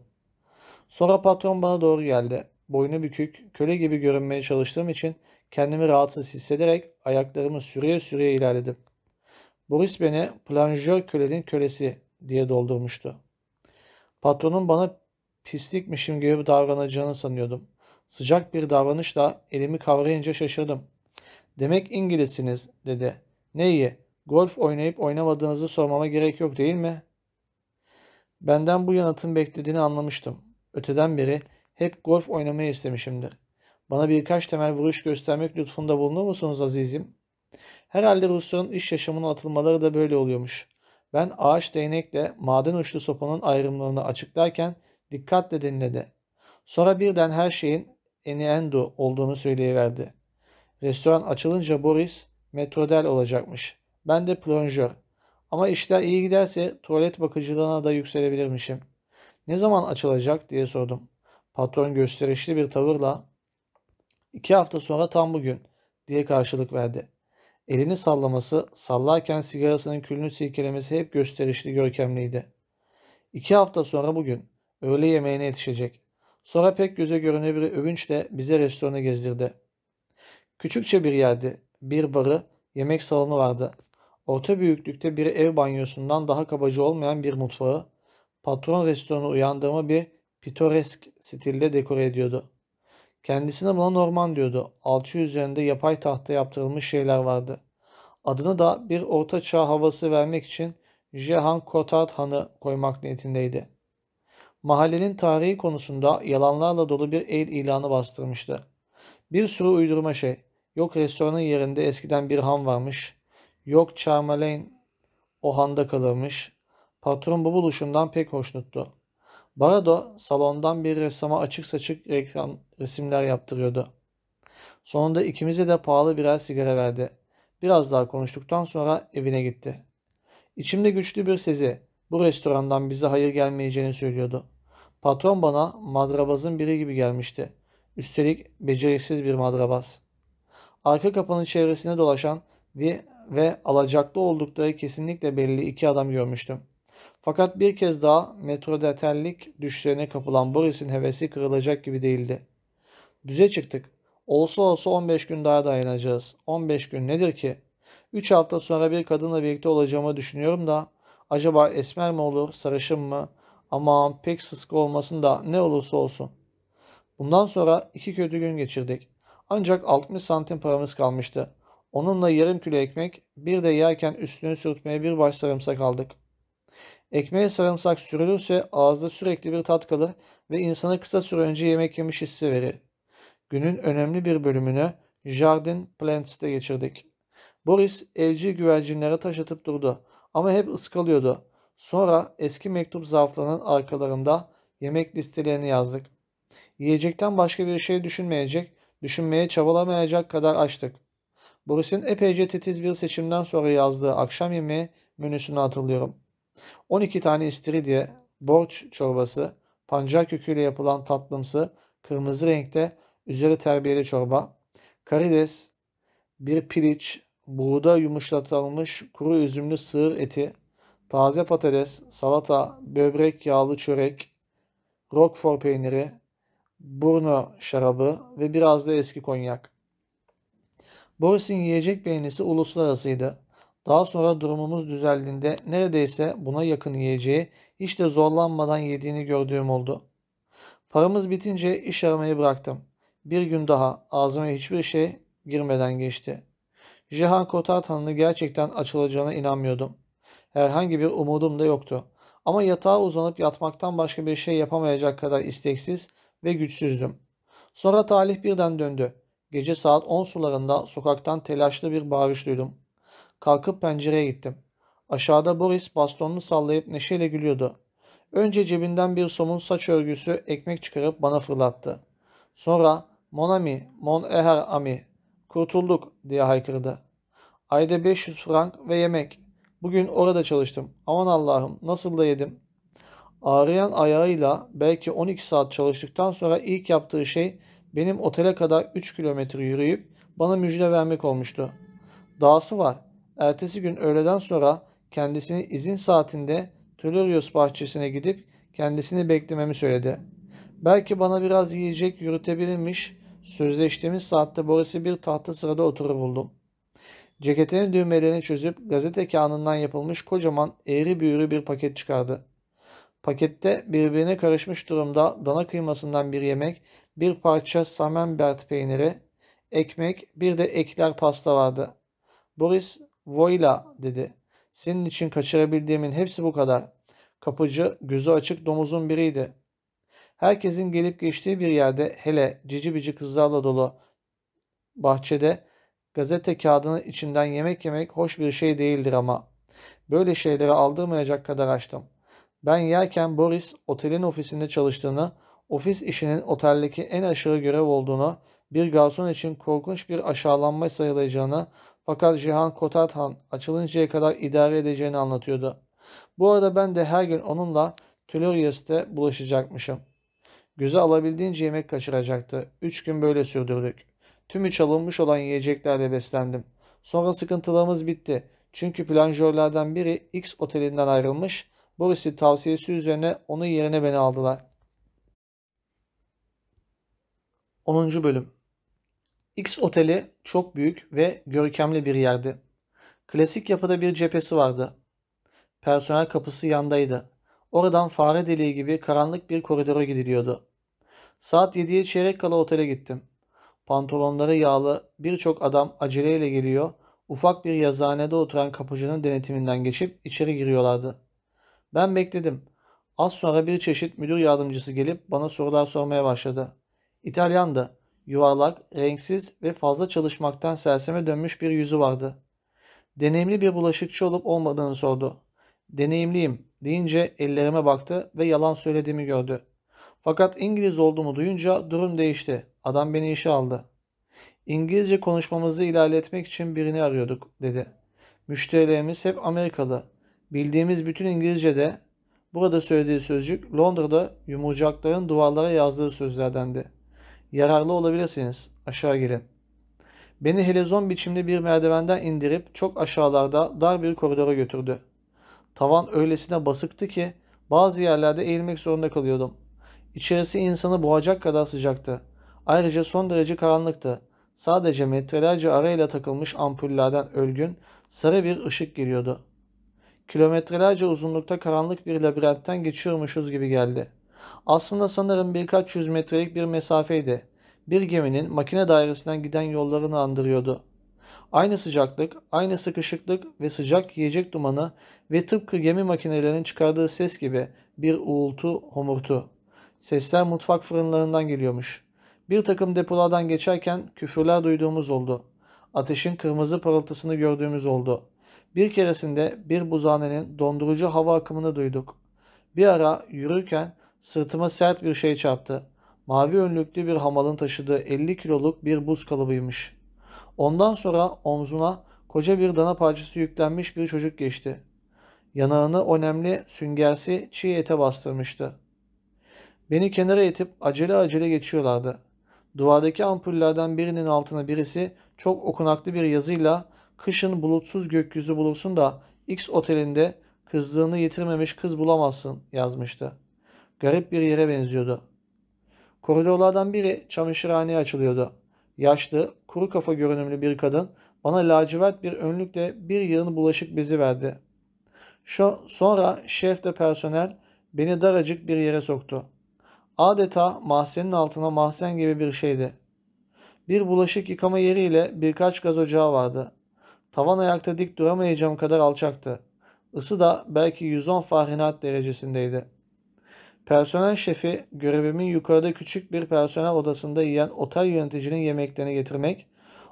Sonra patron bana doğru geldi. Boynu bükük, köle gibi görünmeye çalıştığım için kendimi rahatsız hissederek ayaklarımı süreye süreye ilerledim. Boris beni planjör kölenin kölesi diye doldurmuştu. Patronun bana pislikmişim gibi davranacağını sanıyordum. Sıcak bir davranışla elimi kavrayınca şaşırdım. Demek İngilizsiniz dedi. Ne iyi. Golf oynayıp oynamadığınızı sormama gerek yok değil mi? Benden bu yanıtın beklediğini anlamıştım. Öteden beri hep golf oynamayı istemişimdir. Bana birkaç temel vuruş göstermek lütfunda bulunur musunuz azizim? Herhalde Rusların iş yaşamına atılmaları da böyle oluyormuş. Ben ağaç değnekle maden uçlu sopanın ayrımlarını açıklarken dikkatle dinledi. Sonra birden her şeyin eniendo olduğunu söyleyiverdi. Restoran açılınca Boris metrodel olacakmış. Ben de plonjör. Ama işler iyi giderse tuvalet bakıcılığına da yükselebilirmişim. Ne zaman açılacak diye sordum. Patron gösterişli bir tavırla iki hafta sonra tam bugün diye karşılık verdi. Elini sallaması, sallarken sigarasının külünü silkelemesi hep gösterişli görkemliydi. İki hafta sonra bugün öğle yemeğine yetişecek. Sonra pek göze görünen bir övünçle bize restoranı gezdirdi. Küçükçe bir yerdi. Bir barı, yemek salonu vardı. Orta büyüklükte bir ev banyosundan daha kabacı olmayan bir mutfağı, patron restoranı uyandığımı bir pitoresk stilde dekore ediyordu. Kendisine buna Norman diyordu. Alçı üzerinde yapay tahta yaptırılmış şeyler vardı. Adını da bir orta çağ havası vermek için Jehan Kotat Han'ı koymak niyetindeydi. Mahallenin tarihi konusunda yalanlarla dolu bir el ilanı bastırmıştı. Bir sürü uydurma şey. Yok restoranın yerinde eskiden bir han varmış. Yok Charmalain o handa kalırmış. Patron bu buluşundan pek hoşnuttu. Barado salondan bir ressama açık saçık reklam resimler yaptırıyordu. Sonunda ikimize de pahalı birer sigara verdi. Biraz daha konuştuktan sonra evine gitti. İçimde güçlü bir sezi bu restorandan bize hayır gelmeyeceğini söylüyordu. Patron bana madrabazın biri gibi gelmişti. Üstelik beceriksiz bir madrabaz. Arka kapının çevresine dolaşan ve, ve alacaklı oldukları kesinlikle belli iki adam görmüştüm. Fakat bir kez daha metrodetellik düşlerine kapılan Boris'in hevesi kırılacak gibi değildi. Düze çıktık. Olsa olsa 15 gün daha dayanacağız. 15 gün nedir ki? 3 hafta sonra bir kadınla birlikte olacağımı düşünüyorum da acaba esmer mi olur, sarışın mı? Ama pek sıskı olmasın da ne olursa olsun. Bundan sonra iki kötü gün geçirdik. Ancak 60 santim paramız kalmıştı. Onunla yarım kilo ekmek, bir de yerken üstünü sürtmeye bir baş sarımsak aldık. Ekmeğe sarımsak sürülürse ağızda sürekli bir tat kalır ve insana kısa süre önce yemek yemiş hissi verir. Günün önemli bir bölümünü Jardin Plants'te geçirdik. Boris evcil güvercinlere taş atıp durdu ama hep ıskalıyordu. Sonra eski mektup zarflarının arkalarında yemek listelerini yazdık. Yiyecekten başka bir şey düşünmeyecek, düşünmeye çabalamayacak kadar açtık. Boris'in epeyce titiz bir seçimden sonra yazdığı akşam yemeği menüsünü hatırlıyorum. 12 tane istiridye, borç çorbası, pancar köküyle yapılan tatlımsı, kırmızı renkte üzeri terbiyeli çorba, karides, bir piliç, buğda yumuşatılmış kuru üzümlü sığır eti, taze patates, salata, böbrek yağlı çörek, roquefort peyniri, burno şarabı ve biraz da eski konyak. Boris'in yiyecek beğenisi uluslararasıydı. Daha sonra durumumuz düzeldiğinde neredeyse buna yakın yiyeceği hiç de zorlanmadan yediğini gördüğüm oldu. Paramız bitince iş aramayı bıraktım. Bir gün daha ağzıma hiçbir şey girmeden geçti. Cihan Kotartan'ın gerçekten açılacağına inanmıyordum. Herhangi bir umudum da yoktu. Ama yatağa uzanıp yatmaktan başka bir şey yapamayacak kadar isteksiz ve güçsüzdüm. Sonra talih birden döndü. Gece saat 10 sularında sokaktan telaşlı bir bağırış duydum. Kalkıp pencereye gittim. Aşağıda Boris bastonunu sallayıp neşeyle gülüyordu. Önce cebinden bir somun saç örgüsü ekmek çıkarıp bana fırlattı. Sonra Mon ami, mon eher ami, kurtulduk diye haykırdı. Ayda 500 frank ve yemek. Bugün orada çalıştım. Aman Allah'ım nasıl da yedim. Ağrıyan ayağıyla belki 12 saat çalıştıktan sonra ilk yaptığı şey benim otele kadar 3 kilometre yürüyüp bana müjde vermek olmuştu. Dahası var. Ertesi gün öğleden sonra kendisini izin saatinde Tolerios bahçesine gidip kendisini beklememi söyledi. Belki bana biraz yiyecek yürütebilirmiş, sözleştiğimiz saatte Boris'i bir tahta sırada oturur buldum. Ceketinin düğmelerini çözüp gazete kağıdından yapılmış kocaman eğri büğrü bir paket çıkardı. Pakette birbirine karışmış durumda dana kıymasından bir yemek, bir parça Samenbert peyniri, ekmek, bir de ekler pasta vardı. Boris, voila dedi. Senin için kaçırabildiğimin hepsi bu kadar. Kapıcı, gözü açık domuzun biriydi. Herkesin gelip geçtiği bir yerde hele cici bici kızlarla dolu bahçede gazete kağıdının içinden yemek yemek hoş bir şey değildir ama. Böyle şeyleri aldırmayacak kadar açtım. Ben yerken Boris otelin ofisinde çalıştığını, ofis işinin oteldeki en aşırı görev olduğunu, bir garson için korkunç bir aşağılanma sayılacağını fakat Cihan Kotarthan açılıncaya kadar idare edeceğini anlatıyordu. Bu arada ben de her gün onunla Tülurius'te bulaşacakmışım. Göze alabildiğince yemek kaçıracaktı. Üç gün böyle sürdürdük. Tümü çalınmış olan yiyeceklerle beslendim. Sonra sıkıntılarımız bitti. Çünkü planjörlerden biri X otelinden ayrılmış. Boris'in tavsiyesi üzerine onun yerine beni aldılar. 10. Bölüm X oteli çok büyük ve görkemli bir yerdi. Klasik yapıda bir cephesi vardı. Personel kapısı yandaydı. Oradan fare deliği gibi karanlık bir koridora gidiliyordu. Saat 7'ye çeyrek kala otele gittim. Pantolonları yağlı birçok adam aceleyle geliyor, ufak bir yazıhanede oturan kapıcının denetiminden geçip içeri giriyorlardı. Ben bekledim. Az sonra bir çeşit müdür yardımcısı gelip bana sorular sormaya başladı. İtalyandı. Yuvarlak, renksiz ve fazla çalışmaktan serseme dönmüş bir yüzü vardı. Deneyimli bir bulaşıkçı olup olmadığını sordu. Deneyimliyim deyince ellerime baktı ve yalan söylediğimi gördü. Fakat İngiliz olduğumu duyunca durum değişti. Adam beni işe aldı. İngilizce konuşmamızı ilerletmek için birini arıyorduk dedi. Müşterilerimiz hep Amerikalı. Bildiğimiz bütün İngilizce'de burada söylediği sözcük Londra'da yumurcakların duvarlara yazdığı sözlerdendi. Yararlı olabilirsiniz. Aşağı gelin. Beni helezon biçimli bir merdivenden indirip çok aşağılarda dar bir koridora götürdü. Tavan öylesine basıktı ki bazı yerlerde eğilmek zorunda kalıyordum. İçerisi insanı boğacak kadar sıcaktı. Ayrıca son derece karanlıktı. Sadece metrelerce arayla takılmış ampullerden ölgün, sarı bir ışık geliyordu. Kilometrelerce uzunlukta karanlık bir labirentten geçiyormuşuz gibi geldi. Aslında sanırım birkaç yüz metrelik bir mesafeydi. Bir geminin makine dairesinden giden yollarını andırıyordu. Aynı sıcaklık, aynı sıkışıklık ve sıcak yiyecek dumanı ve tıpkı gemi makinelerinin çıkardığı ses gibi bir uğultu, homurtu. Sesler mutfak fırınlarından geliyormuş. Bir takım depolardan geçerken küfürler duyduğumuz oldu. Ateşin kırmızı parıltısını gördüğümüz oldu. Bir keresinde bir buzhanenin dondurucu hava akımını duyduk. Bir ara yürürken sırtıma sert bir şey çarptı. Mavi önlüklü bir hamalın taşıdığı 50 kiloluk bir buz kalıbıymış. Ondan sonra omzuna koca bir dana parçası yüklenmiş bir çocuk geçti. Yanağını o nemli süngersi çiğ ete bastırmıştı. Beni kenara itip acele acele geçiyorlardı. Duvardaki ampullerden birinin altına birisi çok okunaklı bir yazıyla kışın bulutsuz gökyüzü bulursun da X otelinde kızlığını yitirmemiş kız bulamazsın yazmıştı. Garip bir yere benziyordu. Koridorlardan biri çamaşırhaneye açılıyordu. Yaşlı, kuru kafa görünümlü bir kadın bana lacivert bir önlükle bir yığın bulaşık bezi verdi. Şu, sonra şef de personel beni daracık bir yere soktu. Adeta mahzenin altına mahzen gibi bir şeydi. Bir bulaşık yıkama yeriyle birkaç gaz ocağı vardı. Tavan ayakta dik duramayacağım kadar alçaktı. Isı da belki 110 Fahrenheit derecesindeydi. Personel şefi görevimin yukarıda küçük bir personel odasında yiyen otel yöneticinin yemeklerini getirmek,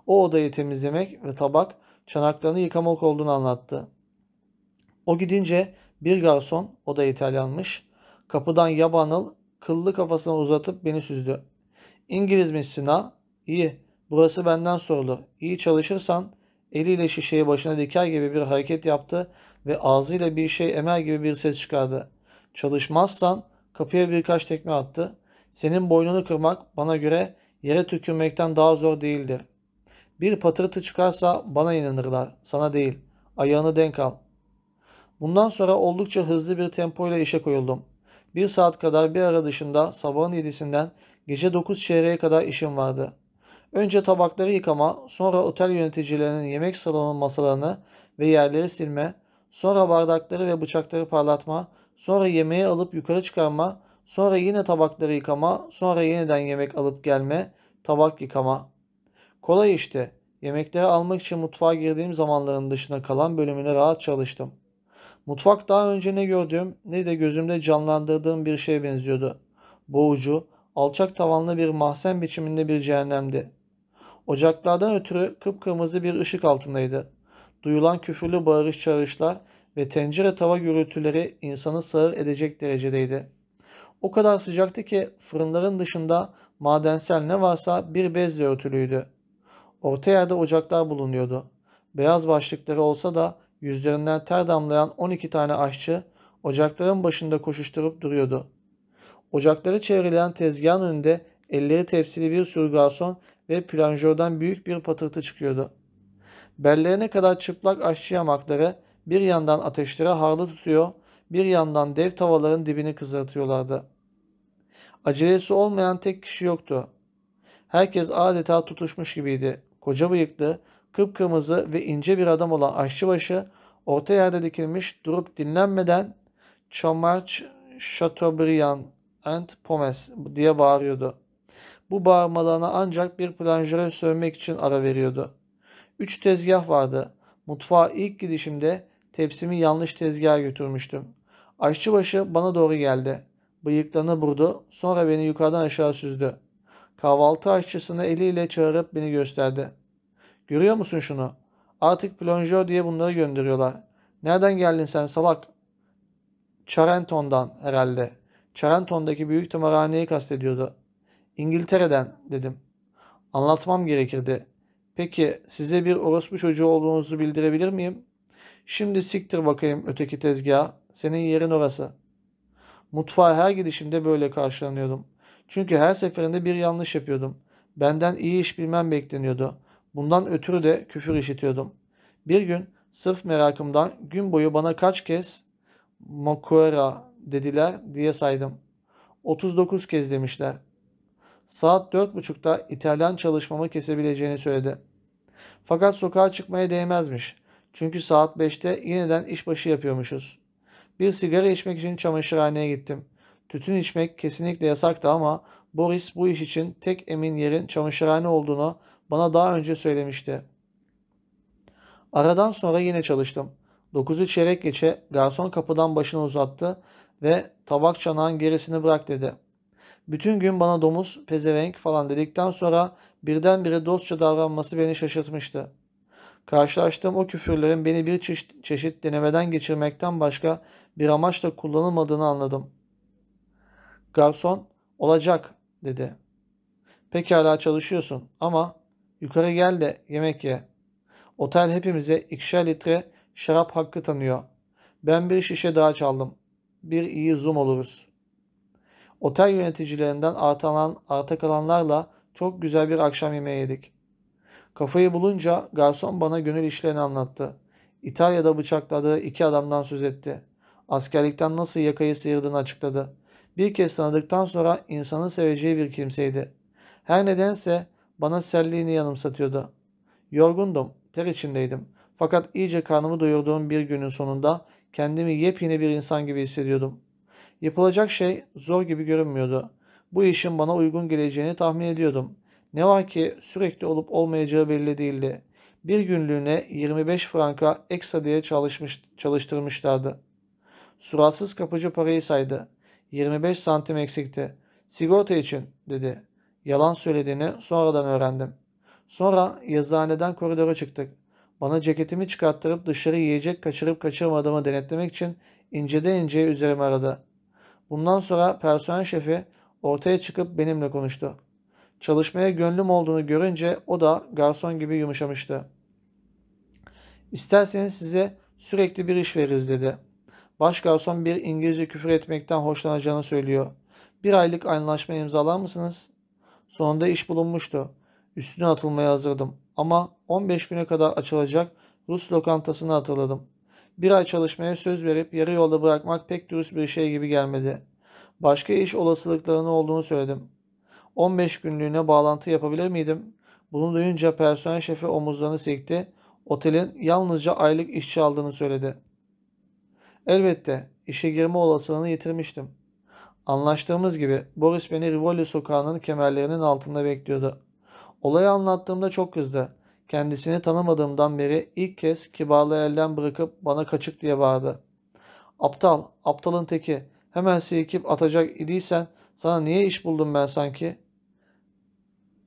o odayı temizlemek ve tabak, çanaklarını yıkamak olduğunu anlattı. O gidince bir garson, o da İtalyanmış, kapıdan yabanıl, kıllı kafasını uzatıp beni süzdü. İngiliz misin ha? İyi. Burası benden sorulu. İyi çalışırsan eliyle şişeyi başına diker gibi bir hareket yaptı ve ağzıyla bir şey emer gibi bir ses çıkardı. Çalışmazsan kapıya birkaç tekme attı. Senin boynunu kırmak bana göre yere tükürmekten daha zor değildir. Bir patırtı çıkarsa bana inanırlar, sana değil. Ayağını denk al. Bundan sonra oldukça hızlı bir tempoyla işe koyuldum. Bir saat kadar bir ara dışında sabahın yedisinden gece dokuz çeyreğe kadar işim vardı. Önce tabakları yıkama, sonra otel yöneticilerinin yemek salonu masalarını ve yerleri silme, sonra bardakları ve bıçakları parlatma, sonra yemeği alıp yukarı çıkarma, sonra yine tabakları yıkama, sonra yeniden yemek alıp gelme, tabak yıkama. Kolay işte. Yemekleri almak için mutfağa girdiğim zamanların dışında kalan bölümüne rahat çalıştım. Mutfak daha önce ne gördüğüm ne de gözümde canlandırdığım bir şeye benziyordu. Boğucu, alçak tavanlı bir mahzen biçiminde bir cehennemdi. Ocaklardan ötürü kıpkırmızı bir ışık altındaydı. Duyulan küfürlü bağırış çağrışlar ve tencere tava gürültüleri insanı sağır edecek derecedeydi. O kadar sıcaktı ki fırınların dışında madensel ne varsa bir bezle örtülüydü. Orta yerde ocaklar bulunuyordu. Beyaz başlıkları olsa da yüzlerinden ter damlayan 12 tane aşçı ocakların başında koşuşturup duruyordu. Ocakları çevreleyen tezgahın önünde elleri tepsili bir sürü garson ve planjörden büyük bir patırtı çıkıyordu. Bellerine kadar çıplak aşçı yamakları bir yandan ateşlere harlı tutuyor, bir yandan dev tavaların dibini kızartıyorlardı. Acelesi olmayan tek kişi yoktu. Herkes adeta tutuşmuş gibiydi. Koca bıyıklı, kıpkırmızı ve ince bir adam olan aşçıbaşı orta yerde dikilmiş durup dinlenmeden Chomarch Chateaubriand and Pomes diye bağırıyordu. Bu bağırmalarına ancak bir planjöre sövmek için ara veriyordu. Üç tezgah vardı. Mutfağa ilk gidişimde tepsimi yanlış tezgaha götürmüştüm. Aşçıbaşı bana doğru geldi. Bıyıklarını burdu. Sonra beni yukarıdan aşağı süzdü. Kahvaltı aşçısını eliyle çağırıp beni gösterdi. Görüyor musun şunu? Artık plonjör diye bunları gönderiyorlar. Nereden geldin sen salak? Charenton'dan herhalde. Charenton'daki büyük tımarhaneyi kastediyordu. İngiltere'den dedim. Anlatmam gerekirdi. Peki size bir orospu çocuğu olduğunuzu bildirebilir miyim? Şimdi siktir bakayım öteki tezgaha. Senin yerin orası. Mutfağa her gidişimde böyle karşılanıyordum. Çünkü her seferinde bir yanlış yapıyordum. Benden iyi iş bilmem bekleniyordu. Bundan ötürü de küfür işitiyordum. Bir gün sırf merakımdan gün boyu bana kaç kez Mokuera dediler diye saydım. 39 kez demişler. Saat dört buçukta İtalyan çalışmamı kesebileceğini söyledi. Fakat sokağa çıkmaya değmezmiş. Çünkü saat 5'te yeniden işbaşı yapıyormuşuz. Bir sigara içmek için çamaşırhaneye gittim. Tütün içmek kesinlikle yasaktı ama Boris bu iş için tek emin yerin çamaşırhane olduğunu bana daha önce söylemişti. Aradan sonra yine çalıştım. 9'u çeyrek geçe garson kapıdan başını uzattı ve tabak çanağın gerisini bırak dedi. Bütün gün bana domuz, pezevenk falan dedikten sonra birdenbire dostça davranması beni şaşırtmıştı. Karşılaştığım o küfürlerin beni bir çeşit, denemeden geçirmekten başka bir amaçla kullanılmadığını anladım. Garson, olacak dedi. Pekala çalışıyorsun ama yukarı gel de yemek ye. Otel hepimize ikişer litre şarap hakkı tanıyor. Ben bir şişe daha çaldım. Bir iyi zoom oluruz. Otel yöneticilerinden artan, arta kalanlarla çok güzel bir akşam yemeği yedik. Kafayı bulunca garson bana gönül işlerini anlattı. İtalya'da bıçakladığı iki adamdan söz etti. Askerlikten nasıl yakayı sıyırdığını açıkladı. Bir kez tanıdıktan sonra insanı seveceği bir kimseydi. Her nedense bana serliğini yanımsatıyordu. Yorgundum, ter içindeydim. Fakat iyice karnımı doyurduğum bir günün sonunda kendimi yepyeni bir insan gibi hissediyordum. Yapılacak şey zor gibi görünmüyordu. Bu işin bana uygun geleceğini tahmin ediyordum. Ne var ki sürekli olup olmayacağı belli değildi. Bir günlüğüne 25 franka ekstra diye çalışmış, çalıştırmışlardı. Suratsız kapıcı parayı saydı. 25 santim eksikti. Sigorta için dedi. Yalan söylediğini sonradan öğrendim. Sonra yazıhaneden koridora çıktık. Bana ceketimi çıkarttırıp dışarı yiyecek kaçırıp kaçırmadığımı denetlemek için incede inceye üzerime aradı. Bundan sonra personel şefi ortaya çıkıp benimle konuştu. Çalışmaya gönlüm olduğunu görünce o da garson gibi yumuşamıştı. İsterseniz size sürekli bir iş veririz dedi. Baş garson bir İngilizce küfür etmekten hoşlanacağını söylüyor. Bir aylık anlaşma imzalar mısınız? Sonunda iş bulunmuştu. Üstüne atılmaya hazırdım. Ama 15 güne kadar açılacak Rus lokantasını hatırladım. Bir ay çalışmaya söz verip yarı yolda bırakmak pek dürüst bir şey gibi gelmedi. Başka iş olasılıklarının olduğunu söyledim. 15 günlüğüne bağlantı yapabilir miydim? Bunu duyunca personel şefi omuzlarını sekti. Otelin yalnızca aylık işçi aldığını söyledi. Elbette işe girme olasılığını yitirmiştim. Anlaştığımız gibi Boris beni Rivoli sokağının kemerlerinin altında bekliyordu. Olayı anlattığımda çok kızdı. Kendisini tanımadığımdan beri ilk kez kibarlığı elden bırakıp bana kaçık diye bağırdı. Aptal, aptalın teki. Hemen silkip atacak idiysen sana niye iş buldum ben sanki?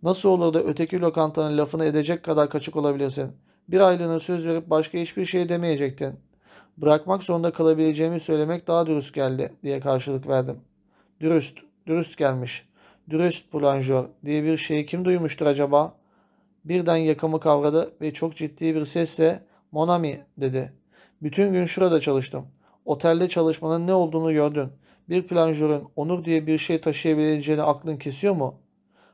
Nasıl olur da öteki lokantanın lafını edecek kadar kaçık olabilirsin? Bir aylığına söz verip başka hiçbir şey demeyecektin. Bırakmak zorunda kalabileceğimi söylemek daha dürüst geldi diye karşılık verdim. Dürüst, dürüst gelmiş. Dürüst plonjör diye bir şeyi kim duymuştur acaba? Birden yakamı kavradı ve çok ciddi bir sesle Monami dedi. Bütün gün şurada çalıştım. Otelde çalışmanın ne olduğunu gördün. Bir planjörün onur diye bir şey taşıyabileceğini aklın kesiyor mu?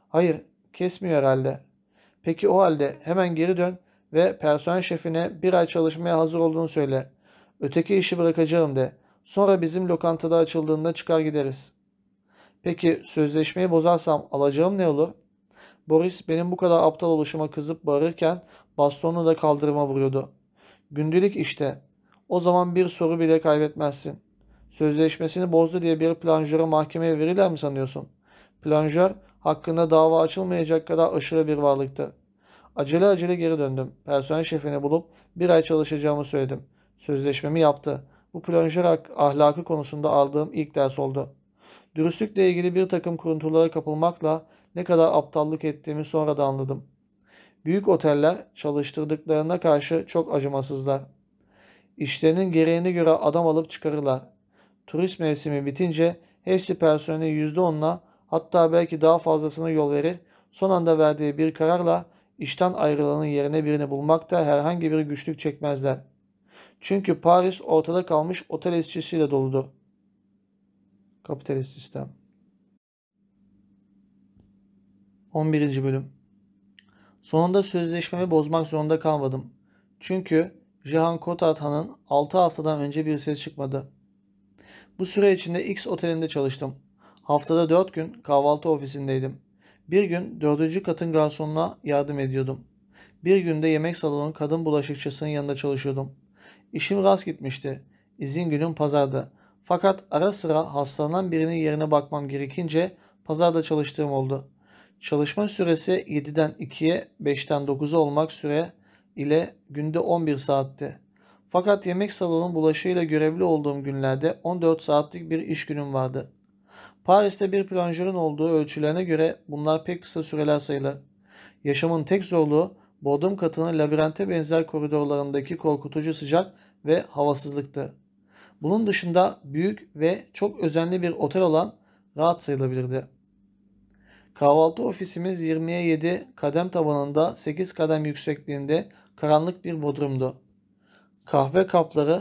Hayır, kesmiyor herhalde. Peki o halde hemen geri dön ve personel şefine bir ay çalışmaya hazır olduğunu söyle. Öteki işi bırakacağım de. Sonra bizim lokantada açıldığında çıkar gideriz. Peki sözleşmeyi bozarsam alacağım ne olur? Boris benim bu kadar aptal oluşuma kızıp bağırırken bastonunu da kaldırıma vuruyordu. Gündelik işte. O zaman bir soru bile kaybetmezsin. Sözleşmesini bozdu diye bir planjöre mahkemeye verirler mi sanıyorsun? Planjör hakkında dava açılmayacak kadar aşırı bir varlıktı. Acele acele geri döndüm. Personel şefini bulup bir ay çalışacağımı söyledim. Sözleşmemi yaptı. Bu planjör ahlakı konusunda aldığım ilk ders oldu. Dürüstlükle ilgili bir takım kuruntulara kapılmakla ne kadar aptallık ettiğimi sonra da anladım. Büyük oteller çalıştırdıklarına karşı çok acımasızlar. İşlerinin gereğine göre adam alıp çıkarırlar. Turist mevsimi bitince hepsi personeli %10'la hatta belki daha fazlasına yol verir. Son anda verdiği bir kararla işten ayrılanın yerine birini bulmakta herhangi bir güçlük çekmezler. Çünkü Paris ortada kalmış otel işçisiyle doludur. Kapitalist sistem. 11. Bölüm Sonunda sözleşmemi bozmak zorunda kalmadım. Çünkü Jehan Kotathan'ın 6 haftadan önce bir ses çıkmadı. Bu süre içinde X otelinde çalıştım. Haftada 4 gün kahvaltı ofisindeydim. Bir gün dördüncü katın garsonuna yardım ediyordum. Bir günde yemek salonunun kadın bulaşıkçısının yanında çalışıyordum. İşim rast gitmişti. İzin günüm pazardı. Fakat ara sıra hastalanan birinin yerine bakmam gerekince pazarda çalıştığım oldu. Çalışma süresi 7'den 2'ye 5'ten 9'a olmak süre ile günde 11 saatti. Fakat yemek salonunun bulaşığıyla görevli olduğum günlerde 14 saatlik bir iş günüm vardı. Paris'te bir plonjörün olduğu ölçülerine göre bunlar pek kısa süreler sayılır. Yaşamın tek zorluğu bodrum katının labirente benzer koridorlarındaki korkutucu sıcak ve havasızlıktı. Bunun dışında büyük ve çok özenli bir otel olan rahat sayılabilirdi. Kahvaltı ofisimiz 20'ye 7 kadem tabanında 8 kadem yüksekliğinde karanlık bir bodrumdu. Kahve kapları,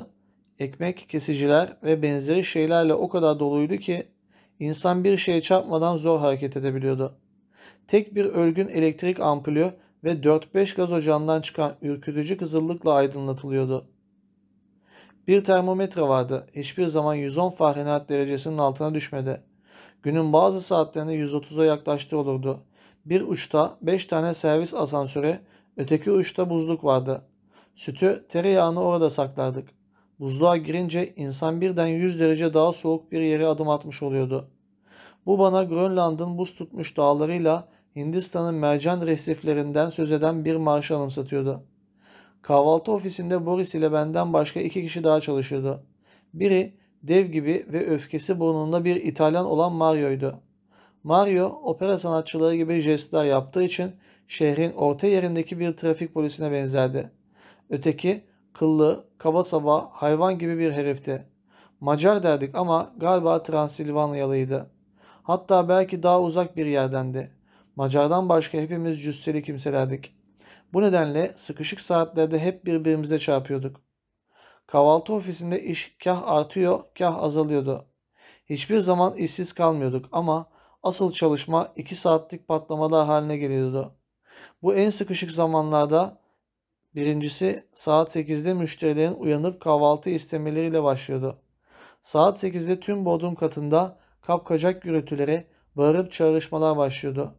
ekmek kesiciler ve benzeri şeylerle o kadar doluydu ki insan bir şeye çarpmadan zor hareket edebiliyordu. Tek bir ölgün elektrik ampulü ve 4-5 gaz ocağından çıkan ürkütücü kızıllıkla aydınlatılıyordu. Bir termometre vardı. Hiçbir zaman 110 Fahrenheit derecesinin altına düşmedi. Günün bazı saatlerinde 130'a yaklaştı olurdu. Bir uçta 5 tane servis asansörü, öteki uçta buzluk vardı. Sütü, tereyağını orada saklardık. Buzluğa girince insan birden 100 derece daha soğuk bir yere adım atmış oluyordu. Bu bana Grönland'ın buz tutmuş dağlarıyla Hindistan'ın mercan resiflerinden söz eden bir marşı anımsatıyordu. Kahvaltı ofisinde Boris ile benden başka iki kişi daha çalışıyordu. Biri dev gibi ve öfkesi burnunda bir İtalyan olan Mario'ydu. Mario opera sanatçıları gibi jestler yaptığı için şehrin orta yerindeki bir trafik polisine benzerdi. Öteki kıllı, kaba saba, hayvan gibi bir herifti. Macar derdik ama galiba Transilvanyalıydı. Hatta belki daha uzak bir yerdendi. Macardan başka hepimiz cüsseli kimselerdik. Bu nedenle sıkışık saatlerde hep birbirimize çarpıyorduk. Kahvaltı ofisinde iş kah artıyor kah azalıyordu. Hiçbir zaman işsiz kalmıyorduk ama asıl çalışma 2 saatlik patlamalar haline geliyordu. Bu en sıkışık zamanlarda birincisi saat 8'de müşterilerin uyanıp kahvaltı istemeleriyle başlıyordu. Saat 8'de tüm bodrum katında kapkacak gürültüleri, bağırıp çağrışmalar başlıyordu.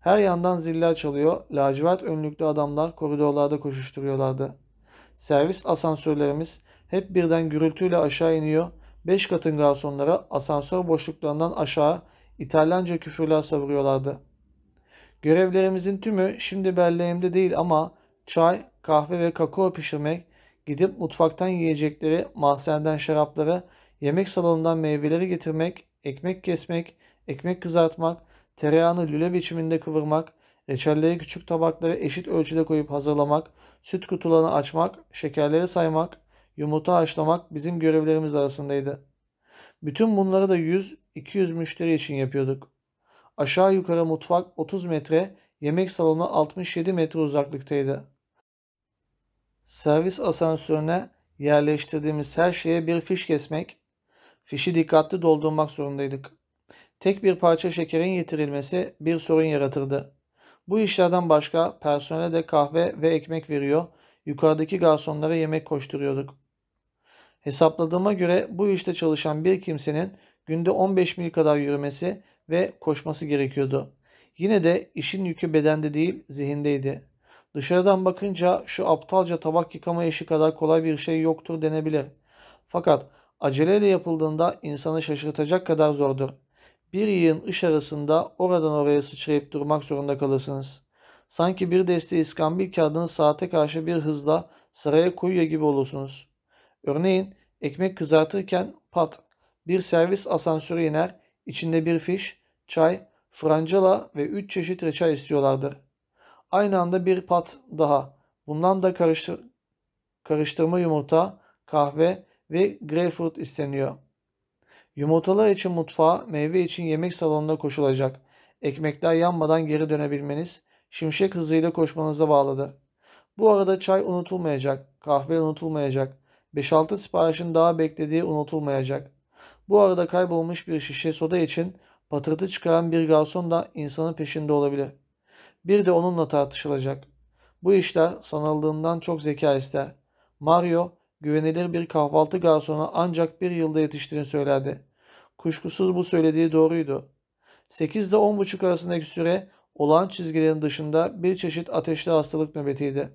Her yandan ziller çalıyor, lacivert önlüklü adamlar koridorlarda koşuşturuyorlardı. Servis asansörlerimiz hep birden gürültüyle aşağı iniyor. Beş katın garsonlara asansör boşluklarından aşağı İtalyanca küfürler savuruyorlardı. Görevlerimizin tümü şimdi belleğimde değil ama çay, kahve ve kakao pişirmek, gidip mutfaktan yiyecekleri, mahzenden şarapları, yemek salonundan meyveleri getirmek, ekmek kesmek, ekmek kızartmak, tereyağını lüle biçiminde kıvırmak, reçelleri küçük tabaklara eşit ölçüde koyup hazırlamak, süt kutularını açmak, şekerleri saymak, yumurta haşlamak bizim görevlerimiz arasındaydı. Bütün bunları da 100-200 müşteri için yapıyorduk. Aşağı yukarı mutfak 30 metre, yemek salonu 67 metre uzaklıktaydı. Servis asansörüne yerleştirdiğimiz her şeye bir fiş kesmek, fişi dikkatli doldurmak zorundaydık. Tek bir parça şekerin getirilmesi bir sorun yaratırdı. Bu işlerden başka personele de kahve ve ekmek veriyor, yukarıdaki garsonlara yemek koşturuyorduk. Hesapladığıma göre bu işte çalışan bir kimsenin günde 15 mil kadar yürümesi ve koşması gerekiyordu. Yine de işin yükü bedende değil zihindeydi. Dışarıdan bakınca şu aptalca tabak yıkama işi kadar kolay bir şey yoktur denebilir. Fakat aceleyle yapıldığında insanı şaşırtacak kadar zordur. Bir yığın iş arasında oradan oraya sıçrayıp durmak zorunda kalırsınız. Sanki bir deste iskambil kağıdını saate karşı bir hızla sıraya koyuyor gibi olursunuz. Örneğin ekmek kızartırken pat bir servis asansörü iner, içinde bir fiş, çay, francala ve 3 çeşit reçel istiyorlardır. Aynı anda bir pat daha. Bundan da karıştır karıştırma yumurta, kahve ve greyfurt isteniyor. Yumurtalar için mutfağa, meyve için yemek salonuna koşulacak. Ekmekler yanmadan geri dönebilmeniz, şimşek hızıyla koşmanıza bağlıdır. Bu arada çay unutulmayacak, kahve unutulmayacak, 5-6 siparişin daha beklediği unutulmayacak. Bu arada kaybolmuş bir şişe soda için patırtı çıkaran bir garson da insanın peşinde olabilir. Bir de onunla tartışılacak. Bu işler sanıldığından çok zeka ister. Mario güvenilir bir kahvaltı garsonu ancak bir yılda yetiştiğini söylerdi. Kuşkusuz bu söylediği doğruydu. 8 ile 10.30 arasındaki süre olağan çizgilerin dışında bir çeşit ateşli hastalık nöbetiydi.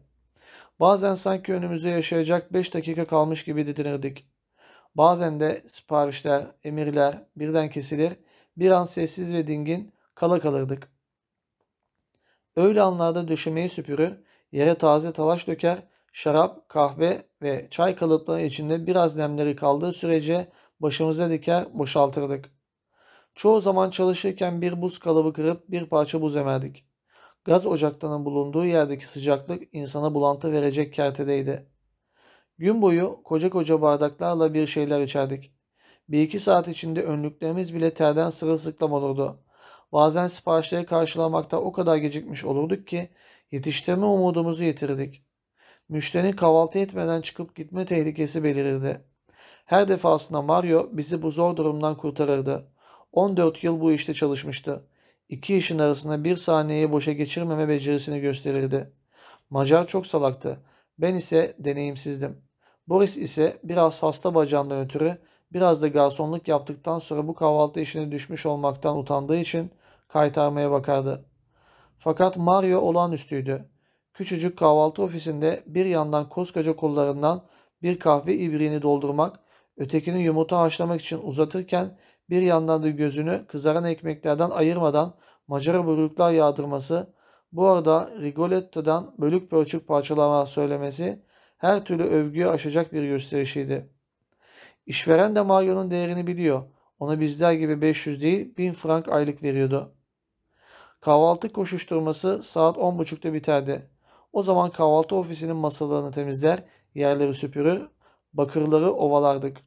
Bazen sanki önümüzde yaşayacak 5 dakika kalmış gibi didinirdik. Bazen de siparişler, emirler birden kesilir, bir an sessiz ve dingin kala kalırdık. Öyle anlarda döşemeyi süpürür, yere taze talaş döker, şarap, kahve ve çay kalıpları içinde biraz nemleri kaldığı sürece başımıza diker boşaltırdık. Çoğu zaman çalışırken bir buz kalıbı kırıp bir parça buz emerdik. Gaz ocaklarının bulunduğu yerdeki sıcaklık insana bulantı verecek kertedeydi. Gün boyu koca koca bardaklarla bir şeyler içerdik. Bir iki saat içinde önlüklerimiz bile terden sırılsıklam olurdu. Bazen siparişleri karşılamakta o kadar gecikmiş olurduk ki yetiştirme umudumuzu yitirdik. Müşterinin kahvaltı etmeden çıkıp gitme tehlikesi belirirdi. Her defasında Mario bizi bu zor durumdan kurtarırdı. 14 yıl bu işte çalışmıştı. İki işin arasında bir saniyeyi boşa geçirmeme becerisini gösterirdi. Macar çok salaktı. Ben ise deneyimsizdim. Boris ise biraz hasta bacağımdan ötürü biraz da garsonluk yaptıktan sonra bu kahvaltı işine düşmüş olmaktan utandığı için kaytarmaya bakardı. Fakat Mario olağanüstüydü. Küçücük kahvaltı ofisinde bir yandan koskoca kollarından bir kahve ibriğini doldurmak, ötekini yumurta haşlamak için uzatırken bir yandan da gözünü kızaran ekmeklerden ayırmadan Macara buyruklar yağdırması, bu arada Rigoletto'dan bölük pörçük parçalama söylemesi her türlü övgüyü aşacak bir gösterişiydi. İşveren de Mario'nun değerini biliyor. Ona bizler gibi 500 değil 1000 frank aylık veriyordu. Kahvaltı koşuşturması saat 10.30'da biterdi. O zaman kahvaltı ofisinin masalarını temizler, yerleri süpürür, bakırları ovalardık.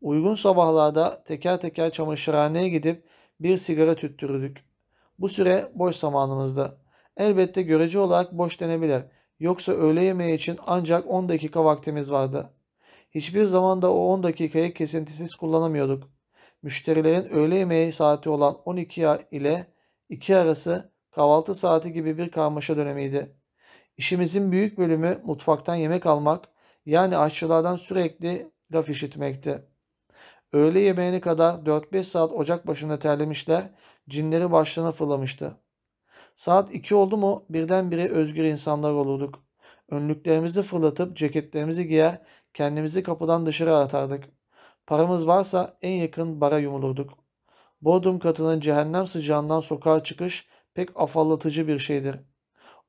Uygun sabahlarda teker teker çamaşırhaneye gidip bir sigara tüttürürdük. Bu süre boş zamanımızda. Elbette görece olarak boş denebilir. Yoksa öğle yemeği için ancak 10 dakika vaktimiz vardı. Hiçbir zaman da o 10 dakikayı kesintisiz kullanamıyorduk. Müşterilerin öğle yemeği saati olan 12 ile 2 arası kahvaltı saati gibi bir karmaşa dönemiydi. İşimizin büyük bölümü mutfaktan yemek almak, yani aşçılardan sürekli laf işitmekti. Öğle yemeğine kadar 4-5 saat ocak başında terlemişler, cinleri başlarına fırlamıştı. Saat 2 oldu mu birdenbire özgür insanlar olurduk. Önlüklerimizi fırlatıp ceketlerimizi giyer, kendimizi kapıdan dışarı atardık. Paramız varsa en yakın bara yumulurduk. Bodrum katının cehennem sıcağından sokağa çıkış pek afallatıcı bir şeydir.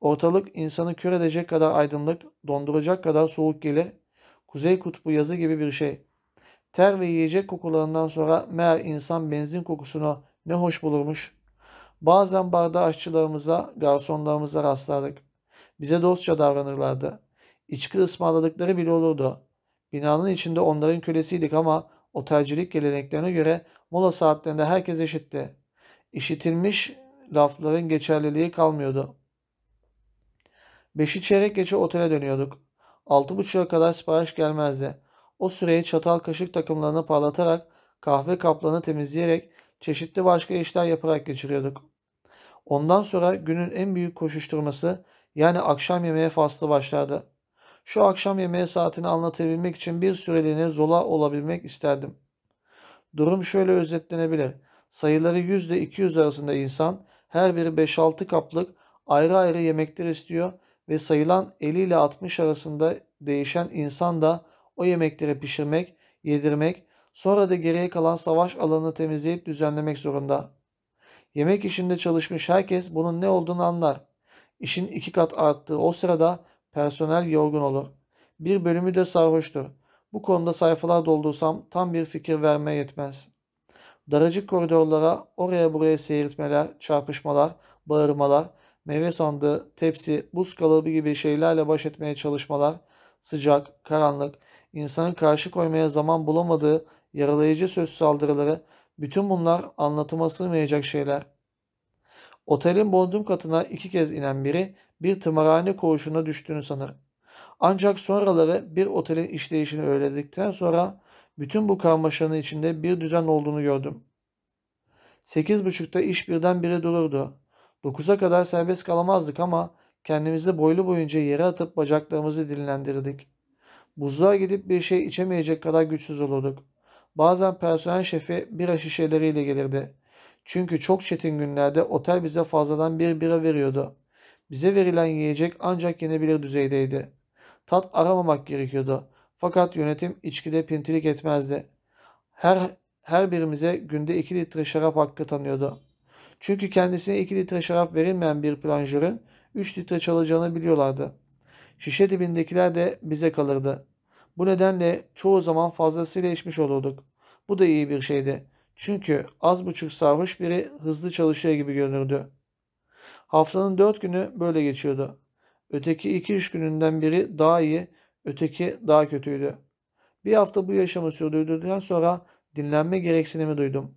Ortalık insanı kör edecek kadar aydınlık, donduracak kadar soğuk gelir. Kuzey kutbu yazı gibi bir şey. Ter ve yiyecek kokularından sonra meğer insan benzin kokusunu ne hoş bulurmuş. Bazen barda aşçılarımıza, garsonlarımıza rastlardık. Bize dostça davranırlardı. İçki ısmarladıkları bile olurdu. Binanın içinde onların kölesiydik ama otelcilik geleneklerine göre mola saatlerinde herkes eşitti. İşitilmiş lafların geçerliliği kalmıyordu. Beşi çeyrek geçe otele dönüyorduk. Altı buçuğa kadar sipariş gelmezdi. O süreyi çatal kaşık takımlarını parlatarak, kahve kaplarını temizleyerek, çeşitli başka işler yaparak geçiriyorduk. Ondan sonra günün en büyük koşuşturması yani akşam yemeğe faslı başlardı. Şu akşam yemeğe saatini anlatabilmek için bir süreliğine zola olabilmek isterdim. Durum şöyle özetlenebilir. Sayıları 100 ile 200 arasında insan her biri 5-6 kaplık ayrı ayrı yemekler istiyor ve sayılan 50 ile 60 arasında değişen insan da o yemekleri pişirmek, yedirmek, sonra da geriye kalan savaş alanını temizleyip düzenlemek zorunda. Yemek işinde çalışmış herkes bunun ne olduğunu anlar. İşin iki kat arttığı o sırada personel yorgun olur. Bir bölümü de sarhoştur. Bu konuda sayfalar doldursam tam bir fikir vermeye yetmez. Daracık koridorlara oraya buraya seyirtmeler, çarpışmalar, bağırmalar, meyve sandığı, tepsi, buz kalıbı gibi şeylerle baş etmeye çalışmalar, sıcak, karanlık, insanın karşı koymaya zaman bulamadığı yaralayıcı söz saldırıları, bütün bunlar anlatıma sığmayacak şeyler. Otelin bodrum katına iki kez inen biri bir tımarhane koğuşuna düştüğünü sanır. Ancak sonraları bir otelin işleyişini öğrendikten sonra bütün bu karmaşanın içinde bir düzen olduğunu gördüm. Sekiz buçukta iş birdenbire dururdu. Dokuza kadar serbest kalamazdık ama kendimizi boylu boyunca yere atıp bacaklarımızı dinlendirdik. Buzluğa gidip bir şey içemeyecek kadar güçsüz olurduk. Bazen personel şefi bira şişeleriyle gelirdi. Çünkü çok çetin günlerde otel bize fazladan bir bira veriyordu. Bize verilen yiyecek ancak yenebilir düzeydeydi. Tat aramamak gerekiyordu. Fakat yönetim içkide pintilik etmezdi. Her, her birimize günde 2 litre şarap hakkı tanıyordu. Çünkü kendisine 2 litre şarap verilmeyen bir planjörün 3 litre çalacağını biliyorlardı. Şişe dibindekiler de bize kalırdı. Bu nedenle çoğu zaman fazlasıyla içmiş olurduk. Bu da iyi bir şeydi. Çünkü az buçuk sarhoş biri hızlı çalışıyor gibi görünürdü. Haftanın dört günü böyle geçiyordu. Öteki iki iş gününden biri daha iyi, öteki daha kötüydü. Bir hafta bu yaşamı sürdürdükten sonra dinlenme gereksinimi duydum.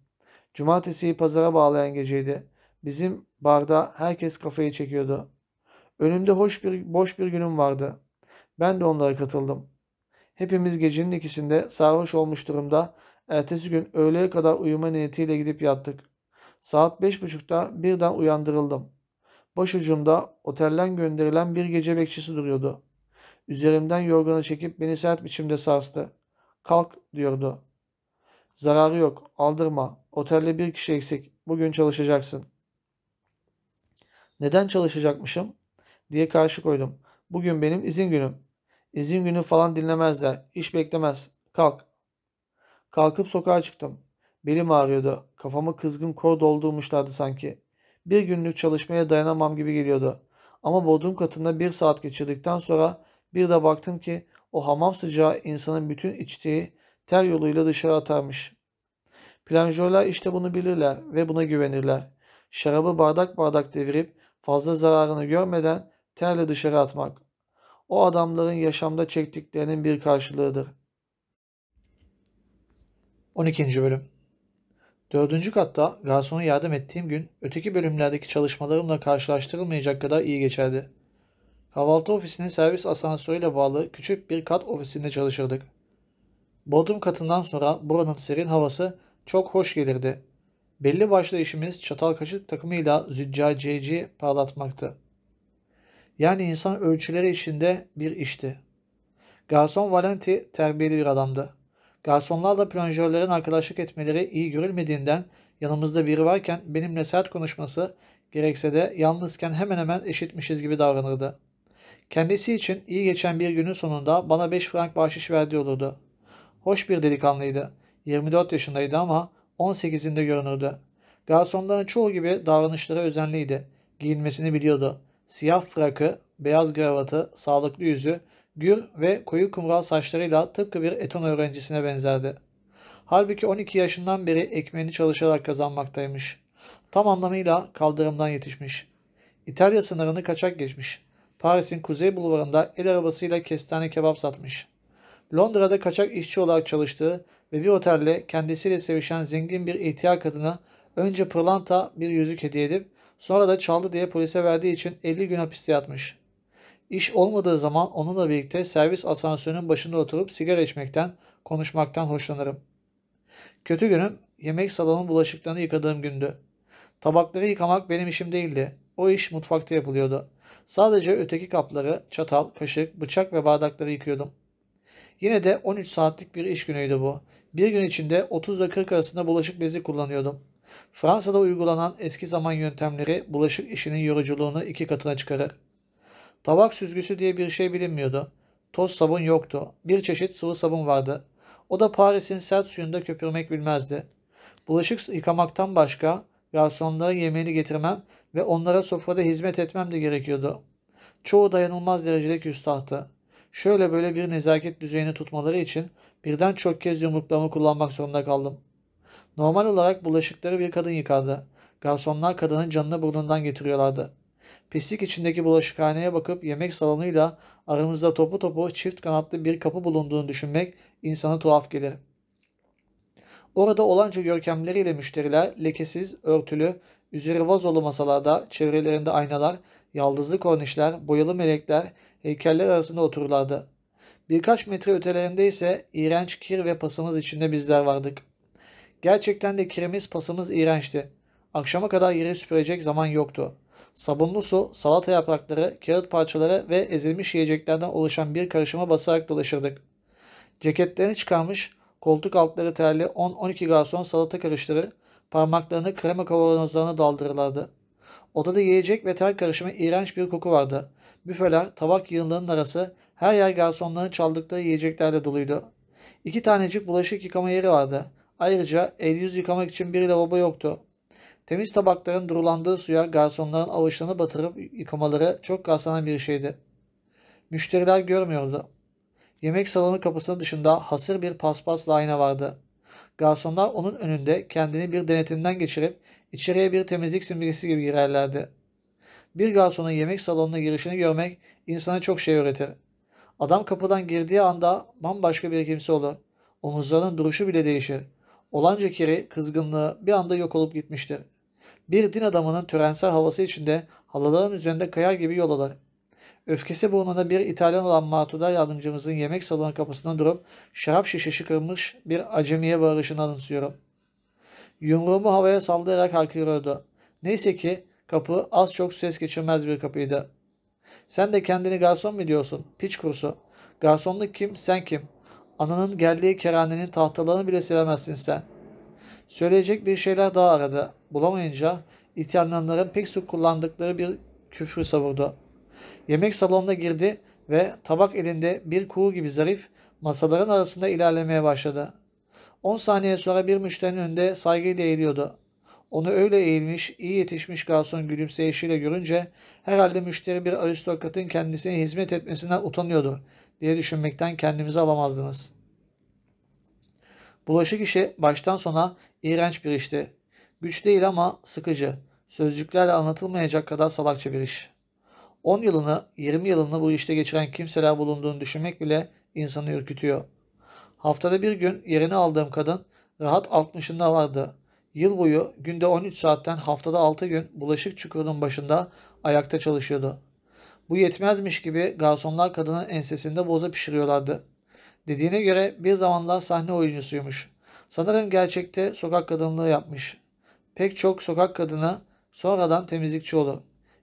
Cumartesiyi pazara bağlayan geceydi. Bizim barda herkes kafayı çekiyordu. Önümde hoş bir boş bir günüm vardı. Ben de onlara katıldım. Hepimiz gecenin ikisinde sarhoş olmuş durumda ertesi gün öğleye kadar uyuma niyetiyle gidip yattık. Saat beş buçukta birden uyandırıldım. Başucumda otelden gönderilen bir gece bekçisi duruyordu. Üzerimden yorganı çekip beni sert biçimde sarstı. Kalk diyordu. Zararı yok. Aldırma. Otelde bir kişi eksik. Bugün çalışacaksın. Neden çalışacakmışım? diye karşı koydum. Bugün benim izin günüm. İzin günü falan dinlemezler. İş beklemez. Kalk. Kalkıp sokağa çıktım. Belim ağrıyordu. Kafamı kızgın kor doldurmuşlardı sanki. Bir günlük çalışmaya dayanamam gibi geliyordu. Ama bodrum katında bir saat geçirdikten sonra bir de baktım ki o hamam sıcağı insanın bütün içtiği ter yoluyla dışarı atarmış. Planjörler işte bunu bilirler ve buna güvenirler. Şarabı bardak bardak devirip fazla zararını görmeden terle dışarı atmak. O adamların yaşamda çektiklerinin bir karşılığıdır. 12. Bölüm Dördüncü katta garsona yardım ettiğim gün öteki bölümlerdeki çalışmalarımla karşılaştırılmayacak kadar iyi geçerdi. Kahvaltı ofisinin servis asansörüyle bağlı küçük bir kat ofisinde çalışırdık. Bodrum katından sonra buranın serin havası çok hoş gelirdi. Belli başlı işimiz çatal kaşık takımıyla züccaciyeci parlatmaktı. Yani insan ölçüleri içinde bir işti. Garson Valenti terbiyeli bir adamdı. Garsonlarla plonjörlerin arkadaşlık etmeleri iyi görülmediğinden yanımızda biri varken benimle sert konuşması gerekse de yalnızken hemen hemen eşitmişiz gibi davranırdı. Kendisi için iyi geçen bir günün sonunda bana 5 frank bahşiş verdiği olurdu. Hoş bir delikanlıydı. 24 yaşındaydı ama 18'inde görünürdü. Garsonların çoğu gibi davranışları özenliydi. Giyinmesini biliyordu. Siyah frakı, beyaz gravatı, sağlıklı yüzü, gür ve koyu kumral saçlarıyla tıpkı bir eton öğrencisine benzerdi. Halbuki 12 yaşından beri ekmeğini çalışarak kazanmaktaymış. Tam anlamıyla kaldırımdan yetişmiş. İtalya sınırını kaçak geçmiş. Paris'in kuzey bulvarında el arabasıyla kestane kebap satmış. Londra'da kaçak işçi olarak çalıştığı ve bir otelde kendisiyle sevişen zengin bir ihtiyar kadına önce pırlanta bir yüzük hediye edip sonra da çaldı diye polise verdiği için 50 gün hapiste yatmış. İş olmadığı zaman onunla birlikte servis asansörünün başında oturup sigara içmekten, konuşmaktan hoşlanırım. Kötü günüm yemek salonu bulaşıklarını yıkadığım gündü. Tabakları yıkamak benim işim değildi. O iş mutfakta yapılıyordu. Sadece öteki kapları, çatal, kaşık, bıçak ve bardakları yıkıyordum. Yine de 13 saatlik bir iş günüydü bu. Bir gün içinde 30 ile 40 arasında bulaşık bezi kullanıyordum. Fransa'da uygulanan eski zaman yöntemleri bulaşık işinin yoruculuğunu iki katına çıkarır. Tabak süzgüsü diye bir şey bilinmiyordu. Toz sabun yoktu. Bir çeşit sıvı sabun vardı. O da Paris'in sert suyunda köpürmek bilmezdi. Bulaşık yıkamaktan başka garsonlara yemeğini getirmem ve onlara sofrada hizmet etmem de gerekiyordu. Çoğu dayanılmaz derecede küstahtı. Şöyle böyle bir nezaket düzeyini tutmaları için birden çok kez yumruklarımı kullanmak zorunda kaldım. Normal olarak bulaşıkları bir kadın yıkardı. Garsonlar kadının canını burnundan getiriyorlardı. Pislik içindeki bulaşıkhaneye bakıp yemek salonuyla aramızda topu topu çift kanatlı bir kapı bulunduğunu düşünmek insana tuhaf gelir. Orada olanca görkemleriyle müşteriler lekesiz, örtülü, üzeri vazolu masalarda, çevrelerinde aynalar, yaldızlı kornişler, boyalı melekler, heykeller arasında otururlardı. Birkaç metre ötelerinde ise iğrenç kir ve pasımız içinde bizler vardık. Gerçekten de kirimiz pasımız iğrençti. Akşama kadar yeri süpürecek zaman yoktu. Sabunlu su, salata yaprakları, kağıt parçaları ve ezilmiş yiyeceklerden oluşan bir karışıma basarak dolaşırdık. Ceketlerini çıkarmış, koltuk altları terli 10-12 garson salata karıştırır, parmaklarını krema kavanozlarına daldırırlardı. Odada yiyecek ve ter karışımı iğrenç bir koku vardı. Büfeler, tabak yığınlarının arası, her yer garsonların çaldıkları yiyeceklerle doluydu. İki tanecik bulaşık yıkama yeri vardı. Ayrıca el yüz yıkamak için bir lavabo yoktu. Temiz tabakların durulandığı suya garsonların avuçlarını batırıp yıkamaları çok rastlanan bir şeydi. Müşteriler görmüyordu. Yemek salonu kapısının dışında hasır bir paspasla ayna vardı. Garsonlar onun önünde kendini bir denetimden geçirip içeriye bir temizlik simgesi gibi girerlerdi. Bir garsonun yemek salonuna girişini görmek insana çok şey öğretir. Adam kapıdan girdiği anda bambaşka bir kimse olur. Omuzlarının duruşu bile değişir. Olanca kiri, kızgınlığı bir anda yok olup gitmiştir. Bir din adamının törensel havası içinde halıların üzerinde kayar gibi yol alır. Öfkesi burnunda bir İtalyan olan Matuda yardımcımızın yemek salonu kapısına durup şarap şişesi kırmış bir acemiye bağırışını anımsıyorum. Yumruğumu havaya sallayarak haykırıyordu. Neyse ki kapı az çok ses geçirmez bir kapıydı. Sen de kendini garson mu diyorsun? Piç kursu. Garsonluk kim? Sen kim? Ananın geldiği kerhanenin tahtalarını bile sevemezsin sen. Söyleyecek bir şeyler daha aradı. Bulamayınca İtalyanların pek sık kullandıkları bir küfrü savurdu. Yemek salonuna girdi ve tabak elinde bir kuğu gibi zarif masaların arasında ilerlemeye başladı. 10 saniye sonra bir müşterinin önünde saygıyla eğiliyordu. Onu öyle eğilmiş, iyi yetişmiş garson gülümseyişiyle görünce herhalde müşteri bir aristokratın kendisine hizmet etmesinden utanıyordu diye düşünmekten kendimizi alamazdınız. Bulaşık işi baştan sona iğrenç bir işti. Güç değil ama sıkıcı, sözcüklerle anlatılmayacak kadar salakça bir iş. 10 yılını, 20 yılını bu işte geçiren kimseler bulunduğunu düşünmek bile insanı ürkütüyor. Haftada bir gün yerini aldığım kadın rahat 60'ında vardı. Yıl boyu günde 13 saatten haftada 6 gün bulaşık çukurunun başında ayakta çalışıyordu. Bu yetmezmiş gibi garsonlar kadının ensesinde boza pişiriyorlardı. Dediğine göre bir zamanlar sahne oyuncusuymuş. Sanırım gerçekte sokak kadınlığı yapmış. Pek çok sokak kadını sonradan temizlikçi olur.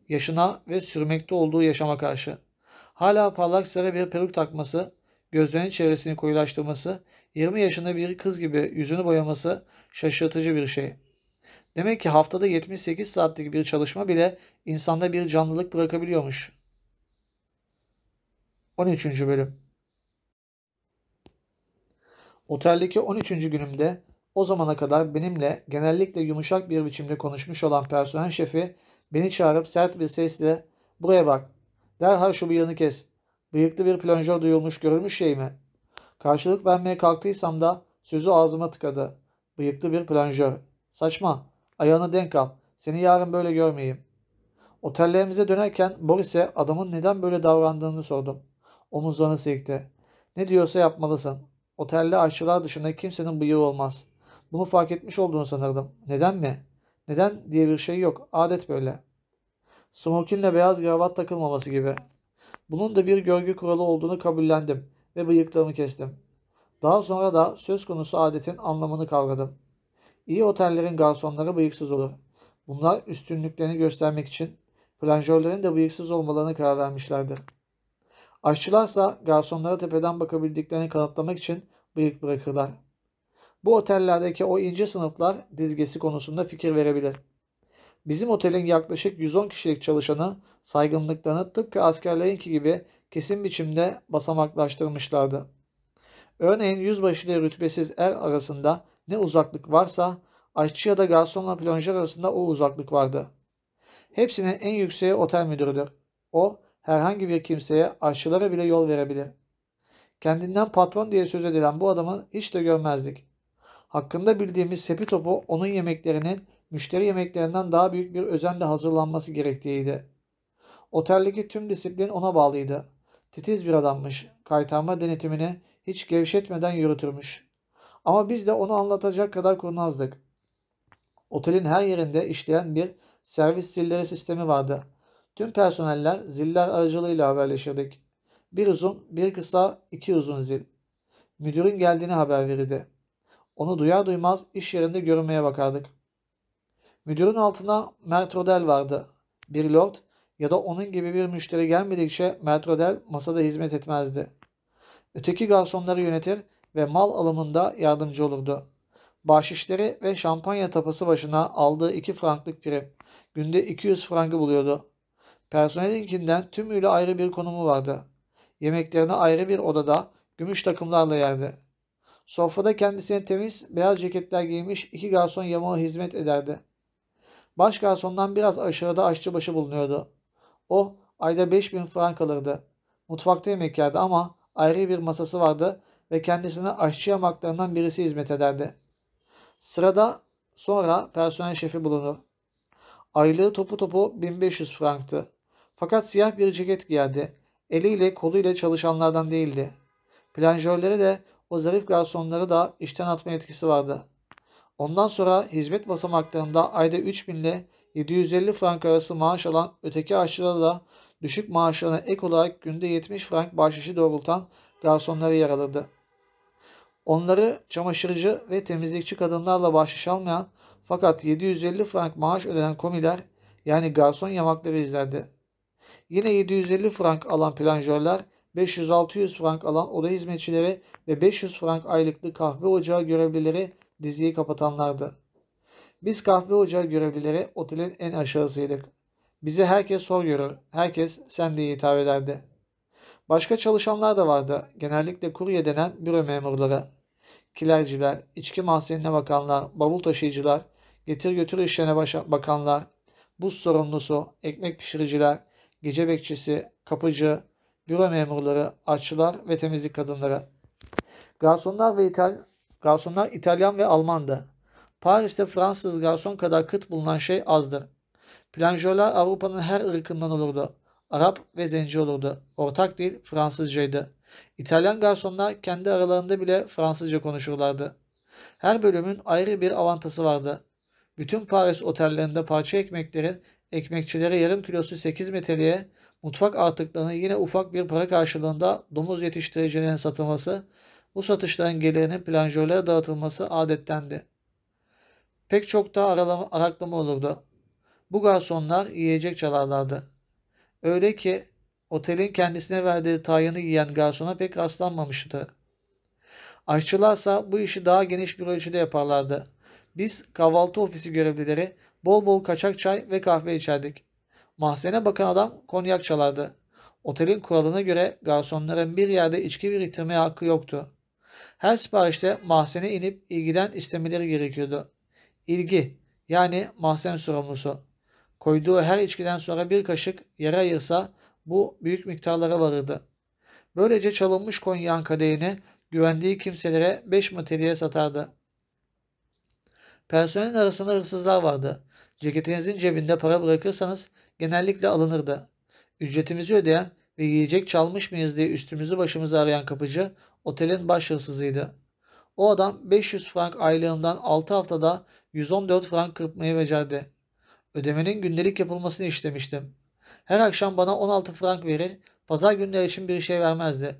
Yaşına ve sürmekte olduğu yaşama karşı. Hala parlak sarı bir peruk takması, gözlerinin çevresini koyulaştırması, 20 yaşında bir kız gibi yüzünü boyaması şaşırtıcı bir şey. Demek ki haftada 78 saatlik bir çalışma bile insanda bir canlılık bırakabiliyormuş. 13. Bölüm Oteldeki 13. günümde o zamana kadar benimle genellikle yumuşak bir biçimde konuşmuş olan personel şefi beni çağırıp sert bir sesle ''Buraya bak, derhal şu bıyığını kes. Bıyıklı bir plonjör duyulmuş görülmüş şey mi?'' Karşılık vermeye kalktıysam da sözü ağzıma tıkadı. Bıyıklı bir plonjör. Saçma. Ayağını denk al. Seni yarın böyle görmeyeyim. Otellerimize dönerken Boris'e adamın neden böyle davrandığını sordum. Omuzlarını silkti. Ne diyorsa yapmalısın. Otelde aşçılar dışında kimsenin bıyığı olmaz. Bunu fark etmiş olduğunu sanırdım. Neden mi? Neden diye bir şey yok. Adet böyle. Smokinle beyaz kravat takılmaması gibi. Bunun da bir görgü kuralı olduğunu kabullendim ve bıyıklarımı kestim. Daha sonra da söz konusu adetin anlamını kavradım. İyi otellerin garsonları bıyıksız olur. Bunlar üstünlüklerini göstermek için planjörlerin de bıyıksız olmalarını karar vermişlerdir. Aşçılarsa garsonlara tepeden bakabildiklerini kanıtlamak için bıyık bırakırlar. Bu otellerdeki o ince sınıflar dizgesi konusunda fikir verebilir. Bizim otelin yaklaşık 110 kişilik çalışanı saygınlıklarını tıpkı askerlerinki gibi kesin biçimde basamaklaştırmışlardı. Örneğin yüzbaşı ile rütbesiz er arasında ne uzaklık varsa aşçı ya da garsonla plonjör arasında o uzaklık vardı. Hepsinin en yükseği otel müdürüdür. O herhangi bir kimseye aşçılara bile yol verebilir. Kendinden patron diye söz edilen bu adamı hiç de görmezdik. Hakkında bildiğimiz sepi topu onun yemeklerinin müşteri yemeklerinden daha büyük bir özenle hazırlanması gerektiğiydi. Oteldeki tüm disiplin ona bağlıydı. Titiz bir adammış. Kaytarma denetimini hiç gevşetmeden yürütürmüş. Ama biz de onu anlatacak kadar kurnazdık. Otelin her yerinde işleyen bir servis zilleri sistemi vardı. Tüm personeller ziller aracılığıyla haberleşirdik. Bir uzun, bir kısa, iki uzun zil. Müdürün geldiğini haber verirdi. Onu duyar duymaz iş yerinde görünmeye bakardık. Müdürün altına Mert Rodel vardı. Bir lord ya da onun gibi bir müşteri gelmedikçe Mert Rodel masada hizmet etmezdi. Öteki garsonları yönetir ve mal alımında yardımcı olurdu. Bahşişleri ve şampanya tapası başına aldığı 2 franklık prim. Günde 200 frangı buluyordu. Personelinkinden tümüyle ayrı bir konumu vardı. Yemeklerini ayrı bir odada gümüş takımlarla yerdi. Sofrada kendisine temiz beyaz ceketler giymiş iki garson yamağı hizmet ederdi. Baş garsondan biraz aşağıda aşçıbaşı bulunuyordu. O ayda 5000 frank alırdı. Mutfakta yemek yerdi ama ayrı bir masası vardı ve kendisine aşçı yamaklarından birisi hizmet ederdi. Sırada sonra personel şefi bulunur. Aylığı topu topu 1500 franktı. Fakat siyah bir ceket giyerdi. Eliyle koluyla çalışanlardan değildi. Planjörleri de o zarif garsonları da işten atma etkisi vardı. Ondan sonra hizmet basamaklarında ayda 3000 ile 750 frank arası maaş alan öteki aşçılara da düşük maaşlarına ek olarak günde 70 frank bahşişi doğrultan garsonları yer alırdı. Onları çamaşırcı ve temizlikçi kadınlarla bahşiş almayan fakat 750 frank maaş ödenen komiler yani garson yamakları izlerdi. Yine 750 frank alan planjörler, 500-600 frank alan oda hizmetçileri ve 500 frank aylıklı kahve ocağı görevlileri diziyi kapatanlardı. Biz kahve ocağı görevlileri otelin en aşağısıydık. Bize herkes sor görür, herkes sen diye hitap ederdi. Başka çalışanlar da vardı. Genellikle kurye denen büro memurları. Kilerciler, içki mahzenine bakanlar, bavul taşıyıcılar, getir götür işlerine bakanlar, buz sorumlusu, ekmek pişiriciler, gece bekçisi, kapıcı, büro memurları, aşçılar ve temizlik kadınları. Garsonlar ve İtal garsonlar İtalyan ve Almandı. Paris'te Fransız garson kadar kıt bulunan şey azdır. Planjörler Avrupa'nın her ırkından olurdu. Arap ve zenci olurdu. Ortak dil Fransızcaydı. İtalyan garsonlar kendi aralarında bile Fransızca konuşurlardı. Her bölümün ayrı bir avantası vardı. Bütün Paris otellerinde parça ekmeklerin ekmekçilere yarım kilosu 8 metreliğe, mutfak artıklarının yine ufak bir para karşılığında domuz yetiştiricilerin satılması, bu satışların gelirinin planjörlere dağıtılması adettendi. Pek çok da aralama, araklama olurdu. Bu garsonlar yiyecek çalarlardı. Öyle ki otelin kendisine verdiği tayını yiyen garsona pek rastlanmamıştı. Aşçılarsa bu işi daha geniş bir ölçüde yaparlardı. Biz kahvaltı ofisi görevlileri bol bol kaçak çay ve kahve içerdik. Mahzene bakan adam konyak çalardı. Otelin kuralına göre garsonların bir yerde içki biriktirmeye hakkı yoktu. Her siparişte mahzene inip ilgiden istemeleri gerekiyordu. İlgi yani mahzen sorumlusu. Koyduğu her içkiden sonra bir kaşık yere ayırsa bu büyük miktarlara varırdı. Böylece çalınmış konyağın kadehini güvendiği kimselere 5 materyale satardı. Personelin arasında hırsızlar vardı. Ceketinizin cebinde para bırakırsanız genellikle alınırdı. Ücretimizi ödeyen ve yiyecek çalmış mıyız diye üstümüzü başımızı arayan kapıcı otelin baş. O adam 500 frank aylığımdan 6 haftada 114 frank kırpmayı becerdi. Ödemenin gündelik yapılmasını istemiştim. Her akşam bana 16 frank verir, pazar günleri için bir şey vermezdi.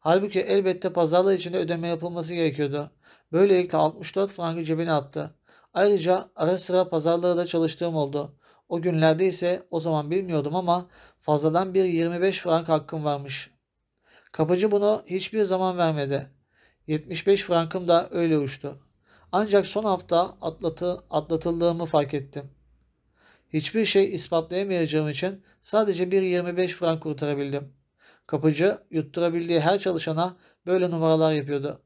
Halbuki elbette pazarlar için de ödeme yapılması gerekiyordu. Böylelikle 64 frankı cebine attı. Ayrıca ara sıra pazarlara da çalıştığım oldu. O günlerde ise o zaman bilmiyordum ama fazladan bir 25 frank hakkım varmış. Kapıcı bunu hiçbir zaman vermedi. 75 frankım da öyle uçtu. Ancak son hafta atlatı, atlatıldığımı fark ettim. Hiçbir şey ispatlayamayacağım için sadece bir 25 frank kurtarabildim. Kapıcı yutturabildiği her çalışana böyle numaralar yapıyordu.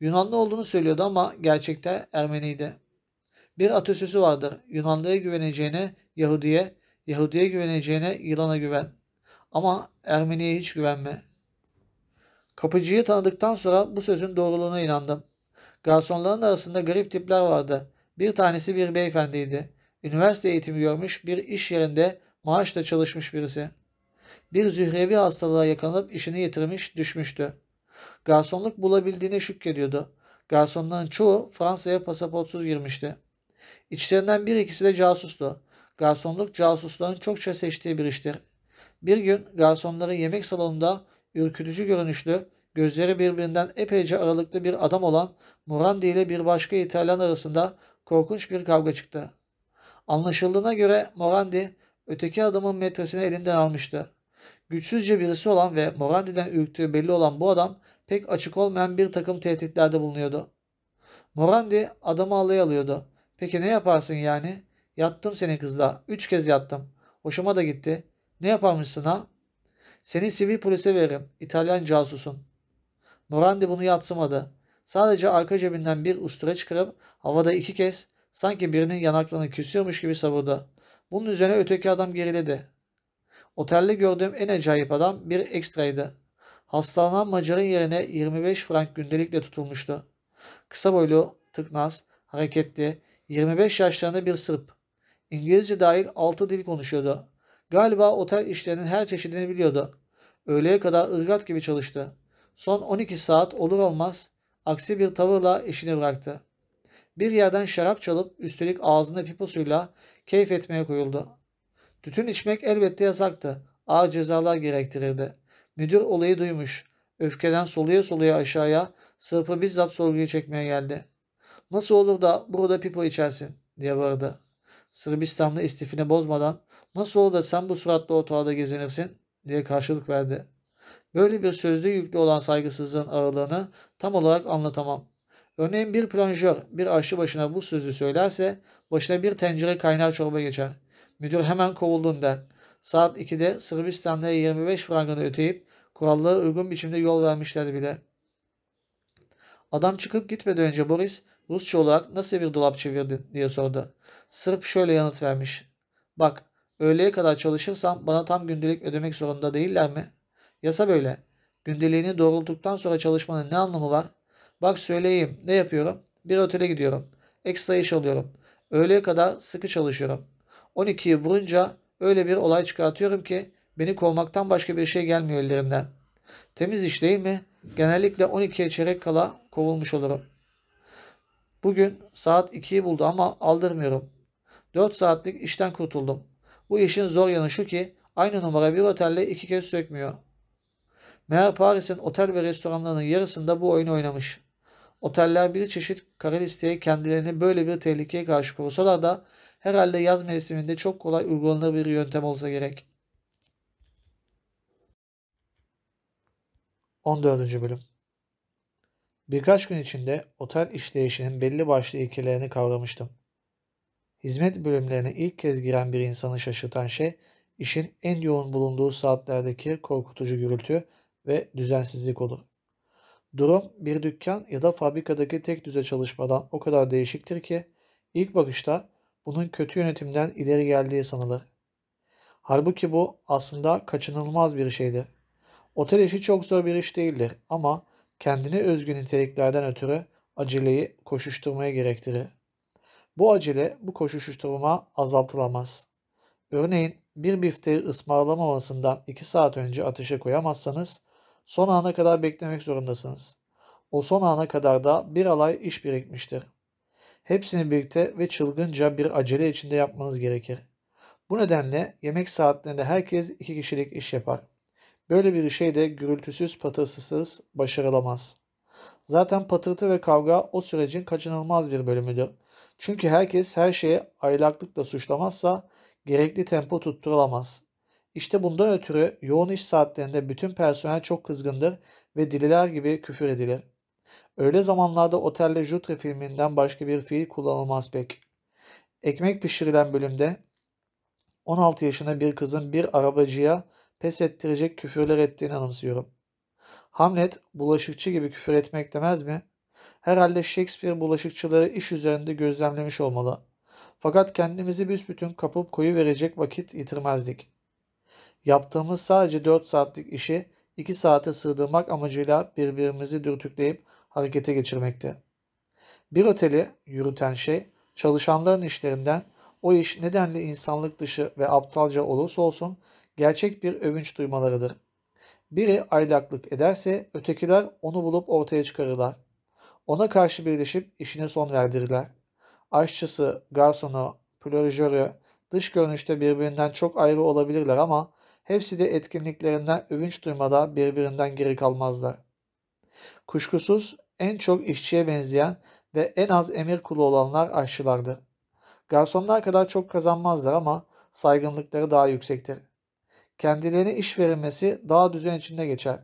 Yunanlı olduğunu söylüyordu ama gerçekte Ermeniydi. Bir atasözü vardır. Yunanlıya güveneceğine Yahudiye, Yahudiye güveneceğine yılana güven. Ama Ermeniye hiç güvenme. Kapıcıyı tanıdıktan sonra bu sözün doğruluğuna inandım. Garsonların arasında garip tipler vardı. Bir tanesi bir beyefendiydi. Üniversite eğitimi görmüş, bir iş yerinde maaşla çalışmış birisi. Bir zührevi hastalığa yakalanıp işini yitirmiş, düşmüştü. Garsonluk bulabildiğine şükrediyordu. Garsonların çoğu Fransa'ya pasaportsuz girmişti. İçlerinden bir ikisi de casustu. Garsonluk casusların çokça seçtiği bir iştir. Bir gün garsonların yemek salonunda ürkütücü görünüşlü, gözleri birbirinden epeyce aralıklı bir adam olan Morandi ile bir başka İtalyan arasında korkunç bir kavga çıktı. Anlaşıldığına göre Morandi öteki adamın metresini elinden almıştı. Güçsüzce birisi olan ve Morandi'den ürktüğü belli olan bu adam pek açık olmayan bir takım tehditlerde bulunuyordu. Morandi adamı alaya alıyordu. Peki ne yaparsın yani? Yattım seni kızla. Üç kez yattım. Hoşuma da gitti. Ne yaparmışsın ha? Seni sivil polise veririm. İtalyan casusun. Morandi bunu yatsımadı. Sadece arka cebinden bir ustura çıkarıp havada iki kez sanki birinin yanaklarını küsüyormuş gibi savurdu. Bunun üzerine öteki adam geriledi. Otelde gördüğüm en acayip adam bir ekstraydı. Hastalanan Macar'ın yerine 25 frank gündelikle tutulmuştu. Kısa boylu, tıknaz, hareketli, 25 yaşlarında bir Sırp. İngilizce dahil 6 dil konuşuyordu. Galiba otel işlerinin her çeşidini biliyordu. Öğleye kadar ırgat gibi çalıştı. Son 12 saat olur olmaz aksi bir tavırla işini bıraktı. Bir yerden şarap çalıp üstelik ağzında piposuyla keyif etmeye koyuldu. Tütün içmek elbette yasaktı. Ağır cezalar gerektirirdi. Müdür olayı duymuş. Öfkeden soluya soluya aşağıya Sırp'ı bizzat sorguya çekmeye geldi. Nasıl olur da burada pipo içersin diye bağırdı. Sırbistanlı istifini bozmadan nasıl olur da sen bu suratla ortalarda gezinirsin diye karşılık verdi. Böyle bir sözlü yüklü olan saygısızlığın ağırlığını tam olarak anlatamam. Örneğin bir plonjör bir aşçı başına bu sözü söylerse başına bir tencere kaynar çorba geçer. Müdür hemen kovuldun der. Saat 2'de Sırbistanlı'ya 25 frangını öteyip kurallara uygun biçimde yol vermişlerdi bile. Adam çıkıp gitmeden önce Boris Rusça olarak nasıl bir dolap çevirdin diye sordu. Sırp şöyle yanıt vermiş. Bak öğleye kadar çalışırsam bana tam gündelik ödemek zorunda değiller mi? Yasa böyle. Gündeliğini doğrulttuktan sonra çalışmanın ne anlamı var? Bak söyleyeyim ne yapıyorum? Bir otele gidiyorum. Ekstra iş alıyorum. Öğleye kadar sıkı çalışıyorum. 12'yi vurunca öyle bir olay çıkartıyorum ki beni kovmaktan başka bir şey gelmiyor ellerinden. Temiz iş değil mi? Genellikle 12'ye çeyrek kala kovulmuş olurum. Bugün saat 2'yi buldu ama aldırmıyorum. 4 saatlik işten kurtuldum. Bu işin zor yanı şu ki aynı numara bir otelde iki kez sökmüyor. Meğer Paris'in otel ve restoranlarının yarısında bu oyunu oynamış. Oteller bir çeşit kara listeye kendilerini böyle bir tehlikeye karşı korusalar da herhalde yaz mevsiminde çok kolay uygulanır bir yöntem olsa gerek. 14. Bölüm Birkaç gün içinde otel işleyişinin belli başlı ilkelerini kavramıştım. Hizmet bölümlerine ilk kez giren bir insanı şaşırtan şey, işin en yoğun bulunduğu saatlerdeki korkutucu gürültü ve düzensizlik olur. Durum bir dükkan ya da fabrikadaki tek düze çalışmadan o kadar değişiktir ki ilk bakışta bunun kötü yönetimden ileri geldiği sanılır. Halbuki bu aslında kaçınılmaz bir şeydir. Otel işi çok zor bir iş değildir ama kendine özgü niteliklerden ötürü aceleyi koşuşturmaya gerektirir. Bu acele bu koşuşturma azaltılamaz. Örneğin bir bifteği ısmarlamamasından 2 saat önce ateşe koyamazsanız son ana kadar beklemek zorundasınız. O son ana kadar da bir alay iş birikmiştir. Hepsini birlikte ve çılgınca bir acele içinde yapmanız gerekir. Bu nedenle yemek saatlerinde herkes iki kişilik iş yapar. Böyle bir şey de gürültüsüz patırsız başarılamaz. Zaten patırtı ve kavga o sürecin kaçınılmaz bir bölümüdür. Çünkü herkes her şeye aylaklıkla suçlamazsa gerekli tempo tutturulamaz. İşte bundan ötürü yoğun iş saatlerinde bütün personel çok kızgındır ve dililer gibi küfür edilir. Öyle zamanlarda otelde Jutre filminden başka bir fiil kullanılmaz pek. Ekmek pişirilen bölümde 16 yaşında bir kızın bir arabacıya pes ettirecek küfürler ettiğini anımsıyorum. Hamlet bulaşıkçı gibi küfür etmek demez mi? Herhalde Shakespeare bulaşıkçıları iş üzerinde gözlemlemiş olmalı. Fakat kendimizi büsbütün kapıp koyu verecek vakit yitirmezdik. Yaptığımız sadece 4 saatlik işi 2 saate sığdırmak amacıyla birbirimizi dürtükleyip harekete geçirmekte. Bir oteli yürüten şey çalışanların işlerinden o iş nedenli insanlık dışı ve aptalca olursa olsun gerçek bir övünç duymalarıdır. Biri aylaklık ederse ötekiler onu bulup ortaya çıkarırlar. Ona karşı birleşip işine son verdirirler. Aşçısı, garsonu, plörjörü dış görünüşte birbirinden çok ayrı olabilirler ama hepsi de etkinliklerinden övünç duymada birbirinden geri kalmazlar. Kuşkusuz en çok işçiye benzeyen ve en az emir kulu olanlar aşçılardır. Garsonlar kadar çok kazanmazlar ama saygınlıkları daha yüksektir. Kendilerine iş verilmesi daha düzen içinde geçer.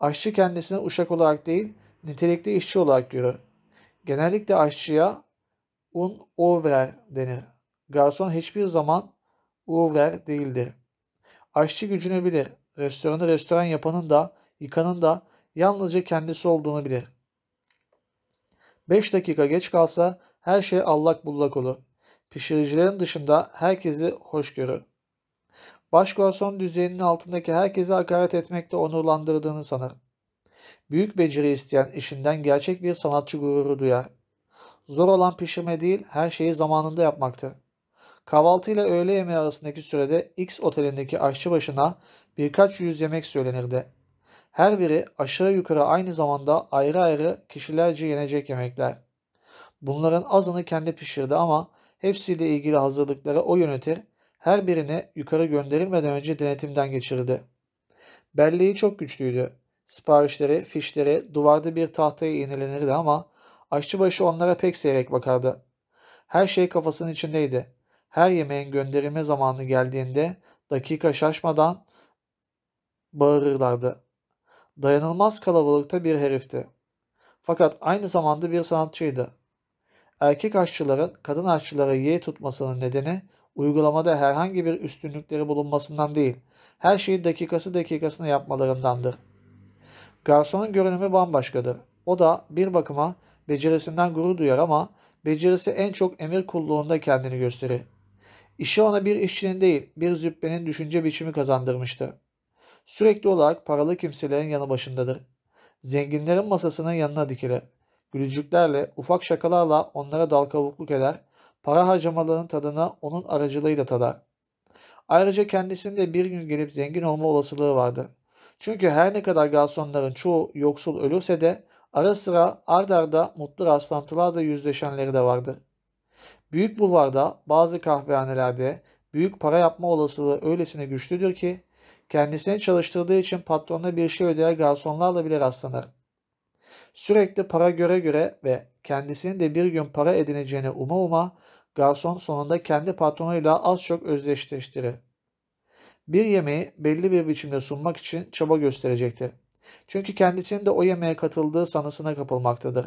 Aşçı kendisini uşak olarak değil, nitelikli işçi olarak görür. Genellikle aşçıya un over denir. Garson hiçbir zaman over değildir. Aşçı gücünü bilir. Restoranı restoran yapanın da, yıkanın da yalnızca kendisi olduğunu bilir. 5 dakika geç kalsa her şey allak bullak olur. Pişiricilerin dışında herkesi hoş görür. Başgarson düzeyinin altındaki herkese hakaret etmekle onurlandırdığını sanır. Büyük beceri isteyen işinden gerçek bir sanatçı gururu duyar. Zor olan pişirme değil, her şeyi zamanında yapmaktır. Kahvaltı ile öğle yemeği arasındaki sürede X otelindeki aşçı başına birkaç yüz yemek söylenirdi. Her biri aşağı yukarı aynı zamanda ayrı ayrı kişilerce yenecek yemekler. Bunların azını kendi pişirdi ama hepsiyle ilgili hazırlıkları o yönetir, her birini yukarı gönderilmeden önce denetimden geçirirdi. Belleği çok güçlüydü. Siparişleri, fişleri duvarda bir tahtaya iğnelenirdi ama aşçıbaşı onlara pek seyrek bakardı. Her şey kafasının içindeydi. Her yemeğin gönderilme zamanı geldiğinde dakika şaşmadan bağırırlardı. Dayanılmaz kalabalıkta bir herifti. Fakat aynı zamanda bir sanatçıydı. Erkek aşçıların kadın aşçılara ye tutmasının nedeni uygulamada herhangi bir üstünlükleri bulunmasından değil, her şeyi dakikası dakikasına yapmalarındandır. Garsonun görünümü bambaşkadır. O da bir bakıma becerisinden gurur duyar ama becerisi en çok emir kulluğunda kendini gösterir. İşi ona bir işçinin değil, bir zübbenin düşünce biçimi kazandırmıştır. Sürekli olarak paralı kimselerin yanı başındadır. Zenginlerin masasının yanına dikilir. Gülücüklerle, ufak şakalarla onlara dal kavukluk eder, para harcamalarının tadına onun aracılığıyla tadar. Ayrıca kendisinde bir gün gelip zengin olma olasılığı vardır. Çünkü her ne kadar garsonların çoğu yoksul ölürse de ara sıra ard arda mutlu rastlantılarla yüzleşenleri de vardır. Büyük bulvarda bazı kahvehanelerde büyük para yapma olasılığı öylesine güçlüdür ki kendisini çalıştırdığı için patronuna bir şey ödeyen garsonlarla bile rastlanır. Sürekli para göre göre ve kendisinin de bir gün para edineceğini uma uma garson sonunda kendi patronuyla az çok özdeşleştirir. Bir yemeği belli bir biçimde sunmak için çaba gösterecektir. Çünkü kendisinin de o yemeğe katıldığı sanısına kapılmaktadır.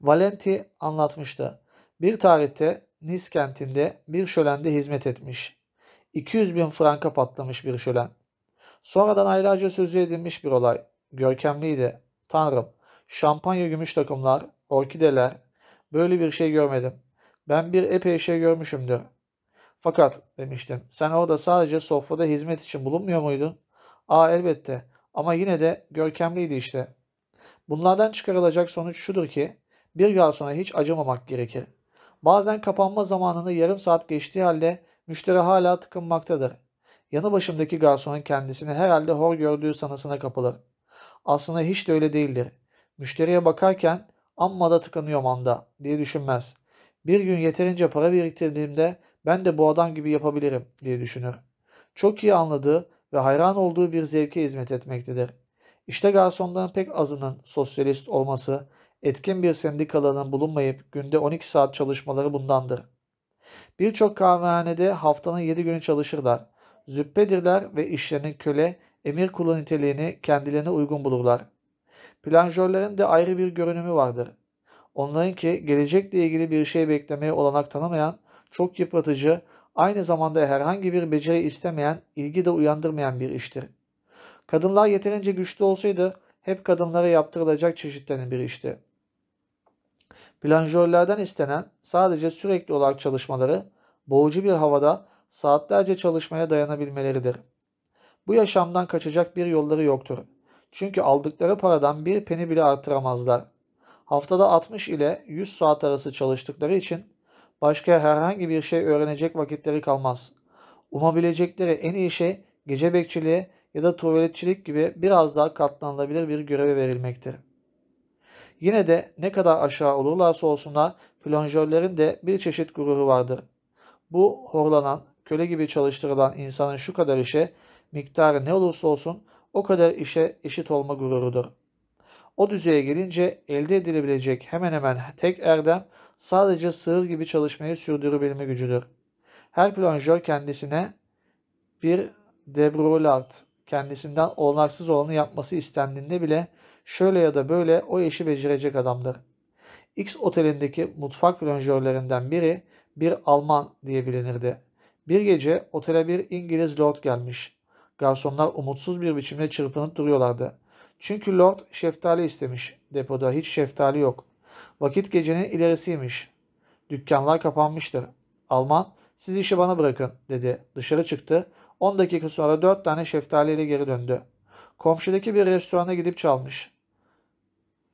Valenti anlatmıştı. Bir tarihte Nice kentinde bir şölende hizmet etmiş. 200 bin franka patlamış bir şölen. Sonradan aylarca sözü edilmiş bir olay. Görkemliydi. Tanrım, şampanya gümüş takımlar, orkideler, böyle bir şey görmedim. Ben bir epey şey görmüşümdür. Fakat demiştim, sen orada sadece sofrada hizmet için bulunmuyor muydun? Aa elbette ama yine de görkemliydi işte. Bunlardan çıkarılacak sonuç şudur ki, bir garsona hiç acımamak gerekir. Bazen kapanma zamanını yarım saat geçtiği halde müşteri hala tıkınmaktadır. Yanı başımdaki garsonun kendisini herhalde hor gördüğü sanısına kapılır. Aslında hiç de öyle değildir. Müşteriye bakarken amma da tıkanıyorum anda diye düşünmez. Bir gün yeterince para biriktirdiğimde ben de bu adam gibi yapabilirim diye düşünür. Çok iyi anladığı ve hayran olduğu bir zevke hizmet etmektedir. İşte garsonların pek azının sosyalist olması, etkin bir sendikalarının bulunmayıp günde 12 saat çalışmaları bundandır. Birçok kahvehanede haftanın 7 günü çalışırlar. Züppedirler ve işlerinin köle, emir kulu niteliğini kendilerine uygun bulurlar. Planjörlerin de ayrı bir görünümü vardır. Onlarınki gelecekle ilgili bir şey beklemeye olanak tanımayan, çok yıpratıcı, aynı zamanda herhangi bir beceri istemeyen, ilgi de uyandırmayan bir iştir. Kadınlar yeterince güçlü olsaydı hep kadınlara yaptırılacak çeşitlerin bir işti. Planjörlerden istenen sadece sürekli olarak çalışmaları, boğucu bir havada saatlerce çalışmaya dayanabilmeleridir. Bu yaşamdan kaçacak bir yolları yoktur. Çünkü aldıkları paradan bir peni bile artıramazlar. Haftada 60 ile 100 saat arası çalıştıkları için başka herhangi bir şey öğrenecek vakitleri kalmaz. Umabilecekleri en iyi şey gece bekçiliği ya da tuvaletçilik gibi biraz daha katlanılabilir bir göreve verilmektir. Yine de ne kadar aşağı olurlarsa olsunlar plonjörlerin de bir çeşit gururu vardır. Bu horlanan, köle gibi çalıştırılan insanın şu kadar işe, miktarı ne olursa olsun o kadar işe eşit olma gururudur. O düzeye gelince elde edilebilecek hemen hemen tek erdem sadece sığır gibi çalışmayı sürdürebilme gücüdür. Her plonjör kendisine bir debrulart, kendisinden olanaksız olanı yapması istendiğinde bile şöyle ya da böyle o işi becerecek adamdır. X otelindeki mutfak plonjörlerinden biri bir Alman diye bilinirdi. Bir gece otele bir İngiliz lord gelmiş. Garsonlar umutsuz bir biçimde çırpınıp duruyorlardı. Çünkü lord şeftali istemiş. Depoda hiç şeftali yok. Vakit gecenin ilerisiymiş. Dükkanlar kapanmıştır. Alman, siz işi bana bırakın dedi. Dışarı çıktı. 10 dakika sonra 4 tane şeftaliyle geri döndü. Komşudaki bir restorana gidip çalmış.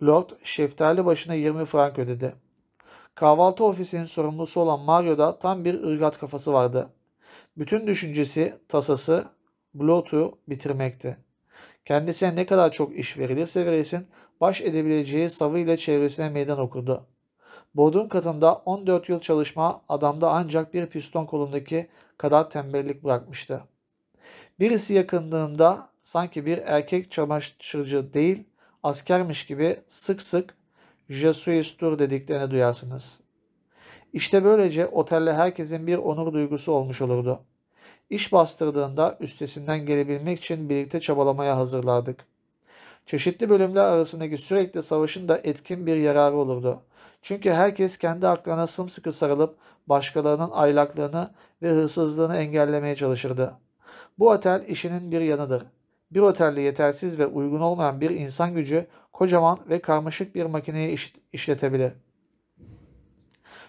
Lord şeftali başına 20 frank ödedi. Kahvaltı ofisinin sorumlusu olan Mario'da tam bir ırgat kafası vardı. Bütün düşüncesi, tasası Blot'u bitirmekti. Kendisine ne kadar çok iş verilirse verilsin baş edebileceği savıyla çevresine meydan okurdu. Bodrum katında 14 yıl çalışma adamda ancak bir piston kolundaki kadar tembellik bırakmıştı. Birisi yakınlığında sanki bir erkek çamaşırcı değil askermiş gibi sık sık Je suis dur dediklerini duyarsınız. İşte böylece otelle herkesin bir onur duygusu olmuş olurdu. İş bastırdığında üstesinden gelebilmek için birlikte çabalamaya hazırlardık. Çeşitli bölümler arasındaki sürekli savaşın da etkin bir yararı olurdu. Çünkü herkes kendi aklına sımsıkı sarılıp başkalarının aylaklığını ve hırsızlığını engellemeye çalışırdı. Bu otel işinin bir yanıdır. Bir otelde yetersiz ve uygun olmayan bir insan gücü kocaman ve karmaşık bir makineyi iş işletebilir.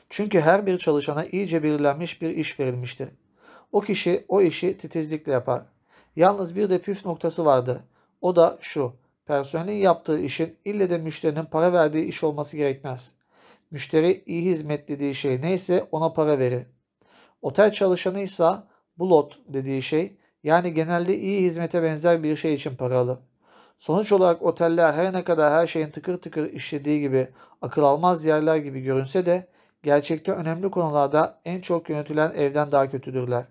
Çünkü her bir çalışana iyice belirlenmiş bir iş verilmiştir. O kişi o işi titizlikle yapar. Yalnız bir de püf noktası vardır. O da şu. Personelin yaptığı işin ille de müşterinin para verdiği iş olması gerekmez. Müşteri iyi hizmet dediği şey neyse ona para verir. Otel çalışanı ise bulot dediği şey yani genelde iyi hizmete benzer bir şey için para alır. Sonuç olarak oteller her ne kadar her şeyin tıkır tıkır işlediği gibi akıl almaz yerler gibi görünse de gerçekte önemli konularda en çok yönetilen evden daha kötüdürler.